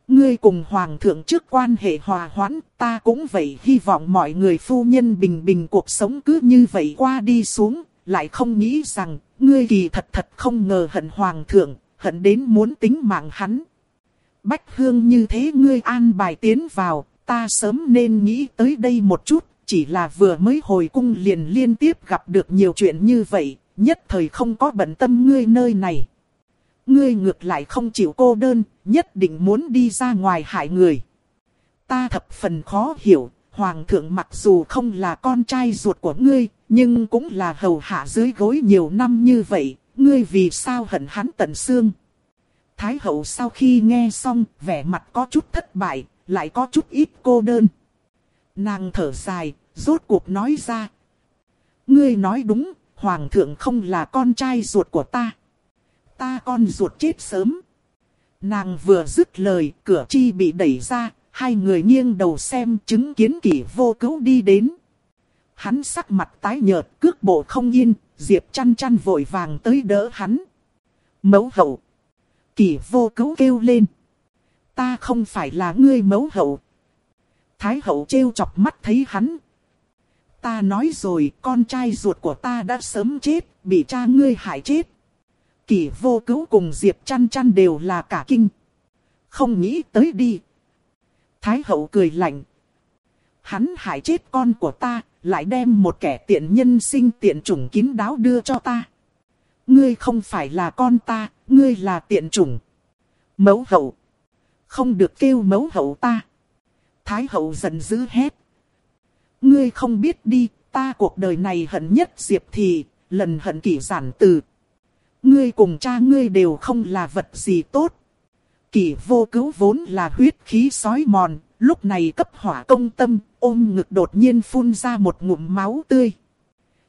Ngươi cùng hoàng thượng trước quan hệ hòa hoãn, ta cũng vậy hy vọng mọi người phu nhân bình bình cuộc sống cứ như vậy qua đi xuống, lại không nghĩ rằng, ngươi kỳ thật thật không ngờ hận hoàng thượng, hận đến muốn tính mạng hắn. Bách Hương như thế ngươi an bài tiến vào, ta sớm nên nghĩ tới đây một chút, chỉ là vừa mới hồi cung liền liên tiếp gặp được nhiều chuyện như vậy, nhất thời không có bận tâm ngươi nơi này. Ngươi ngược lại không chịu cô đơn, nhất định muốn đi ra ngoài hại người. Ta thập phần khó hiểu, Hoàng thượng mặc dù không là con trai ruột của ngươi, nhưng cũng là hầu hạ dưới gối nhiều năm như vậy, ngươi vì sao hận hắn tận xương. Thái hậu sau khi nghe xong, vẻ mặt có chút thất bại, lại có chút ít cô đơn. Nàng thở dài, rốt cuộc nói ra. Ngươi nói đúng, hoàng thượng không là con trai ruột của ta. Ta con ruột chết sớm. Nàng vừa dứt lời, cửa chi bị đẩy ra, hai người nghiêng đầu xem chứng kiến kỷ vô cứu đi đến. Hắn sắc mặt tái nhợt, cước bộ không yên, Diệp chăn chăn vội vàng tới đỡ hắn. Mẫu hậu kỳ vô cứu kêu lên. Ta không phải là ngươi mẫu hậu. Thái hậu trêu chọc mắt thấy hắn. Ta nói rồi, con trai ruột của ta đã sớm chết, bị cha ngươi hại chết. kỳ vô cứu cùng Diệp chăn chăn đều là cả kinh. Không nghĩ tới đi. Thái hậu cười lạnh. Hắn hại chết con của ta, lại đem một kẻ tiện nhân sinh tiện chủng kín đáo đưa cho ta. Ngươi không phải là con ta, ngươi là tiện chủng. Mẫu hậu. Không được kêu mẫu hậu ta. Thái hậu giận dữ hét. Ngươi không biết đi, ta cuộc đời này hận nhất Diệp Thị, lần hận kỷ giản từ. Ngươi cùng cha ngươi đều không là vật gì tốt. Kỷ vô cứu vốn là huyết khí sói mòn, lúc này cấp hỏa công tâm, ôm ngực đột nhiên phun ra một ngụm máu tươi.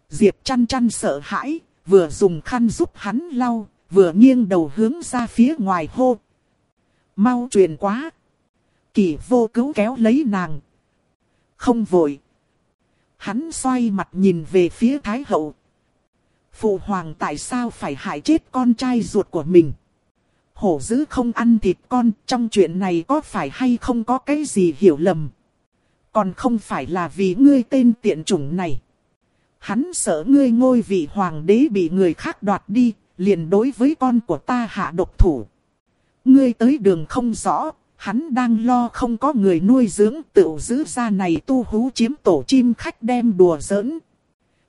Diệp chăn chăn sợ hãi, vừa dùng khăn giúp hắn lau, vừa nghiêng đầu hướng ra phía ngoài hô. Mau truyền quá. kỳ vô cứu kéo lấy nàng. Không vội. Hắn xoay mặt nhìn về phía Thái Hậu. Phụ hoàng tại sao phải hại chết con trai ruột của mình? Hổ dữ không ăn thịt con, trong chuyện này có phải hay không có cái gì hiểu lầm? Còn không phải là vì ngươi tên tiện chủng này. Hắn sợ ngươi ngôi vị hoàng đế bị người khác đoạt đi, liền đối với con của ta hạ độc thủ. Ngươi tới đường không rõ, hắn đang lo không có người nuôi dưỡng tự giữ ra này tu hú chiếm tổ chim khách đem đùa giỡn.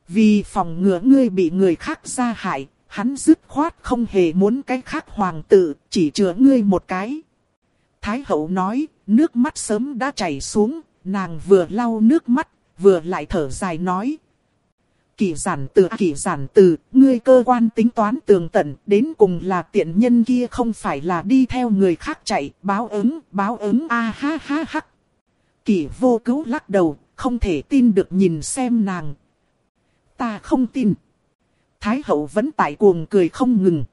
Vì phòng ngừa ngươi bị người khác ra hại, hắn dứt khoát không hề muốn cái khác hoàng tử, chỉ chừa ngươi một cái. Thái hậu nói, nước mắt sớm đã chảy xuống, nàng vừa lau nước mắt, vừa lại thở dài nói, kỳ giản từ à, kỳ giản từ, ngươi cơ quan tính toán tường tận, đến cùng là tiện nhân kia không phải là đi theo người khác chạy, báo ứng, báo ứng a ha ha ha. Kỳ vô cứu lắc đầu, không thể tin được nhìn xem nàng. Ta không tin. Thái hậu vẫn tại cuồng cười không ngừng.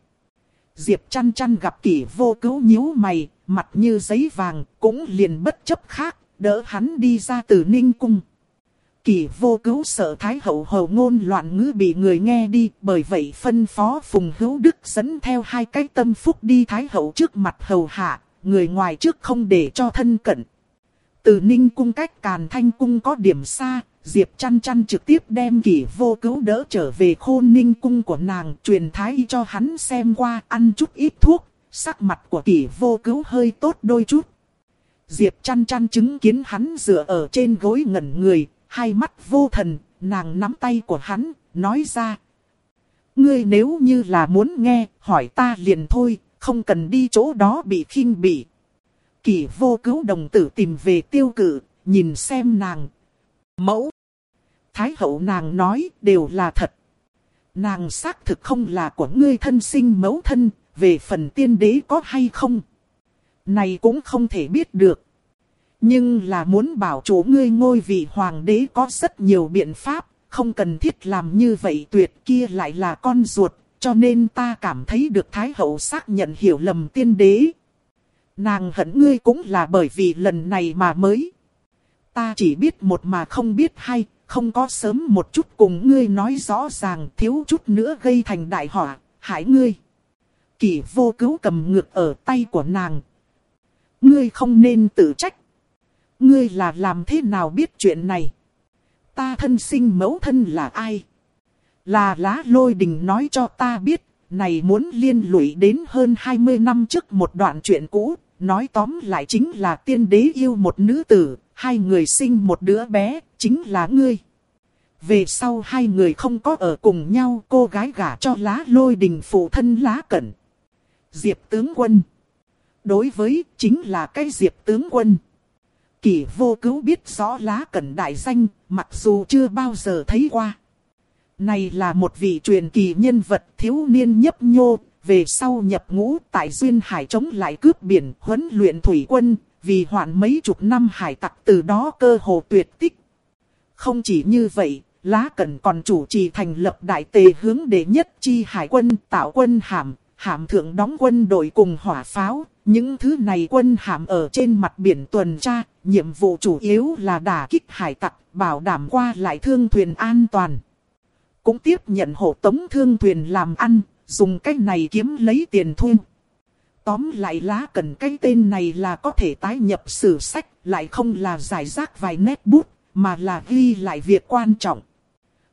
Diệp chăn chăn gặp kỳ vô cứu nhíu mày, mặt như giấy vàng, cũng liền bất chấp khác, đỡ hắn đi ra từ ninh cung. Kỳ vô cứu sợ Thái hậu hầu ngôn loạn ngữ bị người nghe đi, bởi vậy phân phó Phùng Hữu Đức dẫn theo hai cái tâm phúc đi Thái hậu trước mặt hầu hạ, người ngoài trước không để cho thân cận. Từ Ninh cung cách Càn Thanh cung có điểm xa, Diệp chăn chăn trực tiếp đem kỷ vô cứu đỡ trở về khôn ninh cung của nàng, truyền thái cho hắn xem qua, ăn chút ít thuốc, sắc mặt của kỷ vô cứu hơi tốt đôi chút. Diệp chăn chăn chứng kiến hắn dựa ở trên gối ngẩn người, hai mắt vô thần, nàng nắm tay của hắn, nói ra. Ngươi nếu như là muốn nghe, hỏi ta liền thôi, không cần đi chỗ đó bị khinh bỉ. Kỳ vô cứu đồng tử tìm về tiêu cử, nhìn xem nàng. Mẫu. Thái hậu nàng nói đều là thật. Nàng xác thực không là của ngươi thân sinh mẫu thân, về phần tiên đế có hay không. Này cũng không thể biết được. Nhưng là muốn bảo chủ ngươi ngôi vị hoàng đế có rất nhiều biện pháp, không cần thiết làm như vậy tuyệt kia lại là con ruột, cho nên ta cảm thấy được Thái hậu xác nhận hiểu lầm tiên đế. Nàng hận ngươi cũng là bởi vì lần này mà mới. Ta chỉ biết một mà không biết hai không có sớm một chút cùng ngươi nói rõ ràng thiếu chút nữa gây thành đại họa, hại ngươi. Kỷ vô cứu cầm ngược ở tay của nàng. Ngươi không nên tự trách. Ngươi là làm thế nào biết chuyện này? Ta thân sinh mẫu thân là ai? Là lá lôi đình nói cho ta biết, này muốn liên lụy đến hơn 20 năm trước một đoạn chuyện cũ, nói tóm lại chính là tiên đế yêu một nữ tử, hai người sinh một đứa bé, chính là ngươi. Về sau hai người không có ở cùng nhau, cô gái gả cho lá lôi đình phụ thân lá cẩn. Diệp tướng quân. Đối với chính là cái diệp tướng quân. Kỷ vô cứu biết rõ lá cẩn đại danh, mặc dù chưa bao giờ thấy qua. Này là một vị truyền kỳ nhân vật thiếu niên nhấp nhô, về sau nhập ngũ tại Duyên Hải chống lại cướp biển huấn luyện thủy quân, vì hoạn mấy chục năm hải tặc từ đó cơ hồ tuyệt tích. Không chỉ như vậy, Lá Cẩn còn chủ trì thành lập đại tề hướng đệ nhất chi hải quân tạo quân hàm, hạm thượng đóng quân đội cùng hỏa pháo, những thứ này quân hạm ở trên mặt biển tuần tra, nhiệm vụ chủ yếu là đả kích hải tặc, bảo đảm qua lại thương thuyền an toàn. Cũng tiếp nhận hộ tống thương thuyền làm ăn, dùng cách này kiếm lấy tiền thu. Tóm lại lá cần cái tên này là có thể tái nhập sử sách, lại không là giải rác vài nét bút, mà là ghi lại việc quan trọng.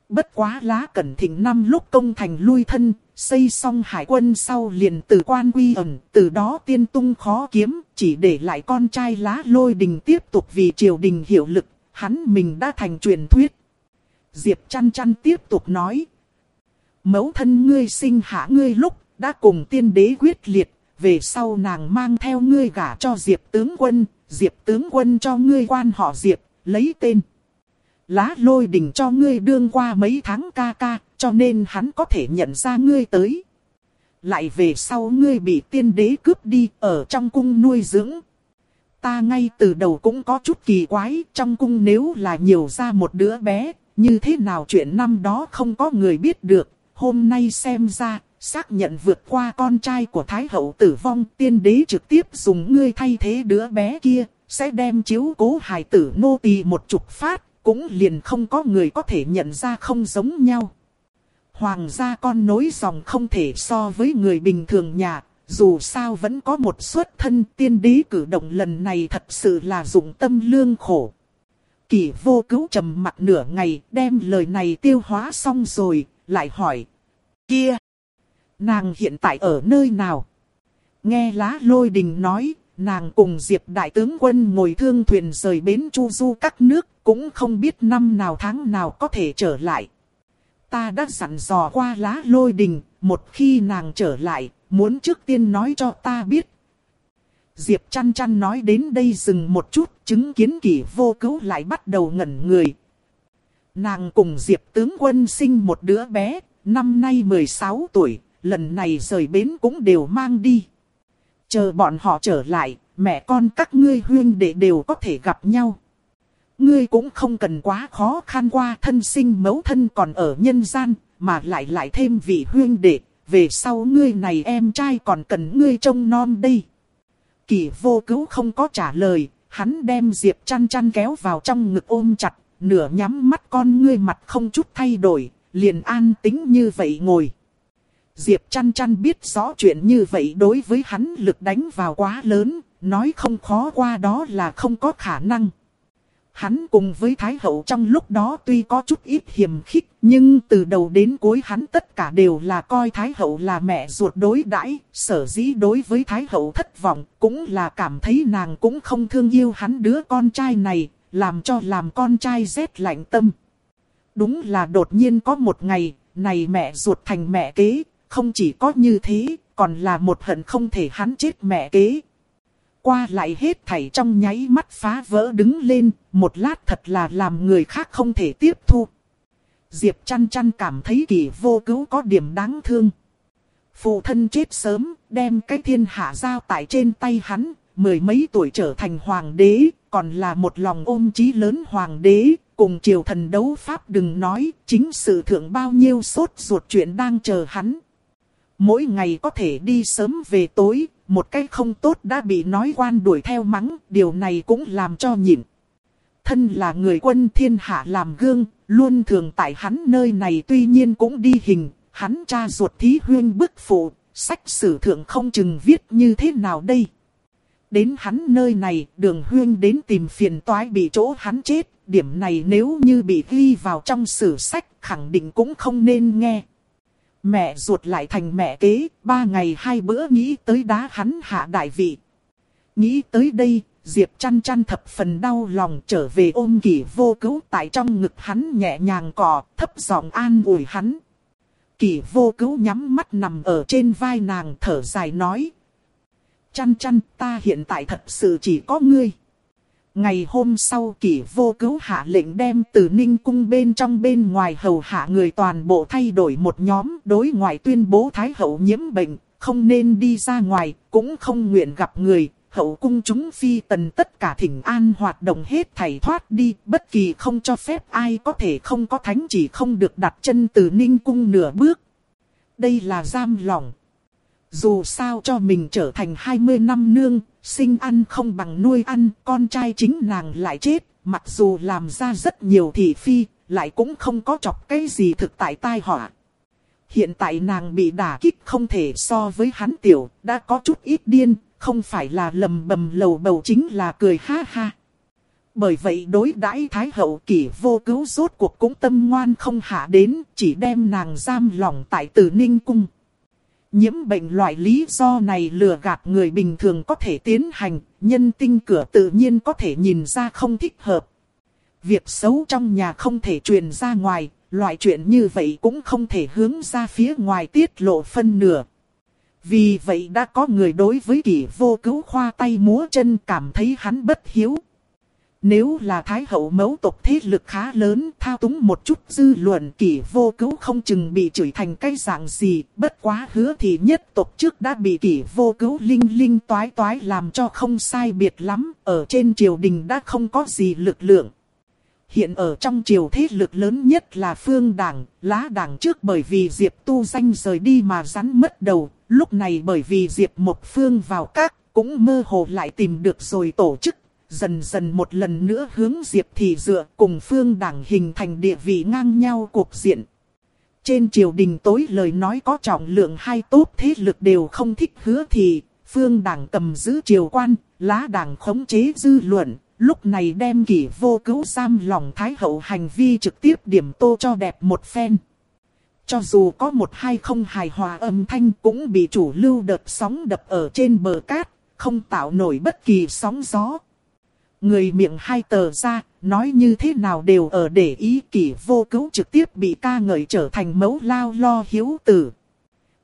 Bất quá lá cẩn thịnh năm lúc công thành lui thân, xây xong hải quân sau liền từ quan quy ẩn, từ đó tiên tung khó kiếm, chỉ để lại con trai lá lôi đình tiếp tục vì triều đình hiệu lực, hắn mình đã thành truyền thuyết. Diệp chăn chăn tiếp tục nói. Mẫu thân ngươi sinh hạ ngươi lúc, đã cùng tiên đế quyết liệt, về sau nàng mang theo ngươi gả cho Diệp tướng quân, Diệp tướng quân cho ngươi quan họ Diệp, lấy tên. Lá lôi đình cho ngươi đương qua mấy tháng ca ca, cho nên hắn có thể nhận ra ngươi tới. Lại về sau ngươi bị tiên đế cướp đi ở trong cung nuôi dưỡng. Ta ngay từ đầu cũng có chút kỳ quái, trong cung nếu là nhiều ra một đứa bé, như thế nào chuyện năm đó không có người biết được, hôm nay xem ra, xác nhận vượt qua con trai của Thái hậu tử vong, tiên đế trực tiếp dùng ngươi thay thế đứa bé kia, sẽ đem chiếu cố hài tử nô tỳ một chục phát, cũng liền không có người có thể nhận ra không giống nhau. Hoàng gia con nối dòng không thể so với người bình thường nhà, dù sao vẫn có một suất thân tiên đế cử động lần này thật sự là dụng tâm lương khổ. Kỷ vô cứu trầm mặt nửa ngày đem lời này tiêu hóa xong rồi, lại hỏi. Kia! Nàng hiện tại ở nơi nào? Nghe lá lôi đình nói, nàng cùng Diệp Đại tướng quân ngồi thương thuyền rời bến Chu Du các nước, cũng không biết năm nào tháng nào có thể trở lại. Ta đã dặn dò qua lá lôi đình, một khi nàng trở lại, muốn trước tiên nói cho ta biết. Diệp chăn chăn nói đến đây dừng một chút, chứng kiến kỷ vô cứu lại bắt đầu ngẩn người. Nàng cùng Diệp tướng quân sinh một đứa bé, năm nay 16 tuổi, lần này rời bến cũng đều mang đi. Chờ bọn họ trở lại, mẹ con các ngươi huyên đệ đều có thể gặp nhau. Ngươi cũng không cần quá khó khăn qua thân sinh mẫu thân còn ở nhân gian, mà lại lại thêm vị huyên đệ, về sau ngươi này em trai còn cần ngươi trông non đây. Kỳ vô cứu không có trả lời, hắn đem Diệp chăn chăn kéo vào trong ngực ôm chặt, nửa nhắm mắt con ngươi mặt không chút thay đổi, liền an tính như vậy ngồi. Diệp chăn chăn biết rõ chuyện như vậy đối với hắn lực đánh vào quá lớn, nói không khó qua đó là không có khả năng. Hắn cùng với Thái Hậu trong lúc đó tuy có chút ít hiểm khích, nhưng từ đầu đến cuối hắn tất cả đều là coi Thái Hậu là mẹ ruột đối đãi sở dĩ đối với Thái Hậu thất vọng, cũng là cảm thấy nàng cũng không thương yêu hắn đứa con trai này, làm cho làm con trai rét lạnh tâm. Đúng là đột nhiên có một ngày, này mẹ ruột thành mẹ kế, không chỉ có như thế, còn là một hận không thể hắn chết mẹ kế. Qua lại hết thảy trong nháy mắt phá vỡ đứng lên, một lát thật là làm người khác không thể tiếp thu. Diệp chăn chăn cảm thấy kỳ vô cứu có điểm đáng thương. Phụ thân chết sớm, đem cái thiên hạ giao tại trên tay hắn, mười mấy tuổi trở thành hoàng đế, còn là một lòng ôm chí lớn hoàng đế, cùng triều thần đấu pháp đừng nói, chính sự thượng bao nhiêu sốt ruột chuyện đang chờ hắn. Mỗi ngày có thể đi sớm về tối, một cái không tốt đã bị nói quan đuổi theo mắng, điều này cũng làm cho nhịn. Thân là người quân thiên hạ làm gương, luôn thường tại hắn nơi này tuy nhiên cũng đi hình, hắn cha ruột thí huyên bức phụ, sách sử thượng không chừng viết như thế nào đây. Đến hắn nơi này, đường huyên đến tìm phiền toái bị chỗ hắn chết, điểm này nếu như bị ghi vào trong sử sách khẳng định cũng không nên nghe. Mẹ ruột lại thành mẹ kế, ba ngày hai bữa nghĩ tới đá hắn hạ đại vị. Nghĩ tới đây, Diệp chăn chăn thập phần đau lòng trở về ôm kỷ vô cứu tại trong ngực hắn nhẹ nhàng cò, thấp giọng an ủi hắn. Kỷ vô cứu nhắm mắt nằm ở trên vai nàng thở dài nói. Chăn chăn ta hiện tại thật sự chỉ có ngươi. Ngày hôm sau kỷ vô cứu hạ lệnh đem từ ninh cung bên trong bên ngoài hầu hạ người toàn bộ thay đổi một nhóm đối ngoại tuyên bố thái hậu nhiễm bệnh, không nên đi ra ngoài, cũng không nguyện gặp người. Hậu cung chúng phi tần tất cả thỉnh an hoạt động hết thảy thoát đi, bất kỳ không cho phép ai có thể không có thánh chỉ không được đặt chân từ ninh cung nửa bước. Đây là giam lỏng dù sao cho mình trở thành 20 năm nương, sinh ăn không bằng nuôi ăn, con trai chính nàng lại chết, mặc dù làm ra rất nhiều thị phi, lại cũng không có chọc cái gì thực tại tai họa. Hiện tại nàng bị đả kích không thể so với hắn tiểu, đã có chút ít điên, không phải là lầm bầm lầu bầu chính là cười ha ha. Bởi vậy đối đãi Thái hậu kỷ vô cứu rốt cuộc cũng tâm ngoan không hạ đến, chỉ đem nàng giam lỏng tại tử ninh cung. Nhiễm bệnh loại lý do này lừa gạt người bình thường có thể tiến hành, nhân tinh cửa tự nhiên có thể nhìn ra không thích hợp. Việc xấu trong nhà không thể truyền ra ngoài, loại chuyện như vậy cũng không thể hướng ra phía ngoài tiết lộ phân nửa. Vì vậy đã có người đối với kỷ vô cứu khoa tay múa chân cảm thấy hắn bất hiếu. Nếu là Thái hậu mẫu tộc thế lực khá lớn thao túng một chút dư luận kỷ vô cứu không chừng bị chửi thành cái dạng gì, bất quá hứa thì nhất tộc trước đã bị kỷ vô cứu linh linh toái toái làm cho không sai biệt lắm, ở trên triều đình đã không có gì lực lượng. Hiện ở trong triều thế lực lớn nhất là phương đảng, lá đảng trước bởi vì Diệp tu danh rời đi mà rắn mất đầu, lúc này bởi vì Diệp một phương vào các, cũng mơ hồ lại tìm được rồi tổ chức dần dần một lần nữa hướng Diệp Thị dựa cùng phương đảng hình thành địa vị ngang nhau cuộc diện. Trên triều đình tối lời nói có trọng lượng hai tốt thế lực đều không thích hứa thì, phương đảng cầm giữ triều quan, lá đảng khống chế dư luận, lúc này đem kỷ vô cứu giam lòng thái hậu hành vi trực tiếp điểm tô cho đẹp một phen. Cho dù có một hai không hài hòa âm thanh cũng bị chủ lưu đợt sóng đập ở trên bờ cát, không tạo nổi bất kỳ sóng gió. Người miệng hai tờ ra, nói như thế nào đều ở để ý kỷ vô cứu trực tiếp bị ca ngợi trở thành mẫu lao lo hiếu tử.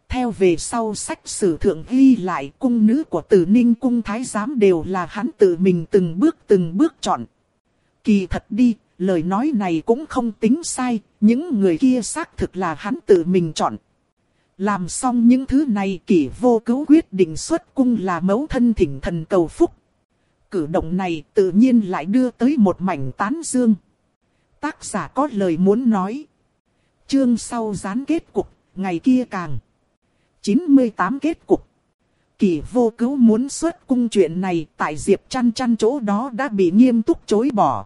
Theo về sau sách sử thượng ghi lại cung nữ của tử ninh cung thái giám đều là hắn tự mình từng bước từng bước chọn. Kỳ thật đi, lời nói này cũng không tính sai, những người kia xác thực là hắn tự mình chọn. Làm xong những thứ này kỷ vô cứu quyết định xuất cung là mẫu thân thỉnh thần cầu phúc. Cử động này tự nhiên lại đưa tới một mảnh tán dương. Tác giả có lời muốn nói. Chương sau gián kết cục, ngày kia càng. 98 kết cục. Kỳ vô cứu muốn xuất cung chuyện này tại Diệp chăn chăn chỗ đó đã bị nghiêm túc chối bỏ.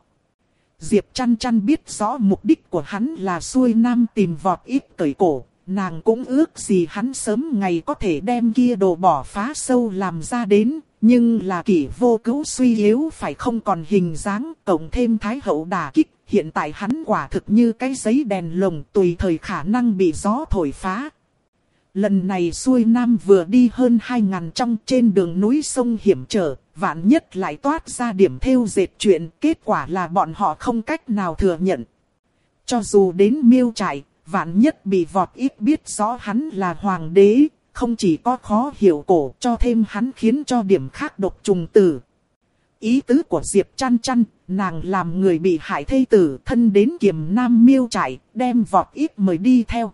Diệp chăn chăn biết rõ mục đích của hắn là xuôi nam tìm vọt ít cởi cổ. Nàng cũng ước gì hắn sớm ngày có thể đem kia đồ bỏ phá sâu làm ra đến, nhưng là kỷ vô cứu suy yếu phải không còn hình dáng, cộng thêm thái hậu đả kích, hiện tại hắn quả thực như cái giấy đèn lồng tùy thời khả năng bị gió thổi phá. Lần này xuôi nam vừa đi hơn 2.000 trong trên đường núi sông hiểm trở, vạn nhất lại toát ra điểm theo dệt chuyện, kết quả là bọn họ không cách nào thừa nhận. Cho dù đến miêu trại, vạn nhất bị vọt ít biết rõ hắn là hoàng đế, không chỉ có khó hiểu cổ cho thêm hắn khiến cho điểm khác độc trùng tử. Ý tứ của Diệp chăn chăn, nàng làm người bị hại thây tử thân đến kiềm nam miêu trải, đem vọt ít mời đi theo.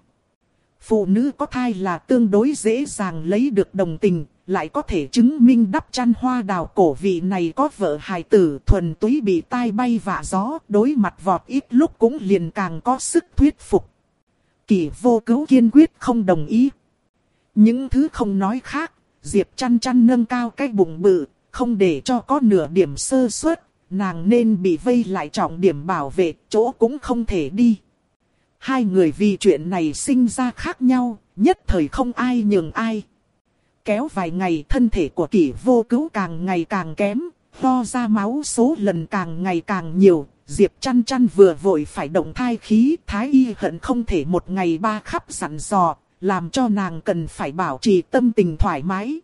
Phụ nữ có thai là tương đối dễ dàng lấy được đồng tình, lại có thể chứng minh đắp chăn hoa đào cổ vị này có vợ hài tử thuần túy bị tai bay vạ gió, đối mặt vọt ít lúc cũng liền càng có sức thuyết phục. Kỳ vô cứu kiên quyết không đồng ý. Những thứ không nói khác, Diệp chăn chăn nâng cao cái bụng bự, không để cho có nửa điểm sơ suất, nàng nên bị vây lại trọng điểm bảo vệ, chỗ cũng không thể đi. Hai người vì chuyện này sinh ra khác nhau, nhất thời không ai nhường ai. Kéo vài ngày thân thể của kỷ vô cứu càng ngày càng kém, lo ra máu số lần càng ngày càng nhiều. Diệp chăn chăn vừa vội phải động thai khí, thái y hận không thể một ngày ba khắp sẵn dò, làm cho nàng cần phải bảo trì tâm tình thoải mái.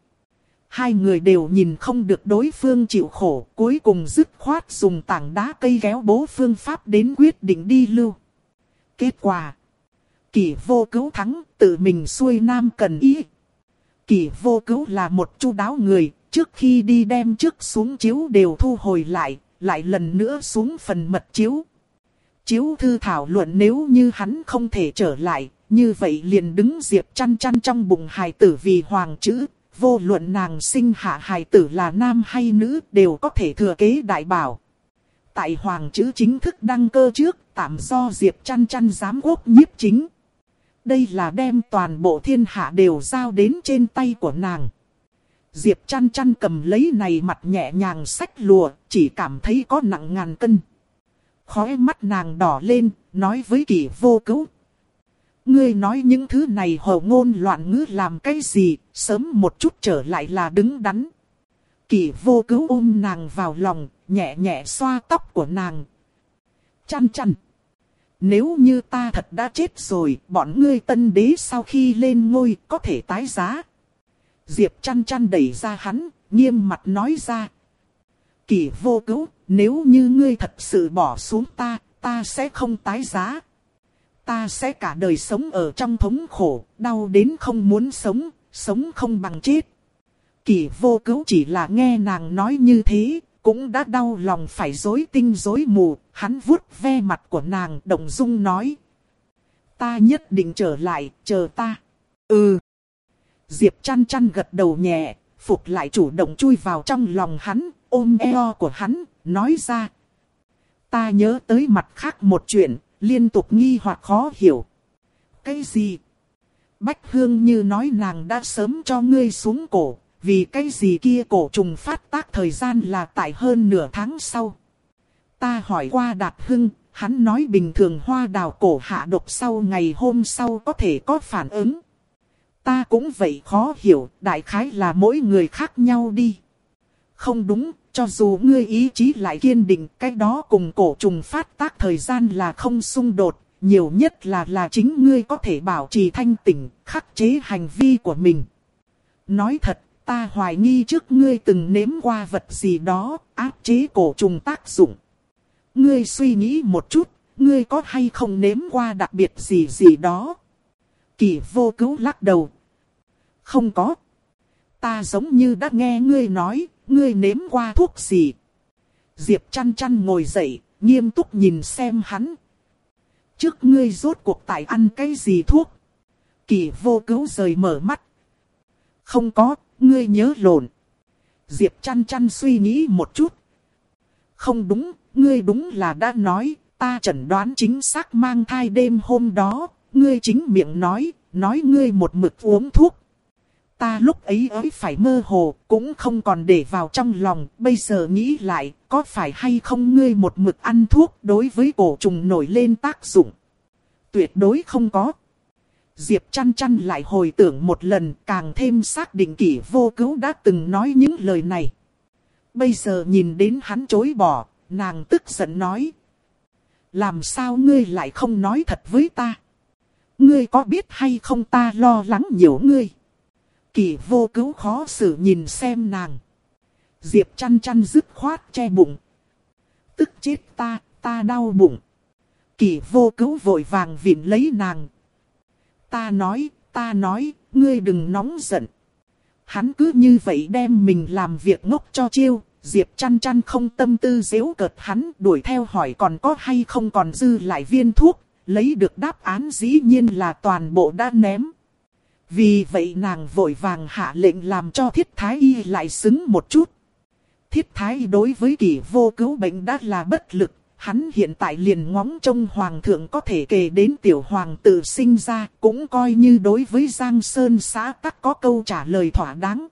Hai người đều nhìn không được đối phương chịu khổ, cuối cùng dứt khoát dùng tảng đá cây kéo bố phương pháp đến quyết định đi lưu. Kết quả. Kỳ vô cứu thắng, tự mình xuôi nam cần ý. Kỳ vô cứu là một chu đáo người, trước khi đi đem trước xuống chiếu đều thu hồi lại, lại lần nữa xuống phần mật chiếu. Chiếu thư thảo luận nếu như hắn không thể trở lại, như vậy liền đứng diệp chăn chăn trong bụng hài tử vì hoàng chữ, vô luận nàng sinh hạ hài tử là nam hay nữ đều có thể thừa kế đại bảo. Tại hoàng chữ chính thức đăng cơ trước, tạm do diệp chăn chăn giám quốc nhiếp chính. Đây là đem toàn bộ thiên hạ đều giao đến trên tay của nàng. Diệp chăn chăn cầm lấy này mặt nhẹ nhàng sách lùa, chỉ cảm thấy có nặng ngàn cân. Khói mắt nàng đỏ lên, nói với kỷ vô cứu, Ngươi nói những thứ này hồ ngôn loạn ngữ làm cái gì, sớm một chút trở lại là đứng đắn. Kỳ vô cứu ôm nàng vào lòng, nhẹ nhẹ xoa tóc của nàng. Chăn chăn. Nếu như ta thật đã chết rồi, bọn ngươi tân đế sau khi lên ngôi có thể tái giá. Diệp chăn chăn đẩy ra hắn, nghiêm mặt nói ra. Kỳ vô cứu, nếu như ngươi thật sự bỏ xuống ta, ta sẽ không tái giá. Ta sẽ cả đời sống ở trong thống khổ, đau đến không muốn sống, sống không bằng chết. Kỳ vô cứu chỉ là nghe nàng nói như thế, cũng đã đau lòng phải dối tinh dối mù, hắn vuốt ve mặt của nàng động dung nói. Ta nhất định trở lại, chờ ta. Ừ. Diệp chăn chăn gật đầu nhẹ, phục lại chủ động chui vào trong lòng hắn, ôm eo của hắn, nói ra. Ta nhớ tới mặt khác một chuyện, liên tục nghi hoặc khó hiểu. Cái gì? Bách Hương như nói nàng đã sớm cho ngươi xuống cổ, vì cái gì kia cổ trùng phát tác thời gian là tại hơn nửa tháng sau. Ta hỏi qua Đạt Hưng, hắn nói bình thường hoa đào cổ hạ độc sau ngày hôm sau có thể có phản ứng. Ta cũng vậy khó hiểu, đại khái là mỗi người khác nhau đi. Không đúng, cho dù ngươi ý chí lại kiên định, cái đó cùng cổ trùng phát tác thời gian là không xung đột, nhiều nhất là là chính ngươi có thể bảo trì thanh tỉnh, khắc chế hành vi của mình. Nói thật, ta hoài nghi trước ngươi từng nếm qua vật gì đó, áp chế cổ trùng tác dụng. Ngươi suy nghĩ một chút, ngươi có hay không nếm qua đặc biệt gì gì đó. Kỳ vô cứu lắc đầu. Không có. Ta giống như đã nghe ngươi nói, ngươi nếm qua thuốc gì. Diệp chăn chăn ngồi dậy, nghiêm túc nhìn xem hắn. Trước ngươi rốt cuộc tại ăn cái gì thuốc? Kỳ vô cứu rời mở mắt. Không có, ngươi nhớ lộn. Diệp chăn chăn suy nghĩ một chút. Không đúng, ngươi đúng là đã nói, ta chẩn đoán chính xác mang thai đêm hôm đó, ngươi chính miệng nói, nói ngươi một mực uống thuốc. Ta lúc ấy ấy phải mơ hồ, cũng không còn để vào trong lòng, bây giờ nghĩ lại, có phải hay không ngươi một mực ăn thuốc đối với cổ trùng nổi lên tác dụng? Tuyệt đối không có. Diệp chăn chăn lại hồi tưởng một lần, càng thêm xác định kỷ vô cứu đã từng nói những lời này. Bây giờ nhìn đến hắn chối bỏ, nàng tức giận nói. Làm sao ngươi lại không nói thật với ta? Ngươi có biết hay không ta lo lắng nhiều ngươi? Kỳ vô cứu khó xử nhìn xem nàng. Diệp chăn chăn dứt khoát che bụng. Tức chết ta, ta đau bụng. Kỳ vô cứu vội vàng vịn lấy nàng. Ta nói, ta nói, ngươi đừng nóng giận. Hắn cứ như vậy đem mình làm việc ngốc cho chiêu. Diệp chăn chăn không tâm tư dễu cợt hắn đuổi theo hỏi còn có hay không còn dư lại viên thuốc. Lấy được đáp án dĩ nhiên là toàn bộ đã ném. Vì vậy nàng vội vàng hạ lệnh làm cho thiết thái y lại xứng một chút. Thiết thái đối với kỳ vô cứu bệnh đã là bất lực. Hắn hiện tại liền ngóng trông hoàng thượng có thể kể đến tiểu hoàng tử sinh ra, cũng coi như đối với Giang Sơn xã tắc có câu trả lời thỏa đáng.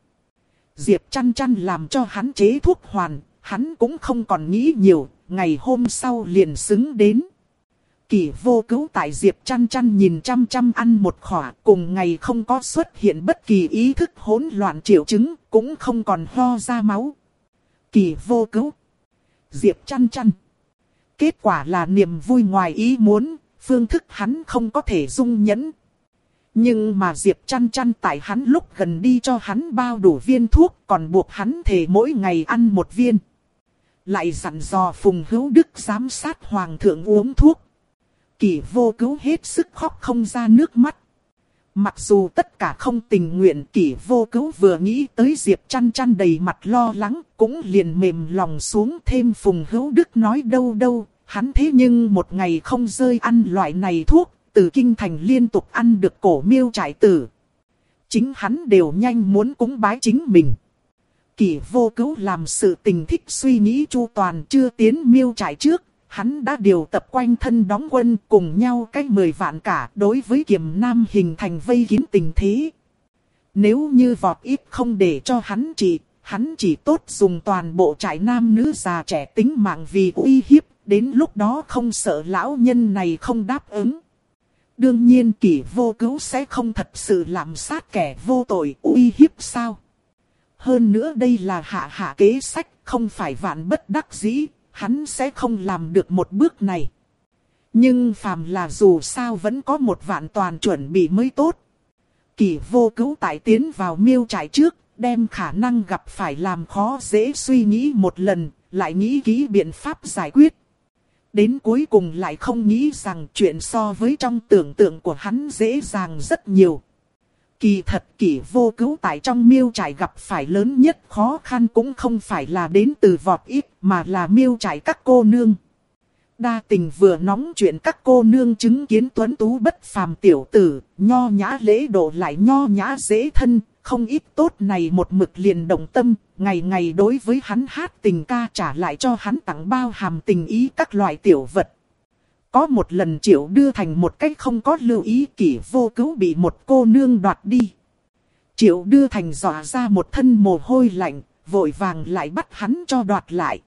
Diệp chăn chăn làm cho hắn chế thuốc hoàn, hắn cũng không còn nghĩ nhiều, ngày hôm sau liền xứng đến. Kỳ vô cứu tại Diệp chăn chăn nhìn chăm chăm ăn một khỏa, cùng ngày không có xuất hiện bất kỳ ý thức hỗn loạn triệu chứng, cũng không còn ho ra máu. Kỳ vô cứu. Diệp chăn chăn. Kết quả là niềm vui ngoài ý muốn, phương thức hắn không có thể dung nhẫn. Nhưng mà Diệp chăn chăn tại hắn lúc gần đi cho hắn bao đủ viên thuốc còn buộc hắn thể mỗi ngày ăn một viên. Lại dặn dò Phùng Hữu Đức giám sát Hoàng thượng uống thuốc. Kỳ vô cứu hết sức khóc không ra nước mắt. Mặc dù tất cả không tình nguyện kỷ vô cứu vừa nghĩ tới Diệp chăn chăn đầy mặt lo lắng, cũng liền mềm lòng xuống thêm Phùng Hữu Đức nói đâu đâu, hắn thế nhưng một ngày không rơi ăn loại này thuốc, từ kinh thành liên tục ăn được cổ miêu trải tử. Chính hắn đều nhanh muốn cúng bái chính mình. Kỷ vô cứu làm sự tình thích suy nghĩ chu toàn chưa tiến miêu trải trước, hắn đã điều tập quanh thân đóng quân cùng nhau cách mười vạn cả đối với kiềm nam hình thành vây kín tình thế. Nếu như vọt ít không để cho hắn chỉ, hắn chỉ tốt dùng toàn bộ trại nam nữ già trẻ tính mạng vì uy hiếp, đến lúc đó không sợ lão nhân này không đáp ứng. Đương nhiên kỷ vô cứu sẽ không thật sự làm sát kẻ vô tội uy hiếp sao. Hơn nữa đây là hạ hạ kế sách, không phải vạn bất đắc dĩ, hắn sẽ không làm được một bước này. Nhưng phàm là dù sao vẫn có một vạn toàn chuẩn bị mới tốt. Kỳ vô cứu tại tiến vào miêu trại trước, đem khả năng gặp phải làm khó dễ suy nghĩ một lần, lại nghĩ kỹ biện pháp giải quyết. Đến cuối cùng lại không nghĩ rằng chuyện so với trong tưởng tượng của hắn dễ dàng rất nhiều. Kỳ thật kỷ vô cứu tại trong miêu trại gặp phải lớn nhất khó khăn cũng không phải là đến từ vọt ít mà là miêu trại các cô nương. Đa tình vừa nóng chuyện các cô nương chứng kiến tuấn tú bất phàm tiểu tử, nho nhã lễ độ lại nho nhã dễ thân, không ít tốt này một mực liền động tâm, ngày ngày đối với hắn hát tình ca trả lại cho hắn tặng bao hàm tình ý các loại tiểu vật. Có một lần triệu đưa thành một cách không có lưu ý kỷ vô cứu bị một cô nương đoạt đi. Triệu đưa thành dọa ra một thân mồ hôi lạnh, vội vàng lại bắt hắn cho đoạt lại.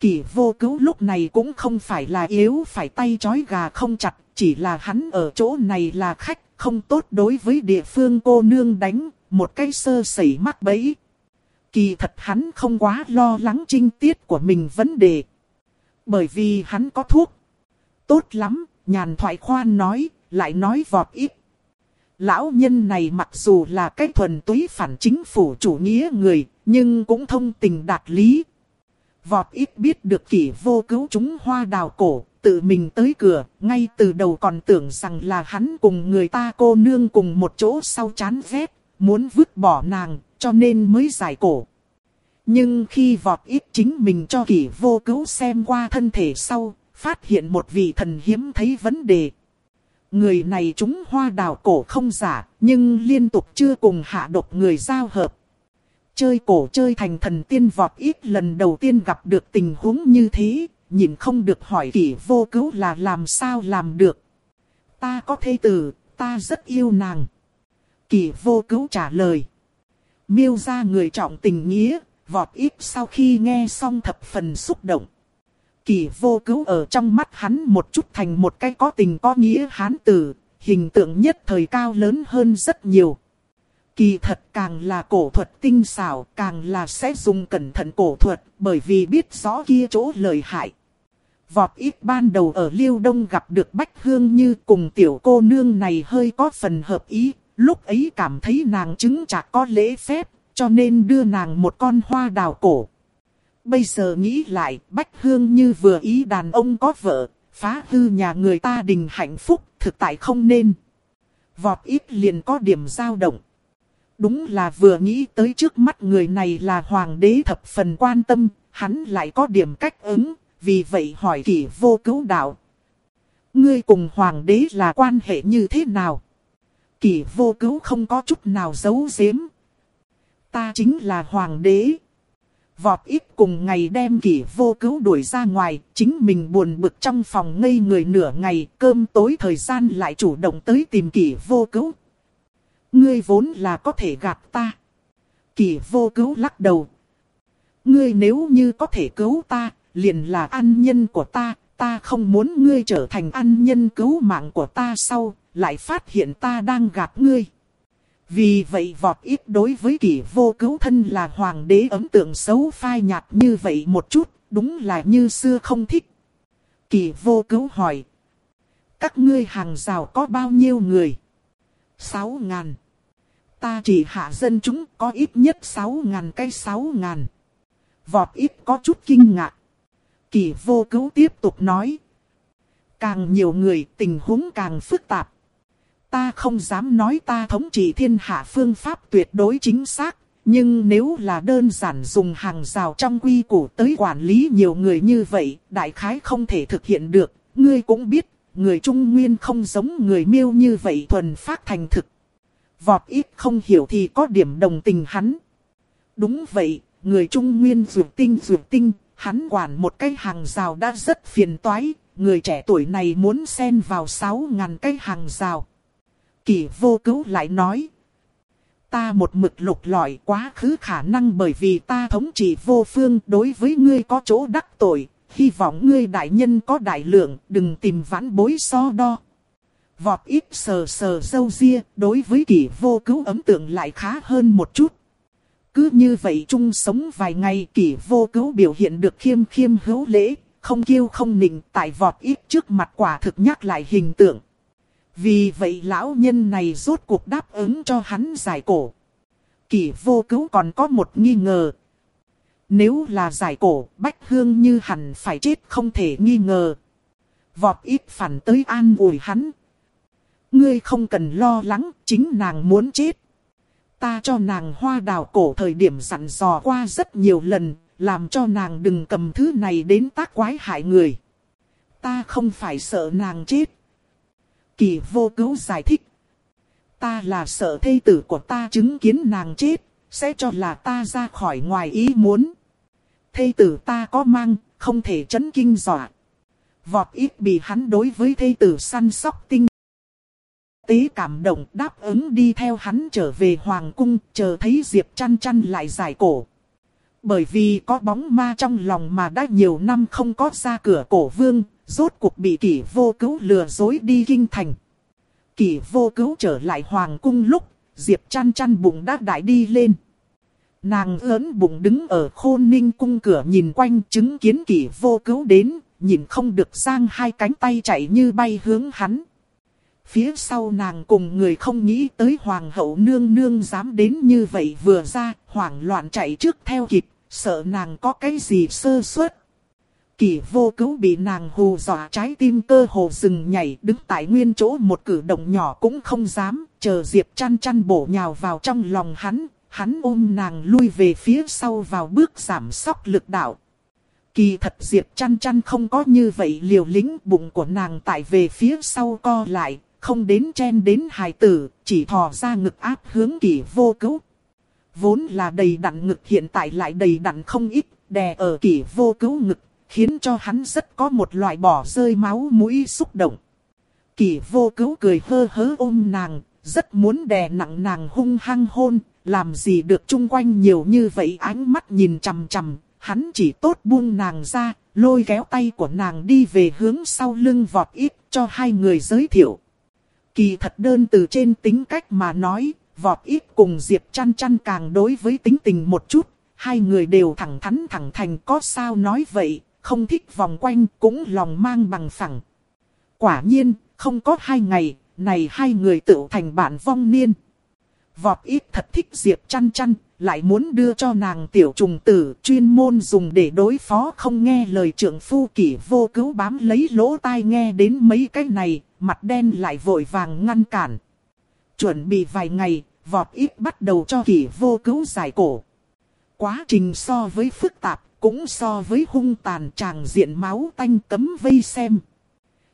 Kỷ vô cứu lúc này cũng không phải là yếu phải tay chói gà không chặt, chỉ là hắn ở chỗ này là khách, không tốt đối với địa phương cô nương đánh, một cái sơ sẩy mắc bẫy. Kỳ thật hắn không quá lo lắng trinh tiết của mình vấn đề. Bởi vì hắn có thuốc. Tốt lắm, nhàn thoại khoan nói, lại nói vọt ít. Lão nhân này mặc dù là cái thuần túy phản chính phủ chủ nghĩa người, nhưng cũng thông tình đạt lý. Vọt ít biết được kỷ vô cứu chúng hoa đào cổ, tự mình tới cửa, ngay từ đầu còn tưởng rằng là hắn cùng người ta cô nương cùng một chỗ sau chán ghét, muốn vứt bỏ nàng, cho nên mới giải cổ. Nhưng khi vọt ít chính mình cho kỷ vô cứu xem qua thân thể sau, phát hiện một vị thần hiếm thấy vấn đề. Người này chúng hoa đào cổ không giả, nhưng liên tục chưa cùng hạ độc người giao hợp. Chơi cổ chơi thành thần tiên vọt ít lần đầu tiên gặp được tình huống như thế, nhìn không được hỏi kỷ vô cứu là làm sao làm được. Ta có thê tử, ta rất yêu nàng. Kỷ vô cứu trả lời. Miêu ra người trọng tình nghĩa, vọt ít sau khi nghe xong thập phần xúc động. Kỳ vô cứu ở trong mắt hắn một chút thành một cái có tình có nghĩa hán tử, hình tượng nhất thời cao lớn hơn rất nhiều. Kỳ thật càng là cổ thuật tinh xảo, càng là sẽ dùng cẩn thận cổ thuật, bởi vì biết rõ kia chỗ lợi hại. Vọt ít ban đầu ở Liêu Đông gặp được Bách Hương như cùng tiểu cô nương này hơi có phần hợp ý, lúc ấy cảm thấy nàng chứng chạc có lễ phép, cho nên đưa nàng một con hoa đào cổ. Bây giờ nghĩ lại, Bách Hương như vừa ý đàn ông có vợ, phá hư nhà người ta đình hạnh phúc, thực tại không nên. Vọt ít liền có điểm dao động. Đúng là vừa nghĩ tới trước mắt người này là hoàng đế thập phần quan tâm, hắn lại có điểm cách ứng, vì vậy hỏi kỷ vô cứu đạo. Ngươi cùng hoàng đế là quan hệ như thế nào? Kỷ vô cứu không có chút nào giấu giếm. Ta chính là hoàng đế. Vọt ít cùng ngày đem kỷ vô cứu đuổi ra ngoài, chính mình buồn bực trong phòng ngây người nửa ngày, cơm tối thời gian lại chủ động tới tìm kỷ vô cứu. Ngươi vốn là có thể gạt ta. Kỷ vô cứu lắc đầu. Ngươi nếu như có thể cứu ta, liền là an nhân của ta, ta không muốn ngươi trở thành an nhân cứu mạng của ta sau, lại phát hiện ta đang gạt ngươi. Vì vậy vọt ít đối với kỷ vô cứu thân là hoàng đế ấn tượng xấu phai nhạt như vậy một chút, đúng là như xưa không thích. Kỷ vô cứu hỏi. Các ngươi hàng rào có bao nhiêu người? Sáu ngàn. Ta chỉ hạ dân chúng có ít nhất sáu ngàn cây sáu ngàn. Vọt ít có chút kinh ngạc. Kỷ vô cứu tiếp tục nói. Càng nhiều người tình huống càng phức tạp. Ta không dám nói ta thống trị thiên hạ phương pháp tuyệt đối chính xác, nhưng nếu là đơn giản dùng hàng rào trong quy củ tới quản lý nhiều người như vậy, đại khái không thể thực hiện được. Ngươi cũng biết, người Trung Nguyên không giống người miêu như vậy thuần phát thành thực. Vọt ít không hiểu thì có điểm đồng tình hắn. Đúng vậy, người Trung Nguyên dược tinh dược tinh, hắn quản một cái hàng rào đã rất phiền toái, người trẻ tuổi này muốn xen vào 6.000 cái hàng rào. Kỳ vô cứu lại nói. Ta một mực lục lọi quá khứ khả năng bởi vì ta thống trị vô phương đối với ngươi có chỗ đắc tội. Hy vọng ngươi đại nhân có đại lượng, đừng tìm vãn bối so đo. Vọt ít sờ sờ dâu ria, đối với kỳ vô cứu ấm tượng lại khá hơn một chút. Cứ như vậy chung sống vài ngày kỳ vô cứu biểu hiện được khiêm khiêm hữu lễ, không kiêu không nịnh tại vọt ít trước mặt quả thực nhắc lại hình tượng. Vì vậy lão nhân này rốt cuộc đáp ứng cho hắn giải cổ. Kỷ vô cứu còn có một nghi ngờ. nếu là giải cổ, Bách Hương như hẳn phải chết không thể nghi ngờ. Vọt ít phản tới an ủi hắn. Ngươi không cần lo lắng, chính nàng muốn chết. Ta cho nàng hoa đào cổ thời điểm dặn dò qua rất nhiều lần, làm cho nàng đừng cầm thứ này đến tác quái hại người. Ta không phải sợ nàng chết. Kỳ vô cứu giải thích. Ta là sợ thê tử của ta chứng kiến nàng chết, sẽ cho là ta ra khỏi ngoài ý muốn. Thê tử ta có mang, không thể chấn kinh dọa. Vọt ít bị hắn đối với thê tử săn sóc tinh. Tế cảm động đáp ứng đi theo hắn trở về hoàng cung, chờ thấy Diệp chăn chăn lại giải cổ. Bởi vì có bóng ma trong lòng mà đã nhiều năm không có ra cửa cổ vương, rốt cuộc bị kỷ vô cứu lừa dối đi kinh thành. Kỷ vô cứu trở lại hoàng cung lúc, Diệp chăn chăn bụng đã đại đi lên. Nàng lớn bụng đứng ở khôn ninh cung cửa nhìn quanh chứng kiến kỷ vô cứu đến, nhìn không được sang hai cánh tay chạy như bay hướng hắn. Phía sau nàng cùng người không nghĩ tới hoàng hậu nương nương dám đến như vậy vừa ra, hoảng loạn chạy trước theo kịp, sợ nàng có cái gì sơ suất. Kỳ vô cứu bị nàng hù dọa trái tim cơ hồ dừng nhảy đứng tại nguyên chỗ một cử động nhỏ cũng không dám, chờ Diệp chăn chăn bổ nhào vào trong lòng hắn, hắn ôm nàng lui về phía sau vào bước giảm sóc lực đạo. Kỳ thật Diệp chăn chăn không có như vậy liều lĩnh bụng của nàng tại về phía sau co lại, không đến chen đến hài tử, chỉ thò ra ngực áp hướng kỳ vô cứu. Vốn là đầy đặn ngực hiện tại lại đầy đặn không ít, đè ở kỷ vô cứu ngực, khiến cho hắn rất có một loại bỏ rơi máu mũi xúc động. kỷ vô cứu cười hơ hớ ôm nàng, rất muốn đè nặng nàng hung hăng hôn, làm gì được chung quanh nhiều như vậy ánh mắt nhìn chằm chằm, hắn chỉ tốt buông nàng ra, lôi kéo tay của nàng đi về hướng sau lưng vọt ít cho hai người giới thiệu. Kỳ thật đơn từ trên tính cách mà nói, vọt ít cùng Diệp chăn chăn càng đối với tính tình một chút, hai người đều thẳng thắn thẳng thành có sao nói vậy, không thích vòng quanh cũng lòng mang bằng phẳng. Quả nhiên, không có hai ngày, này hai người tự thành bạn vong niên. Vọt ít thật thích Diệp chăn chăn, lại muốn đưa cho nàng tiểu trùng tử chuyên môn dùng để đối phó không nghe lời trưởng phu kỷ vô cứu bám lấy lỗ tai nghe đến mấy cái này, mặt đen lại vội vàng ngăn cản. Chuẩn bị vài ngày, vọt ít bắt đầu cho kỷ vô cứu giải cổ. Quá trình so với phức tạp, cũng so với hung tàn tràng diện máu tanh cấm vây xem.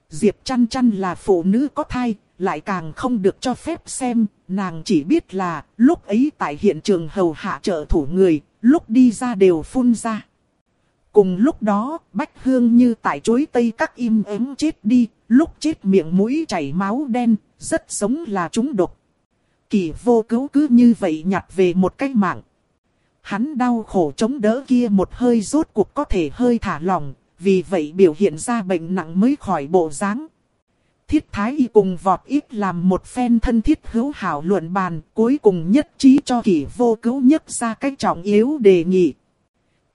Diệp chăn chăn là phụ nữ có thai, lại càng không được cho phép xem, nàng chỉ biết là lúc ấy tại hiện trường hầu hạ trợ thủ người, lúc đi ra đều phun ra. Cùng lúc đó, Bách Hương như tại chối tây các im ắng chết đi, lúc chết miệng mũi chảy máu đen, rất giống là chúng độc. Kỳ vô cứu cứ như vậy nhặt về một cái mạng. Hắn đau khổ chống đỡ kia một hơi rốt cuộc có thể hơi thả lỏng, vì vậy biểu hiện ra bệnh nặng mới khỏi bộ dáng. Thiết Thái Y cùng vọt ít làm một phen thân thiết hữu hảo luận bàn, cuối cùng nhất trí cho kỷ vô cứu nhất ra cách trọng yếu đề nghị.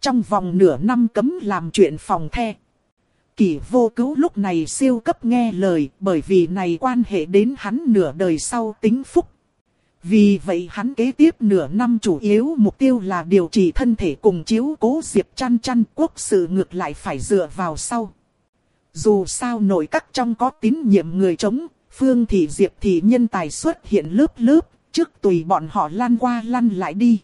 Trong vòng nửa năm cấm làm chuyện phòng the. Kỷ vô cứu lúc này siêu cấp nghe lời bởi vì này quan hệ đến hắn nửa đời sau tính phúc. Vì vậy hắn kế tiếp nửa năm chủ yếu mục tiêu là điều trị thân thể cùng chiếu cố diệp chăn chăn quốc sự ngược lại phải dựa vào sau. Dù sao nội các trong có tín nhiệm người chống, phương thị diệp thì nhân tài xuất hiện lớp lớp, trước tùy bọn họ lan qua lăn lại đi.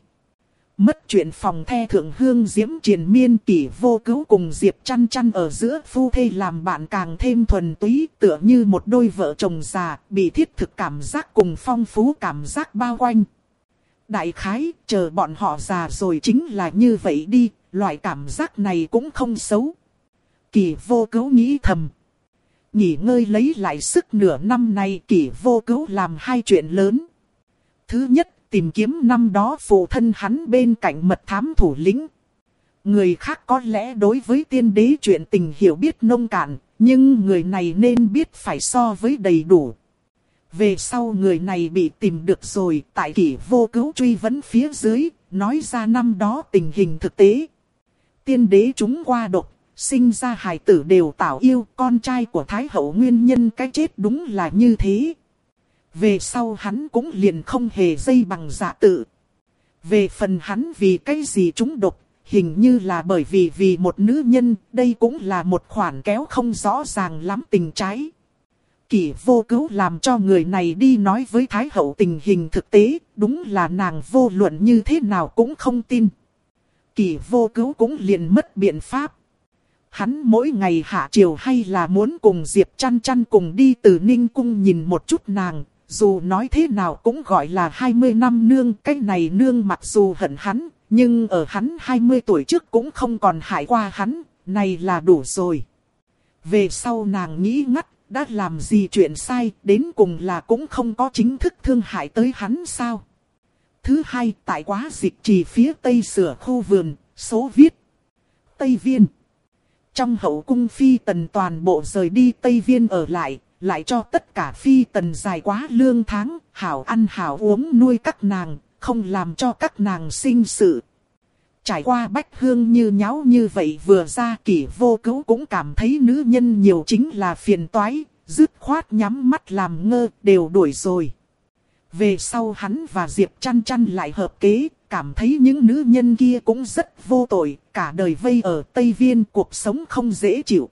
Mất chuyện phòng the thượng hương diễm triền miên kỷ vô cứu cùng Diệp chăn chăn ở giữa phu thê làm bạn càng thêm thuần túy tựa như một đôi vợ chồng già bị thiết thực cảm giác cùng phong phú cảm giác bao quanh. Đại khái chờ bọn họ già rồi chính là như vậy đi, loại cảm giác này cũng không xấu. Kỷ vô cứu nghĩ thầm. Nghỉ ngơi lấy lại sức nửa năm nay kỷ vô cứu làm hai chuyện lớn. Thứ nhất tìm kiếm năm đó phụ thân hắn bên cạnh mật thám thủ lĩnh. Người khác có lẽ đối với tiên đế chuyện tình hiểu biết nông cạn, nhưng người này nên biết phải so với đầy đủ. Về sau người này bị tìm được rồi, tại kỷ vô cứu truy vấn phía dưới, nói ra năm đó tình hình thực tế. Tiên đế chúng qua độc, sinh ra hài tử đều tạo yêu, con trai của Thái hậu nguyên nhân cái chết đúng là như thế. Về sau hắn cũng liền không hề dây bằng giả tự. Về phần hắn vì cái gì chúng độc, hình như là bởi vì vì một nữ nhân, đây cũng là một khoản kéo không rõ ràng lắm tình trái. Kỷ vô cứu làm cho người này đi nói với Thái hậu tình hình thực tế, đúng là nàng vô luận như thế nào cũng không tin. Kỷ vô cứu cũng liền mất biện pháp. Hắn mỗi ngày hạ triều hay là muốn cùng Diệp chăn chăn cùng đi từ Ninh Cung nhìn một chút nàng, dù nói thế nào cũng gọi là 20 năm nương, cái này nương mặc dù hận hắn, nhưng ở hắn 20 tuổi trước cũng không còn hại qua hắn, này là đủ rồi. Về sau nàng nghĩ ngắt, đã làm gì chuyện sai, đến cùng là cũng không có chính thức thương hại tới hắn sao. Thứ hai, tại quá dịch trì phía tây sửa khu vườn, số viết. Tây Viên. Trong hậu cung phi tần toàn bộ rời đi Tây Viên ở lại, lại cho tất cả phi tần dài quá lương tháng, hảo ăn hảo uống nuôi các nàng, không làm cho các nàng sinh sự. Trải qua bách hương như nháo như vậy vừa ra kỷ vô cứu cũng cảm thấy nữ nhân nhiều chính là phiền toái, dứt khoát nhắm mắt làm ngơ đều đuổi rồi. Về sau hắn và Diệp chăn chăn lại hợp kế, cảm thấy những nữ nhân kia cũng rất vô tội, cả đời vây ở Tây Viên cuộc sống không dễ chịu.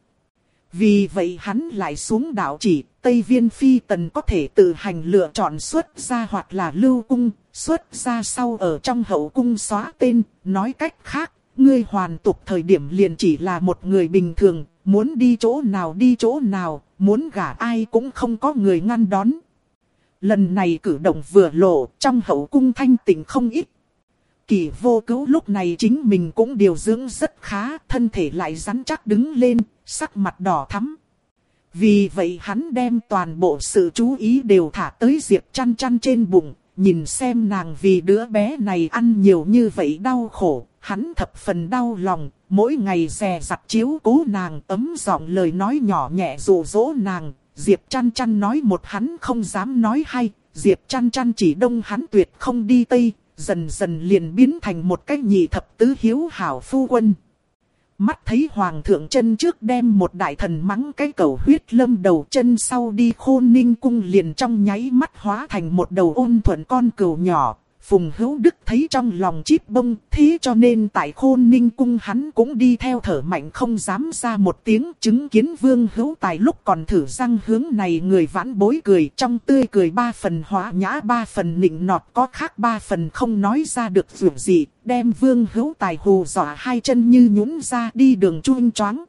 Vì vậy hắn lại xuống đảo chỉ, Tây Viên Phi Tần có thể tự hành lựa chọn xuất ra hoặc là lưu cung, xuất ra sau ở trong hậu cung xóa tên, nói cách khác, ngươi hoàn tục thời điểm liền chỉ là một người bình thường, muốn đi chỗ nào đi chỗ nào, muốn gả ai cũng không có người ngăn đón. Lần này cử động vừa lộ, trong hậu cung thanh tịnh không ít. Kỳ vô cứu lúc này chính mình cũng điều dưỡng rất khá, thân thể lại rắn chắc đứng lên, sắc mặt đỏ thắm. Vì vậy hắn đem toàn bộ sự chú ý đều thả tới Diệp chăn chăn trên bụng, nhìn xem nàng vì đứa bé này ăn nhiều như vậy đau khổ, hắn thập phần đau lòng, mỗi ngày dè dặt chiếu cố nàng ấm giọng lời nói nhỏ nhẹ dụ dỗ nàng, Diệp chăn chăn nói một hắn không dám nói hay, Diệp chăn chăn chỉ đông hắn tuyệt không đi tây, dần dần liền biến thành một cái nhị thập tứ hiếu hảo phu quân. Mắt thấy hoàng thượng chân trước đem một đại thần mắng cái cầu huyết lâm đầu chân sau đi khôn ninh cung liền trong nháy mắt hóa thành một đầu ôn thuận con cừu nhỏ, Phùng Hữu Đức thấy trong lòng chip bông, thế cho nên tại khôn ninh cung hắn cũng đi theo thở mạnh không dám ra một tiếng chứng kiến Vương Hữu Tài lúc còn thử răng hướng này người vãn bối cười trong tươi cười ba phần hóa nhã ba phần nịnh nọt có khác ba phần không nói ra được dù gì, đem Vương Hữu Tài hù dọa hai chân như nhũn ra đi đường chuông choáng.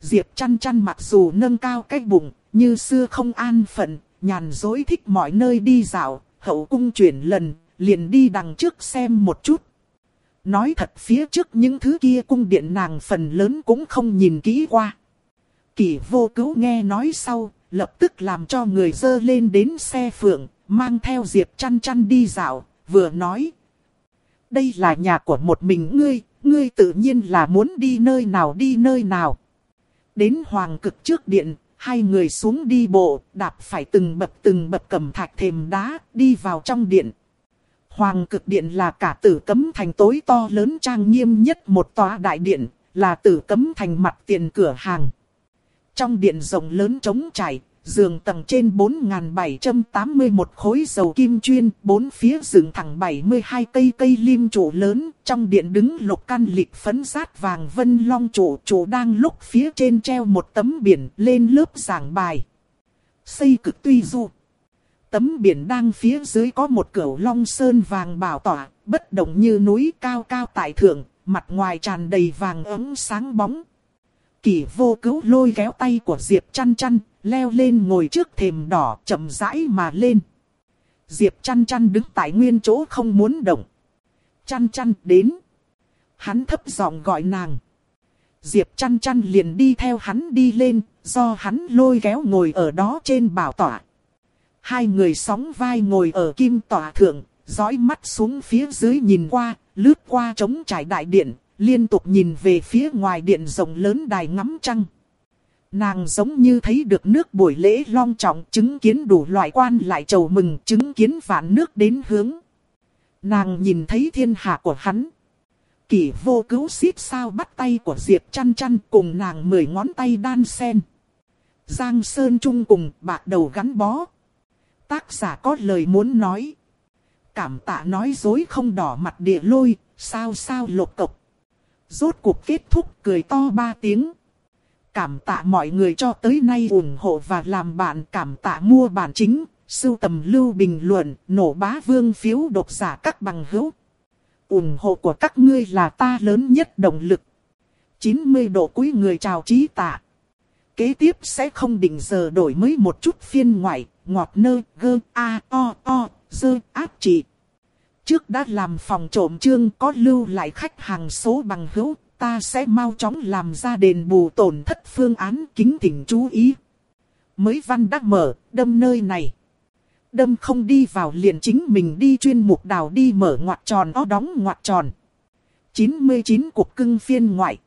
Diệp chăn chăn mặc dù nâng cao cái bụng, như xưa không an phận, nhàn dối thích mọi nơi đi dạo, hậu cung chuyển lần, liền đi đằng trước xem một chút. Nói thật phía trước những thứ kia cung điện nàng phần lớn cũng không nhìn kỹ qua. Kỷ vô cứu nghe nói sau, lập tức làm cho người dơ lên đến xe phượng, mang theo Diệp chăn chăn đi dạo, vừa nói. Đây là nhà của một mình ngươi, ngươi tự nhiên là muốn đi nơi nào đi nơi nào. Đến hoàng cực trước điện, hai người xuống đi bộ, đạp phải từng bậc từng bậc cầm thạch thềm đá, đi vào trong điện. Hoàng cực điện là cả tử cấm thành tối to lớn trang nghiêm nhất một tòa đại điện, là tử cấm thành mặt tiền cửa hàng. Trong điện rộng lớn trống trải, giường tầng trên 4.781 khối dầu kim chuyên, bốn phía dựng thẳng 72 cây cây lim trụ lớn, trong điện đứng lục can lịch phấn sát vàng vân long trụ, trụ đang lúc phía trên treo một tấm biển lên lớp giảng bài. Xây cực tuy du. Tấm biển đang phía dưới có một cửu long sơn vàng bảo tỏa, bất động như núi cao cao tại thượng, mặt ngoài tràn đầy vàng ấm sáng bóng. Kỷ vô cứu lôi kéo tay của Diệp chăn chăn, leo lên ngồi trước thềm đỏ chậm rãi mà lên. Diệp chăn chăn đứng tại nguyên chỗ không muốn động. Chăn chăn đến. Hắn thấp giọng gọi nàng. Diệp chăn chăn liền đi theo hắn đi lên, do hắn lôi kéo ngồi ở đó trên bảo tỏa. Hai người sóng vai ngồi ở kim tòa thượng, dõi mắt xuống phía dưới nhìn qua, lướt qua trống trải đại điện, liên tục nhìn về phía ngoài điện rộng lớn đài ngắm trăng. Nàng giống như thấy được nước buổi lễ long trọng chứng kiến đủ loại quan lại chầu mừng chứng kiến vạn nước đến hướng. Nàng nhìn thấy thiên hạ của hắn. Kỷ vô cứu xít sao bắt tay của Diệp chăn chăn cùng nàng mười ngón tay đan sen. Giang Sơn Trung cùng bạc đầu gắn bó. Tác giả có lời muốn nói. Cảm tạ nói dối không đỏ mặt địa lôi, sao sao lột cộc. Rốt cuộc kết thúc cười to ba tiếng. Cảm tạ mọi người cho tới nay ủng hộ và làm bạn cảm tạ mua bản chính, sưu tầm lưu bình luận, nổ bá vương phiếu độc giả các bằng hữu. ủng hộ của các ngươi là ta lớn nhất động lực. 90 độ cuối người chào trí tạ. Kế tiếp sẽ không định giờ đổi mới một chút phiên ngoại, ngọt nơ, gơ, a, o, o, dơ, áp trị. Trước đã làm phòng trộm chương có lưu lại khách hàng số bằng hữu, ta sẽ mau chóng làm ra đền bù tổn thất phương án kính thỉnh chú ý. Mới văn đã mở, đâm nơi này. Đâm không đi vào liền chính mình đi chuyên mục đào đi mở ngoặt tròn o đóng ngoặt tròn. 99 cuộc cưng phiên ngoại.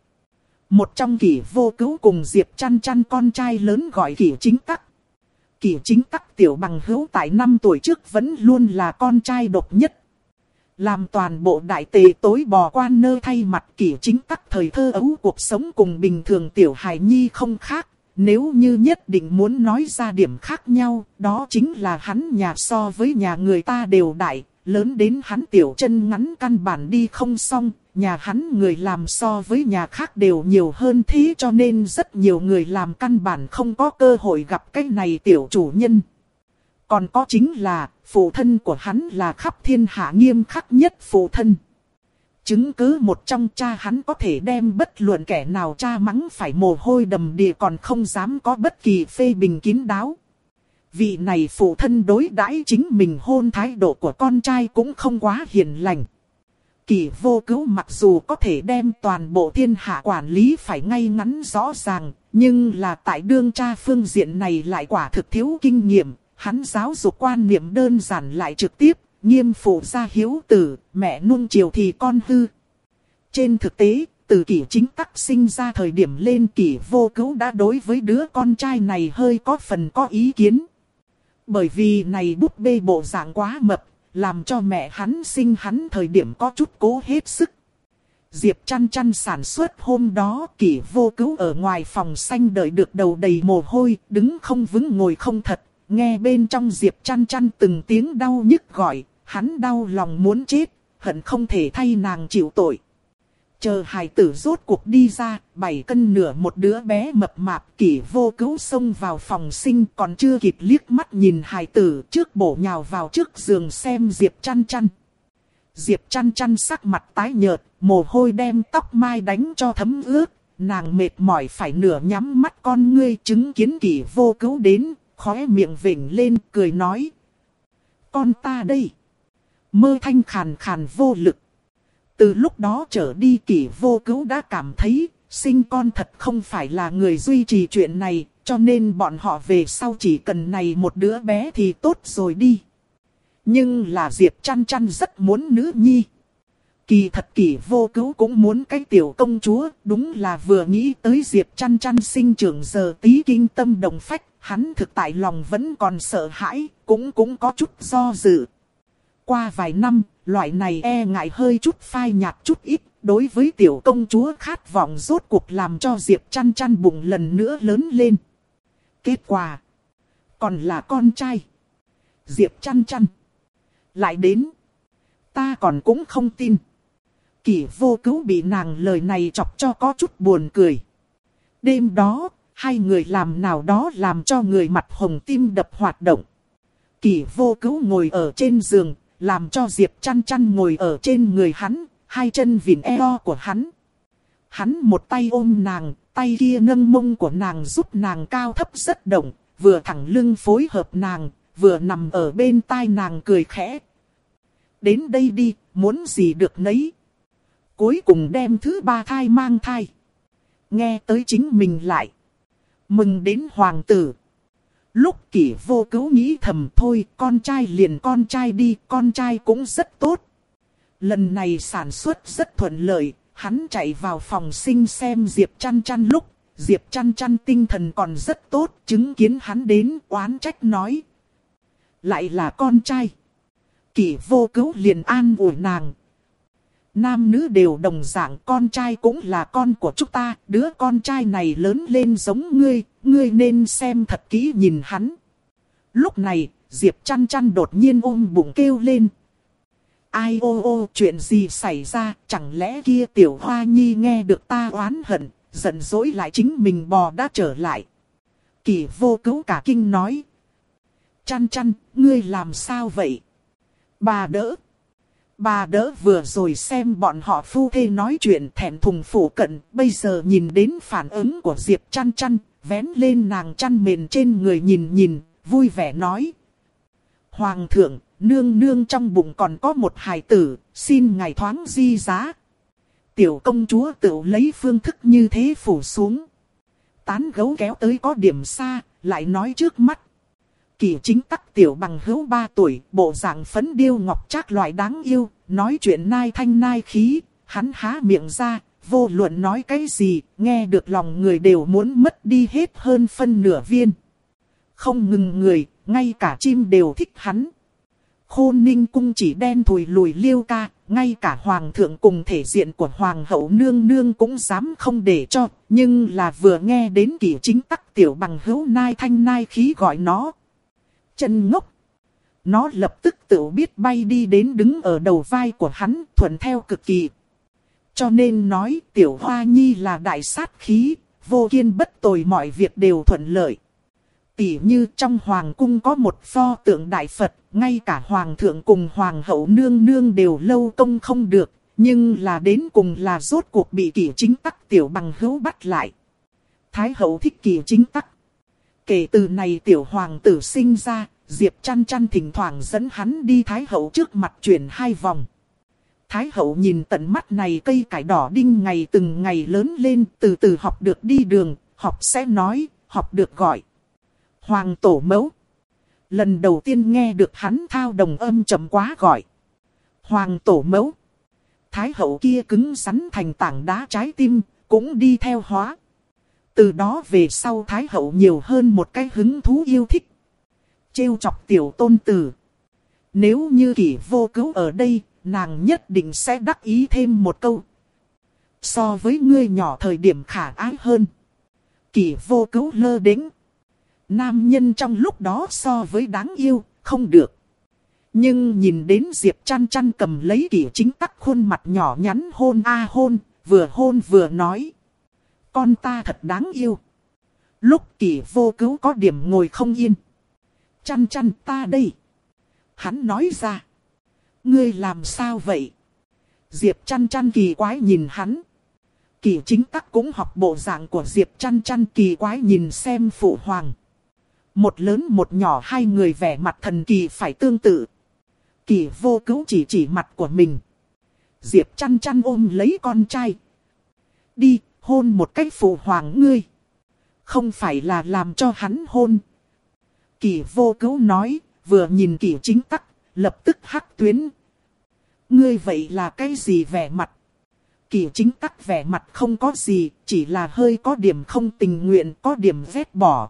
Một trong kỷ vô cứu cùng Diệp chăn chăn con trai lớn gọi kỷ chính tắc. Kỷ chính tắc tiểu bằng hữu tại năm tuổi trước vẫn luôn là con trai độc nhất. Làm toàn bộ đại tề tối bò quan nơ thay mặt kỷ chính tắc thời thơ ấu cuộc sống cùng bình thường tiểu hài nhi không khác. Nếu như nhất định muốn nói ra điểm khác nhau, đó chính là hắn nhà so với nhà người ta đều đại, lớn đến hắn tiểu chân ngắn căn bản đi không xong, nhà hắn người làm so với nhà khác đều nhiều hơn thế cho nên rất nhiều người làm căn bản không có cơ hội gặp cái này tiểu chủ nhân. Còn có chính là, phụ thân của hắn là khắp thiên hạ nghiêm khắc nhất phụ thân. Chứng cứ một trong cha hắn có thể đem bất luận kẻ nào cha mắng phải mồ hôi đầm đìa còn không dám có bất kỳ phê bình kín đáo. Vị này phụ thân đối đãi chính mình hôn thái độ của con trai cũng không quá hiền lành. Kỳ vô cứu mặc dù có thể đem toàn bộ thiên hạ quản lý phải ngay ngắn rõ ràng, nhưng là tại đương cha phương diện này lại quả thực thiếu kinh nghiệm, hắn giáo dục quan niệm đơn giản lại trực tiếp, nghiêm phụ gia hiếu tử, mẹ nuông chiều thì con hư. Trên thực tế, từ kỷ chính tắc sinh ra thời điểm lên kỷ vô cứu đã đối với đứa con trai này hơi có phần có ý kiến. Bởi vì này búp bê bộ dạng quá mập, làm cho mẹ hắn sinh hắn thời điểm có chút cố hết sức. Diệp chăn chăn sản xuất hôm đó kỷ vô cứu ở ngoài phòng xanh đợi được đầu đầy mồ hôi, đứng không vững ngồi không thật, nghe bên trong Diệp chăn chăn từng tiếng đau nhức gọi, hắn đau lòng muốn chết, hận không thể thay nàng chịu tội. Chờ hài tử rốt cuộc đi ra, bảy cân nửa một đứa bé mập mạp kỷ vô cứu xông vào phòng sinh còn chưa kịp liếc mắt nhìn hài tử trước bổ nhào vào trước giường xem Diệp chăn chăn. Diệp chăn chăn sắc mặt tái nhợt, mồ hôi đem tóc mai đánh cho thấm ướt, nàng mệt mỏi phải nửa nhắm mắt con ngươi chứng kiến kỷ vô cứu đến, khóe miệng vỉnh lên cười nói. Con ta đây. Mơ thanh khàn khàn vô lực. Từ lúc đó trở đi kỷ vô cứu đã cảm thấy, sinh con thật không phải là người duy trì chuyện này, cho nên bọn họ về sau chỉ cần này một đứa bé thì tốt rồi đi. Nhưng là Diệp chăn chăn rất muốn nữ nhi. Kỳ thật kỳ vô cứu cũng muốn cái tiểu công chúa, đúng là vừa nghĩ tới Diệp chăn chăn sinh trưởng giờ tí kinh tâm đồng phách, hắn thực tại lòng vẫn còn sợ hãi, cũng cũng có chút do dự. Qua vài năm, loại này e ngại hơi chút phai nhạt chút ít, đối với tiểu công chúa khát vọng rốt cuộc làm cho Diệp chăn chăn bụng lần nữa lớn lên. Kết quả, còn là con trai. Diệp chăn chăn. Lại đến, ta còn cũng không tin. Kỷ vô cứu bị nàng lời này chọc cho có chút buồn cười. Đêm đó, hai người làm nào đó làm cho người mặt hồng tim đập hoạt động. Kỷ vô cứu ngồi ở trên giường, làm cho Diệp chăn chăn ngồi ở trên người hắn, hai chân vịn eo của hắn. Hắn một tay ôm nàng, tay kia nâng mông của nàng giúp nàng cao thấp rất động, vừa thẳng lưng phối hợp nàng, vừa nằm ở bên tai nàng cười khẽ. Đến đây đi, muốn gì được nấy. Cuối cùng đem thứ ba thai mang thai. Nghe tới chính mình lại. Mừng đến hoàng tử. Lúc kỷ vô cứu nghĩ thầm thôi, con trai liền con trai đi, con trai cũng rất tốt. Lần này sản xuất rất thuận lợi, hắn chạy vào phòng sinh xem Diệp chăn chăn lúc, Diệp chăn chăn tinh thần còn rất tốt, chứng kiến hắn đến oán trách nói. Lại là con trai. Kỷ vô cứu liền an ủi nàng, Nam nữ đều đồng dạng con trai cũng là con của chúng ta, đứa con trai này lớn lên giống ngươi, ngươi nên xem thật kỹ nhìn hắn. Lúc này, Diệp chăn chăn đột nhiên ôm bụng kêu lên. Ai ô ô chuyện gì xảy ra, chẳng lẽ kia tiểu hoa nhi nghe được ta oán hận, giận dỗi lại chính mình bò đã trở lại. Kỳ vô cứu cả kinh nói. Chăn chăn, ngươi làm sao vậy? Bà đỡ. Bà đỡ vừa rồi xem bọn họ phu thê nói chuyện thẹn thùng phủ cận, bây giờ nhìn đến phản ứng của Diệp chăn chăn, vén lên nàng chăn mền trên người nhìn nhìn, vui vẻ nói. Hoàng thượng, nương nương trong bụng còn có một hài tử, xin ngài thoáng di giá. Tiểu công chúa tự lấy phương thức như thế phủ xuống. Tán gấu kéo tới có điểm xa, lại nói trước mắt. Kỳ chính tắc tiểu bằng hữu ba tuổi, bộ dạng phấn điêu ngọc trác loại đáng yêu, nói chuyện nai thanh nai khí, hắn há miệng ra, vô luận nói cái gì, nghe được lòng người đều muốn mất đi hết hơn phân nửa viên. Không ngừng người, ngay cả chim đều thích hắn. Khôn ninh cung chỉ đen thùi lùi liêu ca, ngay cả hoàng thượng cùng thể diện của hoàng hậu nương nương cũng dám không để cho, nhưng là vừa nghe đến kỷ chính tắc tiểu bằng hữu nai thanh nai khí gọi nó. Chân ngốc. Nó lập tức tự biết bay đi đến đứng ở đầu vai của hắn, thuận theo cực kỳ. Cho nên nói tiểu hoa nhi là đại sát khí, vô kiên bất tồi mọi việc đều thuận lợi. Tỷ như trong hoàng cung có một pho tượng đại Phật, ngay cả hoàng thượng cùng hoàng hậu nương nương đều lâu công không được, nhưng là đến cùng là rốt cuộc bị kỷ chính tắc tiểu bằng hữu bắt lại. Thái hậu thích kỷ chính tắc. Kể từ này tiểu hoàng tử sinh ra, Diệp chăn chăn thỉnh thoảng dẫn hắn đi Thái hậu trước mặt chuyển hai vòng. Thái hậu nhìn tận mắt này cây cải đỏ đinh ngày từng ngày lớn lên từ từ học được đi đường, học sẽ nói, học được gọi. Hoàng tổ mẫu. Lần đầu tiên nghe được hắn thao đồng âm chậm quá gọi. Hoàng tổ mẫu. Thái hậu kia cứng rắn thành tảng đá trái tim, cũng đi theo hóa. Từ đó về sau Thái hậu nhiều hơn một cái hứng thú yêu thích. Trêu chọc tiểu tôn tử. Nếu như kỷ vô cứu ở đây, nàng nhất định sẽ đắc ý thêm một câu. So với ngươi nhỏ thời điểm khả ái hơn. Kỷ vô cứu lơ đến Nam nhân trong lúc đó so với đáng yêu, không được. Nhưng nhìn đến Diệp chăn chăn cầm lấy kỷ chính tắc khuôn mặt nhỏ nhắn hôn a hôn, vừa hôn vừa nói. Con ta thật đáng yêu. Lúc kỳ vô cứu có điểm ngồi không yên. Chăn chăn ta đây. Hắn nói ra. Ngươi làm sao vậy? Diệp chăn chăn kỳ quái nhìn hắn. Kỳ chính tắc cũng học bộ dạng của Diệp chăn chăn kỳ quái nhìn xem phụ hoàng. Một lớn một nhỏ hai người vẻ mặt thần kỳ phải tương tự. Kỳ vô cứu chỉ chỉ mặt của mình. Diệp chăn chăn ôm lấy con trai. Đi, hôn một cách phụ hoàng ngươi. Không phải là làm cho hắn hôn. Kỳ vô cứu nói, vừa nhìn kỳ chính tắc, lập tức hắc tuyến. Ngươi vậy là cái gì vẻ mặt? Kỳ chính tắc vẻ mặt không có gì, chỉ là hơi có điểm không tình nguyện, có điểm vét bỏ.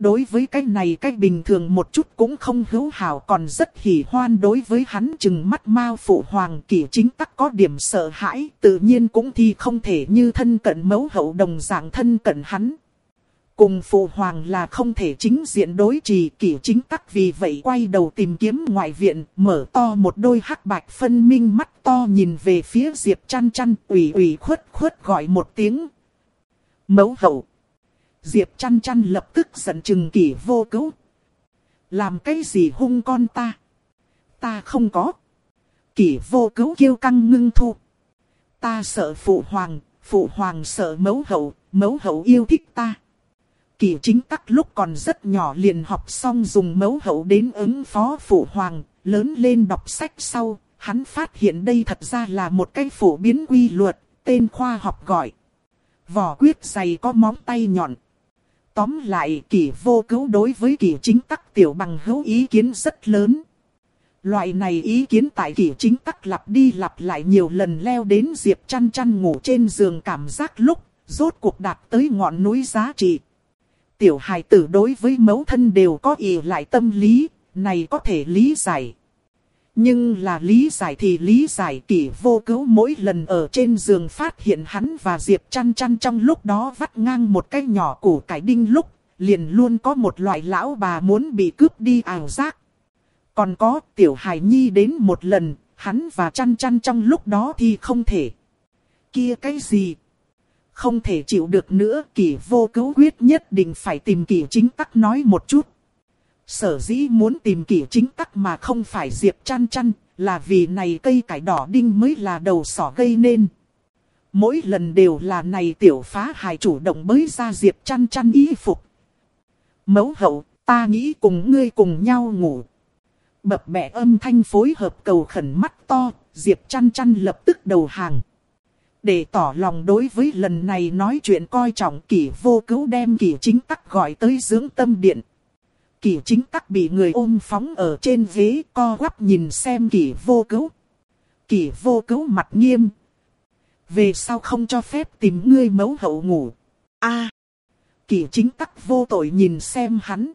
Đối với cái này cái bình thường một chút cũng không hữu hảo còn rất hỉ hoan đối với hắn chừng mắt mao phụ hoàng kỷ chính tắc có điểm sợ hãi, tự nhiên cũng thì không thể như thân cận mẫu hậu đồng dạng thân cận hắn. Cùng phụ hoàng là không thể chính diện đối trì kỷ chính tắc vì vậy quay đầu tìm kiếm ngoại viện, mở to một đôi hắc bạch phân minh mắt to nhìn về phía Diệp chăn chăn, ủy ủy khuất khuất gọi một tiếng. Mẫu hậu. Diệp chăn chăn lập tức giận chừng kỷ vô cứu. Làm cái gì hung con ta? Ta không có. Kỷ vô cứu kêu căng ngưng thu. Ta sợ phụ hoàng, phụ hoàng sợ mẫu hậu, mẫu hậu yêu thích ta. Kỳ chính tắc lúc còn rất nhỏ liền học xong dùng mẫu hậu đến ứng phó phụ hoàng, lớn lên đọc sách sau, hắn phát hiện đây thật ra là một cái phổ biến quy luật, tên khoa học gọi. Vỏ quyết dày có móng tay nhọn. Tóm lại kỳ vô cứu đối với kỳ chính tắc tiểu bằng hữu ý kiến rất lớn. Loại này ý kiến tại kỳ chính tắc lặp đi lặp lại nhiều lần leo đến Diệp chăn chăn ngủ trên giường cảm giác lúc, rốt cuộc đạt tới ngọn núi giá trị tiểu hài tử đối với mẫu thân đều có ý lại tâm lý, này có thể lý giải. Nhưng là lý giải thì lý giải kỷ vô cứu mỗi lần ở trên giường phát hiện hắn và Diệp chăn chăn trong lúc đó vắt ngang một cái nhỏ củ cải đinh lúc, liền luôn có một loại lão bà muốn bị cướp đi ảo giác. Còn có tiểu hài nhi đến một lần, hắn và chăn chăn trong lúc đó thì không thể. Kia cái gì? Không thể chịu được nữa, kỷ vô cứu quyết nhất định phải tìm kỷ chính tắc nói một chút. Sở dĩ muốn tìm kỷ chính tắc mà không phải diệp chăn chăn, là vì này cây cải đỏ đinh mới là đầu sỏ gây nên. Mỗi lần đều là này tiểu phá hài chủ động mới ra diệp chăn chăn y phục. Mẫu hậu, ta nghĩ cùng ngươi cùng nhau ngủ. Bập mẹ âm thanh phối hợp cầu khẩn mắt to, diệp chăn chăn lập tức đầu hàng. Để tỏ lòng đối với lần này nói chuyện coi trọng kỷ vô cứu đem kỷ chính tắc gọi tới dưỡng tâm điện. Kỷ chính tắc bị người ôm phóng ở trên ghế co quắp nhìn xem kỷ vô cứu. Kỷ vô cứu mặt nghiêm. Về sao không cho phép tìm ngươi mấu hậu ngủ. a à, Kỷ chính tắc vô tội nhìn xem hắn.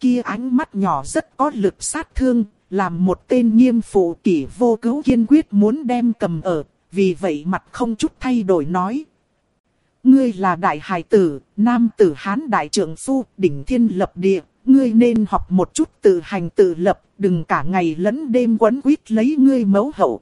Kia ánh mắt nhỏ rất có lực sát thương, làm một tên nghiêm phụ kỷ vô cứu kiên quyết muốn đem cầm ở, vì vậy mặt không chút thay đổi nói. Ngươi là đại hài tử, nam tử hán đại trưởng phu, đỉnh thiên lập địa, ngươi nên học một chút tự hành tự lập, đừng cả ngày lẫn đêm quấn quýt lấy ngươi mấu hậu.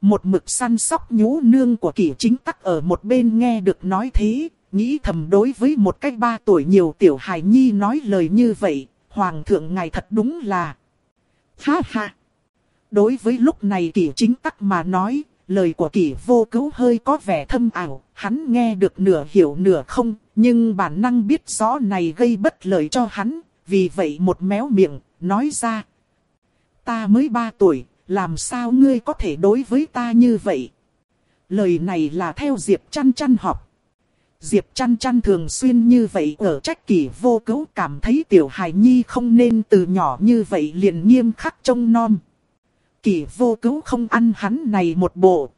Một mực săn sóc nhú nương của kỷ chính tắc ở một bên nghe được nói thế, nghĩ thầm đối với một cách ba tuổi nhiều tiểu hài nhi nói lời như vậy, hoàng thượng ngài thật đúng là. Ha ha! Đối với lúc này kỷ chính tắc mà nói, lời của kỷ vô cứu hơi có vẻ thâm ảo, hắn nghe được nửa hiểu nửa không, nhưng bản năng biết rõ này gây bất lợi cho hắn, vì vậy một méo miệng, nói ra. Ta mới ba tuổi, làm sao ngươi có thể đối với ta như vậy? Lời này là theo Diệp chăn chăn học. Diệp chăn chăn thường xuyên như vậy ở trách kỷ vô cứu cảm thấy tiểu hài nhi không nên từ nhỏ như vậy liền nghiêm khắc trông non. Kỷ vô cứu không ăn hắn này một bộ.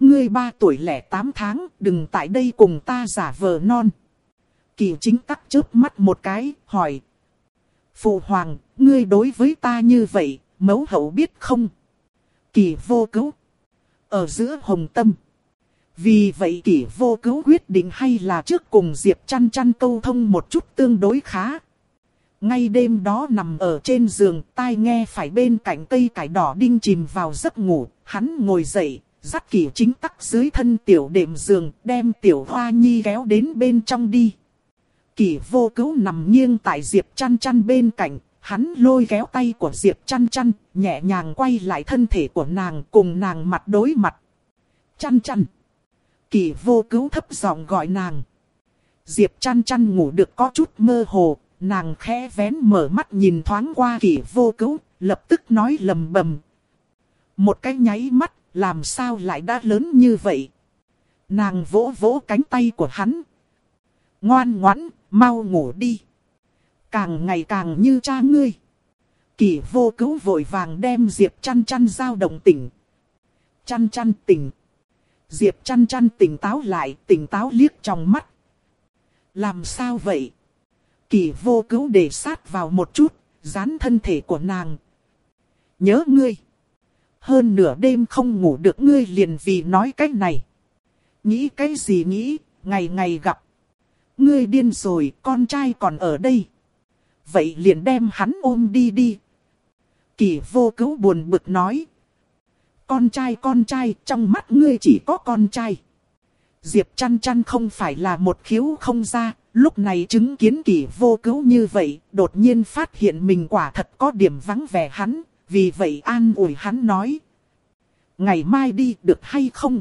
Ngươi ba tuổi lẻ tám tháng, đừng tại đây cùng ta giả vờ non. Kỷ chính tắc chớp mắt một cái, hỏi. Phụ hoàng, ngươi đối với ta như vậy, mẫu hậu biết không? Kỳ vô cứu. Ở giữa hồng tâm. Vì vậy kỷ vô cứu quyết định hay là trước cùng Diệp chăn chăn câu thông một chút tương đối khá. Ngay đêm đó nằm ở trên giường, tai nghe phải bên cạnh cây cải đỏ đinh chìm vào giấc ngủ, hắn ngồi dậy, dắt kỷ chính tắc dưới thân tiểu đệm giường, đem tiểu hoa nhi kéo đến bên trong đi kỳ vô cứu nằm nghiêng tại Diệp chăn chăn bên cạnh, hắn lôi kéo tay của Diệp chăn chăn, nhẹ nhàng quay lại thân thể của nàng cùng nàng mặt đối mặt. Chăn chăn. kỳ vô cứu thấp giọng gọi nàng. Diệp chăn chăn ngủ được có chút mơ hồ, nàng khẽ vén mở mắt nhìn thoáng qua kỳ vô cứu, lập tức nói lầm bầm. Một cái nháy mắt, làm sao lại đã lớn như vậy? Nàng vỗ vỗ cánh tay của hắn. Ngoan ngoãn, mau ngủ đi. Càng ngày càng như cha ngươi. Kỷ vô cứu vội vàng đem Diệp chăn chăn giao động tỉnh. Chăn chăn tỉnh. Diệp chăn chăn tỉnh táo lại, tỉnh táo liếc trong mắt. Làm sao vậy? Kỳ vô cứu để sát vào một chút, dán thân thể của nàng. Nhớ ngươi. Hơn nửa đêm không ngủ được ngươi liền vì nói cái này. Nghĩ cái gì nghĩ, ngày ngày gặp. Ngươi điên rồi, con trai còn ở đây. Vậy liền đem hắn ôm đi đi. Kỳ vô cứu buồn bực nói. Con trai con trai, trong mắt ngươi chỉ có con trai. Diệp chăn chăn không phải là một khiếu không ra, lúc này chứng kiến kỳ vô cứu như vậy, đột nhiên phát hiện mình quả thật có điểm vắng vẻ hắn, vì vậy an ủi hắn nói. Ngày mai đi được hay không?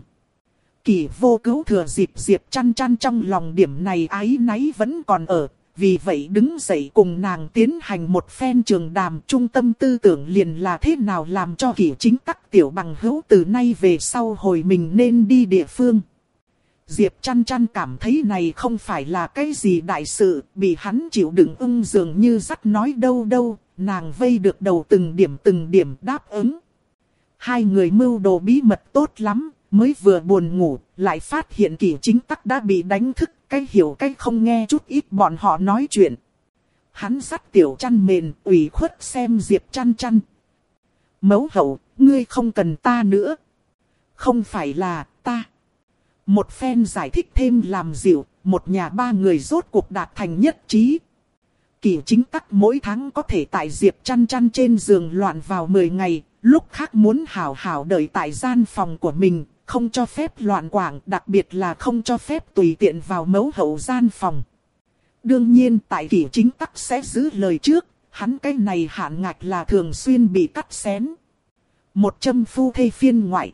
Kỳ vô cứu thừa dịp diệp chăn chăn trong lòng điểm này ái náy vẫn còn ở, vì vậy đứng dậy cùng nàng tiến hành một phen trường đàm trung tâm tư tưởng liền là thế nào làm cho kỷ chính tắc tiểu bằng hữu từ nay về sau hồi mình nên đi địa phương. Diệp chăn chăn cảm thấy này không phải là cái gì đại sự, bị hắn chịu đựng ưng dường như dắt nói đâu đâu, nàng vây được đầu từng điểm từng điểm đáp ứng. Hai người mưu đồ bí mật tốt lắm, mới vừa buồn ngủ, lại phát hiện kỷ chính tắc đã bị đánh thức, cái hiểu cái không nghe chút ít bọn họ nói chuyện. Hắn sắt tiểu chăn mền, ủy khuất xem Diệp chăn chăn. Mấu hậu, ngươi không cần ta nữa. Không phải là, ta. Một phen giải thích thêm làm dịu, một nhà ba người rốt cuộc đạt thành nhất trí. Kỳ chính tắc mỗi tháng có thể tại Diệp chăn chăn trên giường loạn vào 10 ngày, lúc khác muốn hào hào đợi tại gian phòng của mình, không cho phép loạn quảng, đặc biệt là không cho phép tùy tiện vào mấu hậu gian phòng. Đương nhiên tại kỷ chính tắc sẽ giữ lời trước, hắn cái này hạn ngạch là thường xuyên bị cắt xén. Một châm phu thê phiên ngoại.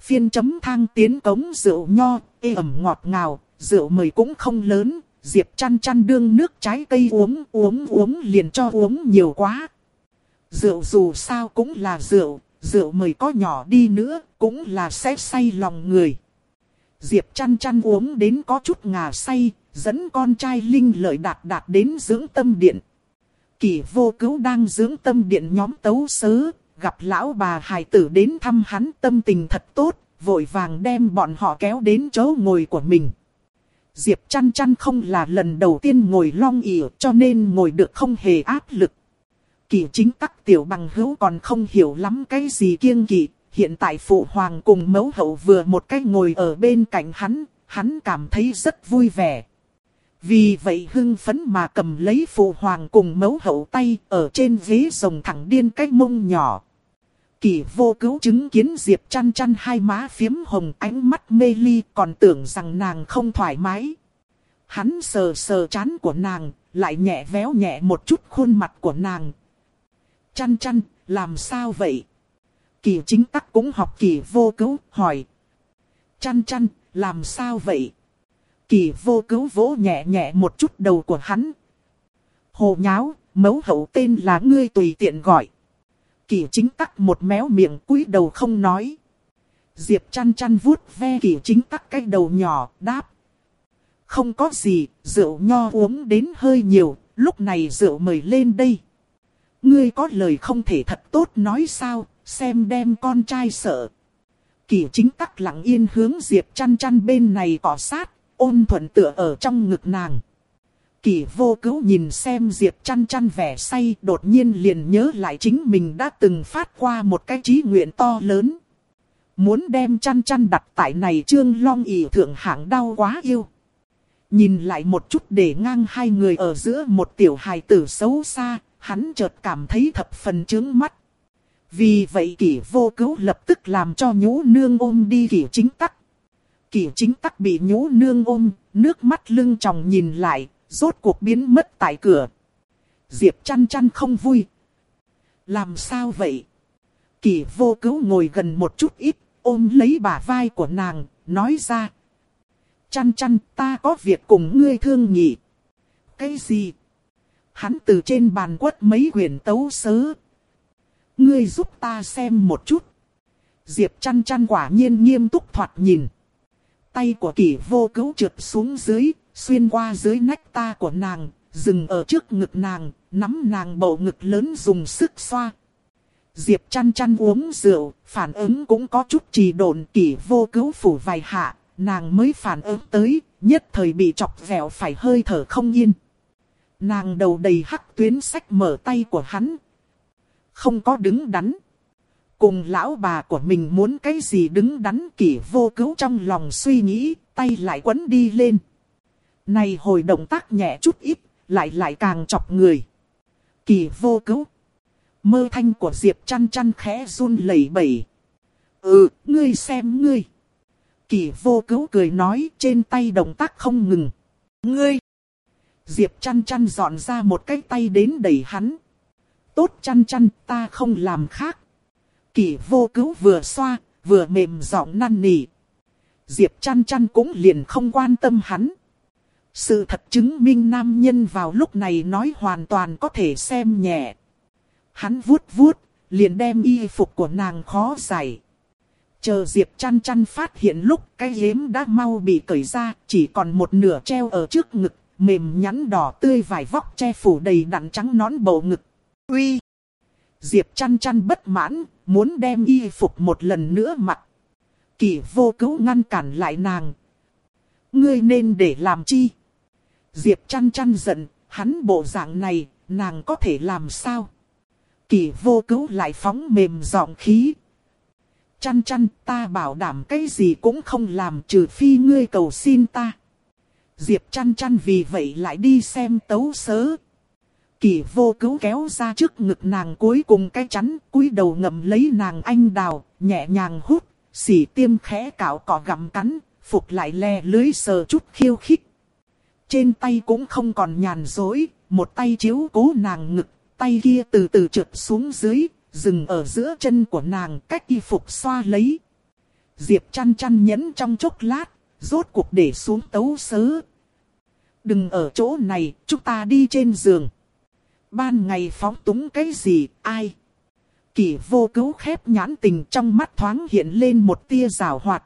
Phiên chấm thang tiến cống rượu nho, ê ẩm ngọt ngào, rượu mời cũng không lớn, Diệp chăn chăn đương nước trái cây uống uống uống liền cho uống nhiều quá. Rượu dù sao cũng là rượu, rượu mời có nhỏ đi nữa, cũng là sẽ say lòng người. Diệp chăn chăn uống đến có chút ngà say, dẫn con trai Linh lợi đạt đạt đến dưỡng tâm điện. Kỳ vô cứu đang dưỡng tâm điện nhóm tấu sớ, gặp lão bà hài tử đến thăm hắn tâm tình thật tốt, vội vàng đem bọn họ kéo đến chỗ ngồi của mình. Diệp chăn chăn không là lần đầu tiên ngồi long ỉa cho nên ngồi được không hề áp lực. Kỳ chính các tiểu bằng hữu còn không hiểu lắm cái gì kiêng kỵ. Hiện tại phụ hoàng cùng mẫu hậu vừa một cái ngồi ở bên cạnh hắn, hắn cảm thấy rất vui vẻ. Vì vậy hưng phấn mà cầm lấy phụ hoàng cùng mẫu hậu tay ở trên ghế rồng thẳng điên cái mông nhỏ. Kỳ vô cứu chứng kiến Diệp chăn chăn hai má phiếm hồng ánh mắt mê ly còn tưởng rằng nàng không thoải mái. Hắn sờ sờ chán của nàng, lại nhẹ véo nhẹ một chút khuôn mặt của nàng. Chăn chăn, làm sao vậy? Kỳ chính tắc cũng học kỳ vô cứu, hỏi. Chăn chăn, làm sao vậy? Kỳ vô cứu vỗ nhẹ nhẹ một chút đầu của hắn. Hồ nháo, mẫu hậu tên là ngươi tùy tiện gọi. Kỳ chính tắc một méo miệng cúi đầu không nói. Diệp chăn chăn vuốt ve kỳ chính tắc cái đầu nhỏ, đáp. Không có gì, rượu nho uống đến hơi nhiều, lúc này rượu mời lên đây. Ngươi có lời không thể thật tốt nói sao, xem đem con trai sợ. Kỳ chính tắc lặng yên hướng Diệp chăn chăn bên này cỏ sát, ôn thuận tựa ở trong ngực nàng. Kỳ vô cứu nhìn xem Diệp chăn chăn vẻ say đột nhiên liền nhớ lại chính mình đã từng phát qua một cái trí nguyện to lớn. Muốn đem chăn chăn đặt tại này trương long ỉ thượng hạng đau quá yêu. Nhìn lại một chút để ngang hai người ở giữa một tiểu hài tử xấu xa, hắn chợt cảm thấy thập phần chướng mắt. Vì vậy kỷ vô cứu lập tức làm cho nhũ nương ôm đi kỷ chính tắc. Kỷ chính tắc bị nhũ nương ôm, nước mắt lưng tròng nhìn lại, rốt cuộc biến mất tại cửa. Diệp chăn chăn không vui. Làm sao vậy? Kỷ vô cứu ngồi gần một chút ít, ôm lấy bả vai của nàng, nói ra. Chăn chăn ta có việc cùng ngươi thương nhị. Cái gì? Hắn từ trên bàn quất mấy quyển tấu sớ. Ngươi giúp ta xem một chút. Diệp chăn chăn quả nhiên nghiêm túc thoạt nhìn. Tay của kỷ vô cứu trượt xuống dưới, xuyên qua dưới nách ta của nàng, dừng ở trước ngực nàng, nắm nàng bầu ngực lớn dùng sức xoa. Diệp chăn chăn uống rượu, phản ứng cũng có chút trì độn kỷ vô cứu phủ vài hạ, nàng mới phản ứng tới, nhất thời bị chọc vẹo phải hơi thở không yên. Nàng đầu đầy hắc tuyến sách mở tay của hắn. Không có đứng đắn. Cùng lão bà của mình muốn cái gì đứng đắn kỷ vô cứu trong lòng suy nghĩ, tay lại quấn đi lên. Này hồi động tác nhẹ chút ít, lại lại càng chọc người. Kỳ vô cứu. Mơ thanh của Diệp chăn chăn khẽ run lẩy bẩy. Ừ, ngươi xem ngươi. Kỳ vô cứu cười nói trên tay động tác không ngừng. Ngươi. Diệp chăn chăn dọn ra một cái tay đến đẩy hắn. Tốt chăn chăn ta không làm khác. Kỳ vô cứu vừa xoa, vừa mềm giọng năn nỉ. Diệp chăn chăn cũng liền không quan tâm hắn. Sự thật chứng minh nam nhân vào lúc này nói hoàn toàn có thể xem nhẹ. Hắn vuốt vuốt, liền đem y phục của nàng khó giải. Chờ Diệp chăn chăn phát hiện lúc cái yếm đã mau bị cởi ra, chỉ còn một nửa treo ở trước ngực, mềm nhắn đỏ tươi vải vóc che phủ đầy đặn trắng nón bầu ngực. Uy! Diệp chăn chăn bất mãn, muốn đem y phục một lần nữa mặc. Kỳ vô cứu ngăn cản lại nàng. Ngươi nên để làm chi? Diệp chăn chăn giận, hắn bộ dạng này, nàng có thể làm sao? Kỳ vô cứu lại phóng mềm giọng khí. Chăn chăn ta bảo đảm cái gì cũng không làm trừ phi ngươi cầu xin ta. Diệp chăn chăn vì vậy lại đi xem tấu sớ. Kỳ vô cứu kéo ra trước ngực nàng cuối cùng cái chắn, cúi đầu ngậm lấy nàng anh đào, nhẹ nhàng hút, xỉ tiêm khẽ cạo cỏ gặm cắn, phục lại le lưới sờ chút khiêu khích. Trên tay cũng không còn nhàn dối, một tay chiếu cố nàng ngực, tay kia từ từ trượt xuống dưới, dừng ở giữa chân của nàng cách y phục xoa lấy. Diệp chăn chăn nhẫn trong chốc lát, rốt cuộc để xuống tấu sớ. Đừng ở chỗ này, chúng ta đi trên giường. Ban ngày phóng túng cái gì, ai? Kỷ vô cứu khép nhãn tình trong mắt thoáng hiện lên một tia rào hoạt.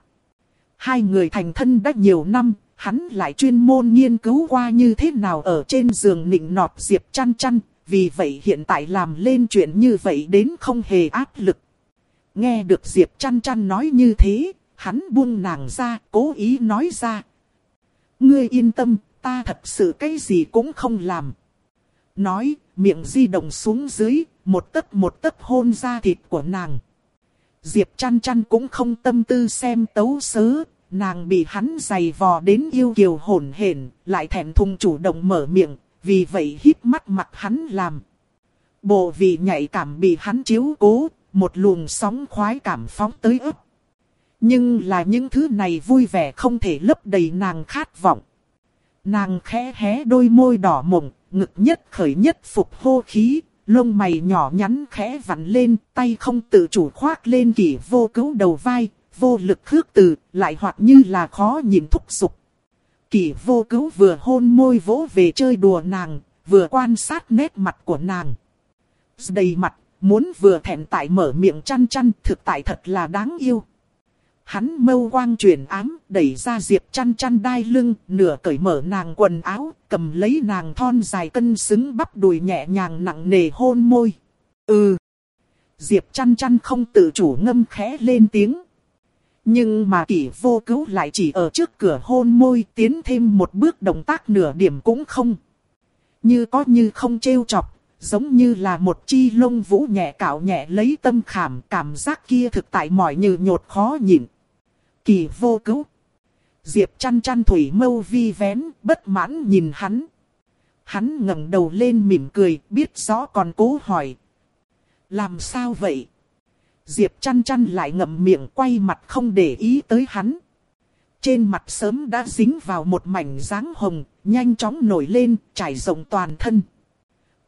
Hai người thành thân đã nhiều năm, hắn lại chuyên môn nghiên cứu qua như thế nào ở trên giường nịnh nọt Diệp chăn chăn, vì vậy hiện tại làm lên chuyện như vậy đến không hề áp lực. Nghe được Diệp chăn chăn nói như thế, hắn buông nàng ra, cố ý nói ra. Ngươi yên tâm, ta thật sự cái gì cũng không làm. Nói, miệng di động xuống dưới, một tấc một tấc hôn ra thịt của nàng. Diệp chăn chăn cũng không tâm tư xem tấu sớ, nàng bị hắn giày vò đến yêu kiều hồn hển, lại thẹn thùng chủ động mở miệng, vì vậy hít mắt mặt hắn làm. Bộ vị nhạy cảm bị hắn chiếu cố, một luồng sóng khoái cảm phóng tới ức. Nhưng là những thứ này vui vẻ không thể lấp đầy nàng khát vọng. Nàng khẽ hé đôi môi đỏ mộng, ngực nhất khởi nhất phục hô khí, lông mày nhỏ nhắn khẽ vặn lên, tay không tự chủ khoác lên kỷ vô cứu đầu vai, vô lực khước từ, lại hoặc như là khó nhìn thúc sục. Kỷ vô cứu vừa hôn môi vỗ về chơi đùa nàng, vừa quan sát nét mặt của nàng. Đầy mặt, muốn vừa thẹn tại mở miệng chăn chăn, thực tại thật là đáng yêu. Hắn mâu quang chuyển ám, đẩy ra Diệp chăn chăn đai lưng, nửa cởi mở nàng quần áo, cầm lấy nàng thon dài cân xứng bắp đùi nhẹ nhàng nặng nề hôn môi. Ừ. Diệp chăn chăn không tự chủ ngâm khẽ lên tiếng. Nhưng mà kỷ vô cứu lại chỉ ở trước cửa hôn môi tiến thêm một bước động tác nửa điểm cũng không. Như có như không trêu chọc, giống như là một chi lông vũ nhẹ cạo nhẹ lấy tâm khảm cảm giác kia thực tại mỏi như nhột khó nhịn. Kỳ vô cứu. Diệp chăn chăn thủy mâu vi vén, bất mãn nhìn hắn. Hắn ngẩng đầu lên mỉm cười, biết rõ còn cố hỏi. Làm sao vậy? Diệp chăn chăn lại ngậm miệng quay mặt không để ý tới hắn. Trên mặt sớm đã dính vào một mảnh dáng hồng, nhanh chóng nổi lên, trải rộng toàn thân.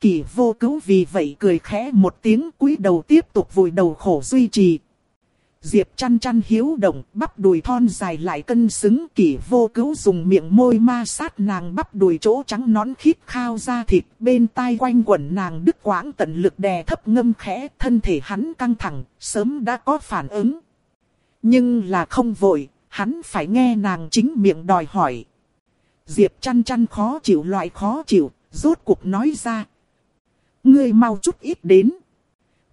Kỳ vô cứu vì vậy cười khẽ một tiếng cúi đầu tiếp tục vùi đầu khổ duy trì. Diệp chăn chăn hiếu động, bắp đùi thon dài lại cân xứng kỷ vô cứu dùng miệng môi ma sát nàng bắp đùi chỗ trắng nón khít khao ra thịt bên tai quanh quẩn nàng đứt quãng tận lực đè thấp ngâm khẽ thân thể hắn căng thẳng, sớm đã có phản ứng. Nhưng là không vội, hắn phải nghe nàng chính miệng đòi hỏi. Diệp chăn chăn khó chịu loại khó chịu, rốt cuộc nói ra. Ngươi mau chút ít đến.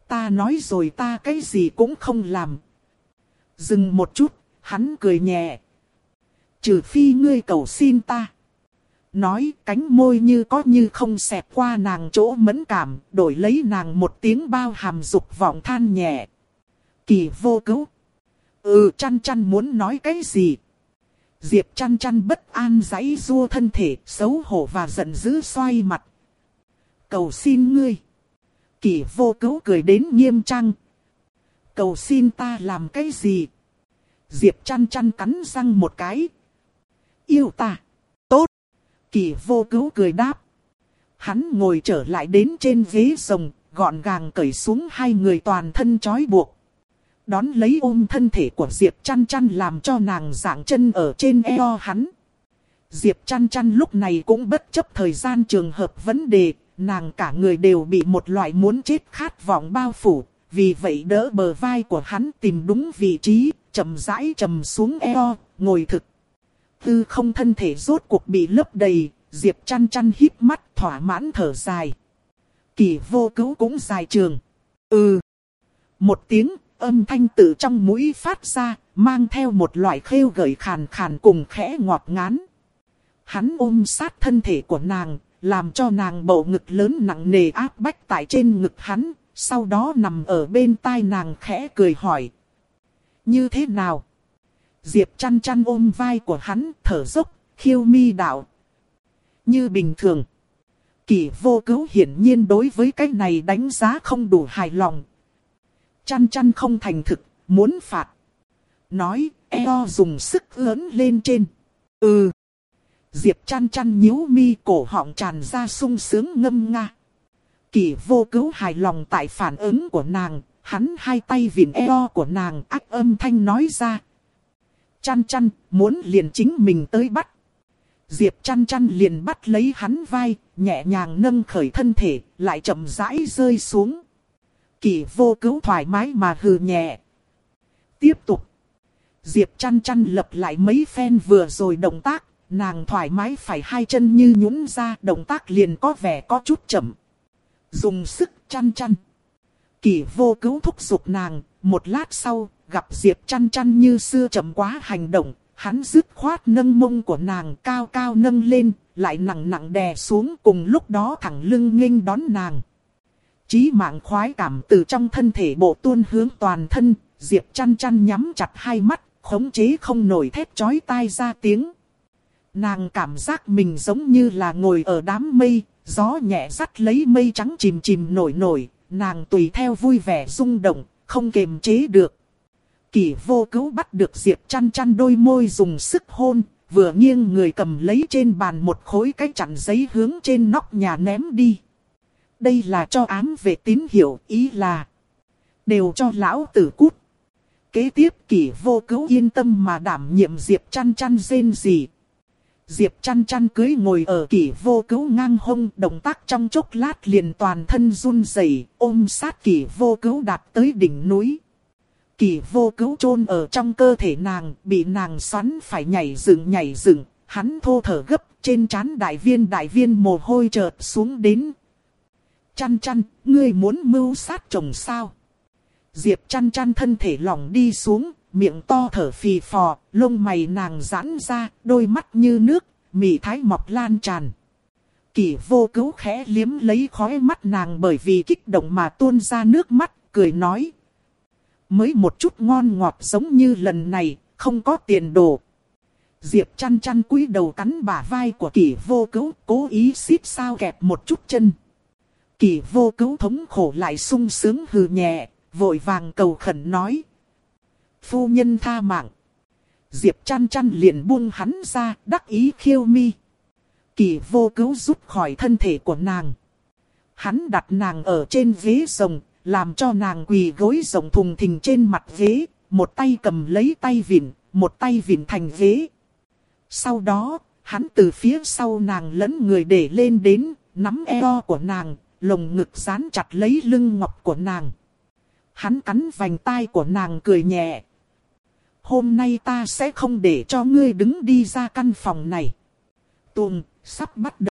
Ta nói rồi ta cái gì cũng không làm, Dừng một chút, hắn cười nhẹ. Trừ phi ngươi cầu xin ta. Nói cánh môi như có như không xẹp qua nàng chỗ mẫn cảm, đổi lấy nàng một tiếng bao hàm dục vọng than nhẹ. Kỳ vô cứu. Ừ chăn chăn muốn nói cái gì? Diệp chăn chăn bất an giấy rua thân thể, xấu hổ và giận dữ xoay mặt. Cầu xin ngươi. Kỳ vô cứu cười đến nghiêm trang, cầu xin ta làm cái gì? Diệp chăn chăn cắn răng một cái. Yêu ta. Tốt. Kỳ vô cứu cười đáp. Hắn ngồi trở lại đến trên ghế rồng, gọn gàng cởi xuống hai người toàn thân trói buộc. Đón lấy ôm thân thể của Diệp chăn chăn làm cho nàng dạng chân ở trên eo hắn. Diệp chăn chăn lúc này cũng bất chấp thời gian trường hợp vấn đề, nàng cả người đều bị một loại muốn chết khát vọng bao phủ, vì vậy đỡ bờ vai của hắn tìm đúng vị trí, chậm rãi chầm xuống eo, ngồi thực. Tư không thân thể rốt cuộc bị lấp đầy, Diệp chăn chăn híp mắt thỏa mãn thở dài. Kỳ vô cứu cũng dài trường. Ừ. Một tiếng, âm thanh từ trong mũi phát ra, mang theo một loại khêu gợi khàn khàn cùng khẽ ngọt ngán. Hắn ôm sát thân thể của nàng, làm cho nàng bầu ngực lớn nặng nề áp bách tại trên ngực hắn, sau đó nằm ở bên tai nàng khẽ cười hỏi. Như thế nào? Diệp chăn chăn ôm vai của hắn, thở dốc, khiêu mi đạo. Như bình thường. Kỳ vô cứu hiển nhiên đối với cái này đánh giá không đủ hài lòng. Chăn chăn không thành thực, muốn phạt. Nói, eo dùng sức lớn lên trên. Ừ. Diệp chăn chăn nhíu mi cổ họng tràn ra sung sướng ngâm nga. Kỳ vô cứu hài lòng tại phản ứng của nàng, hắn hai tay vịn eo của nàng ác âm thanh nói ra. Chăn chăn, muốn liền chính mình tới bắt. Diệp chăn chăn liền bắt lấy hắn vai, nhẹ nhàng nâng khởi thân thể, lại chậm rãi rơi xuống. Kỳ vô cứu thoải mái mà hừ nhẹ. Tiếp tục. Diệp chăn chăn lập lại mấy phen vừa rồi động tác, nàng thoải mái phải hai chân như nhũn ra, động tác liền có vẻ có chút chậm. Dùng sức chăn chăn. Kỳ vô cứu thúc giục nàng, một lát sau, gặp Diệp chăn chăn như xưa chậm quá hành động, hắn dứt khoát nâng mông của nàng cao cao nâng lên, lại nặng nặng đè xuống cùng lúc đó thẳng lưng nghênh đón nàng. Chí mạng khoái cảm từ trong thân thể bộ tuôn hướng toàn thân, Diệp chăn chăn nhắm chặt hai mắt, khống chế không nổi thét chói tai ra tiếng. Nàng cảm giác mình giống như là ngồi ở đám mây, gió nhẹ dắt lấy mây trắng chìm chìm nổi nổi, nàng tùy theo vui vẻ rung động, không kềm chế được. Kỳ vô cứu bắt được Diệp chăn chăn đôi môi dùng sức hôn, vừa nghiêng người cầm lấy trên bàn một khối cái chặn giấy hướng trên nóc nhà ném đi. Đây là cho ám về tín hiệu, ý là đều cho lão tử cút. Kế tiếp kỷ vô cứu yên tâm mà đảm nhiệm Diệp chăn chăn rên gì. Diệp chăn chăn cưới ngồi ở kỷ vô cứu ngang hông động tác trong chốc lát liền toàn thân run rẩy ôm sát kỷ vô cứu đạt tới đỉnh núi. Kỷ vô cứu chôn ở trong cơ thể nàng, bị nàng xoắn phải nhảy dựng nhảy dựng, hắn thô thở gấp, trên trán đại viên đại viên mồ hôi chợt xuống đến. Chăn chăn, ngươi muốn mưu sát chồng sao? Diệp chăn chăn thân thể lỏng đi xuống, miệng to thở phì phò, lông mày nàng giãn ra, đôi mắt như nước, mị thái mọc lan tràn. Kỷ vô cứu khẽ liếm lấy khói mắt nàng bởi vì kích động mà tuôn ra nước mắt, cười nói. Mới một chút ngon ngọt giống như lần này, không có tiền đồ. Diệp chăn chăn cúi đầu cắn bả vai của kỷ vô cứu, cố ý xít sao kẹp một chút chân. Kỷ vô cứu thống khổ lại sung sướng hừ nhẹ, vội vàng cầu khẩn nói. Phu nhân tha mạng. Diệp chăn chăn liền buông hắn ra, đắc ý khiêu mi. Kỳ vô cứu rút khỏi thân thể của nàng. Hắn đặt nàng ở trên ghế rồng, làm cho nàng quỳ gối rồng thùng thình trên mặt ghế, một tay cầm lấy tay vịn, một tay vịn thành ghế. Sau đó, hắn từ phía sau nàng lẫn người để lên đến, nắm eo của nàng, lồng ngực dán chặt lấy lưng ngọc của nàng. Hắn cắn vành tai của nàng cười nhẹ. Hôm nay ta sẽ không để cho ngươi đứng đi ra căn phòng này. Tuồng, sắp bắt đầu.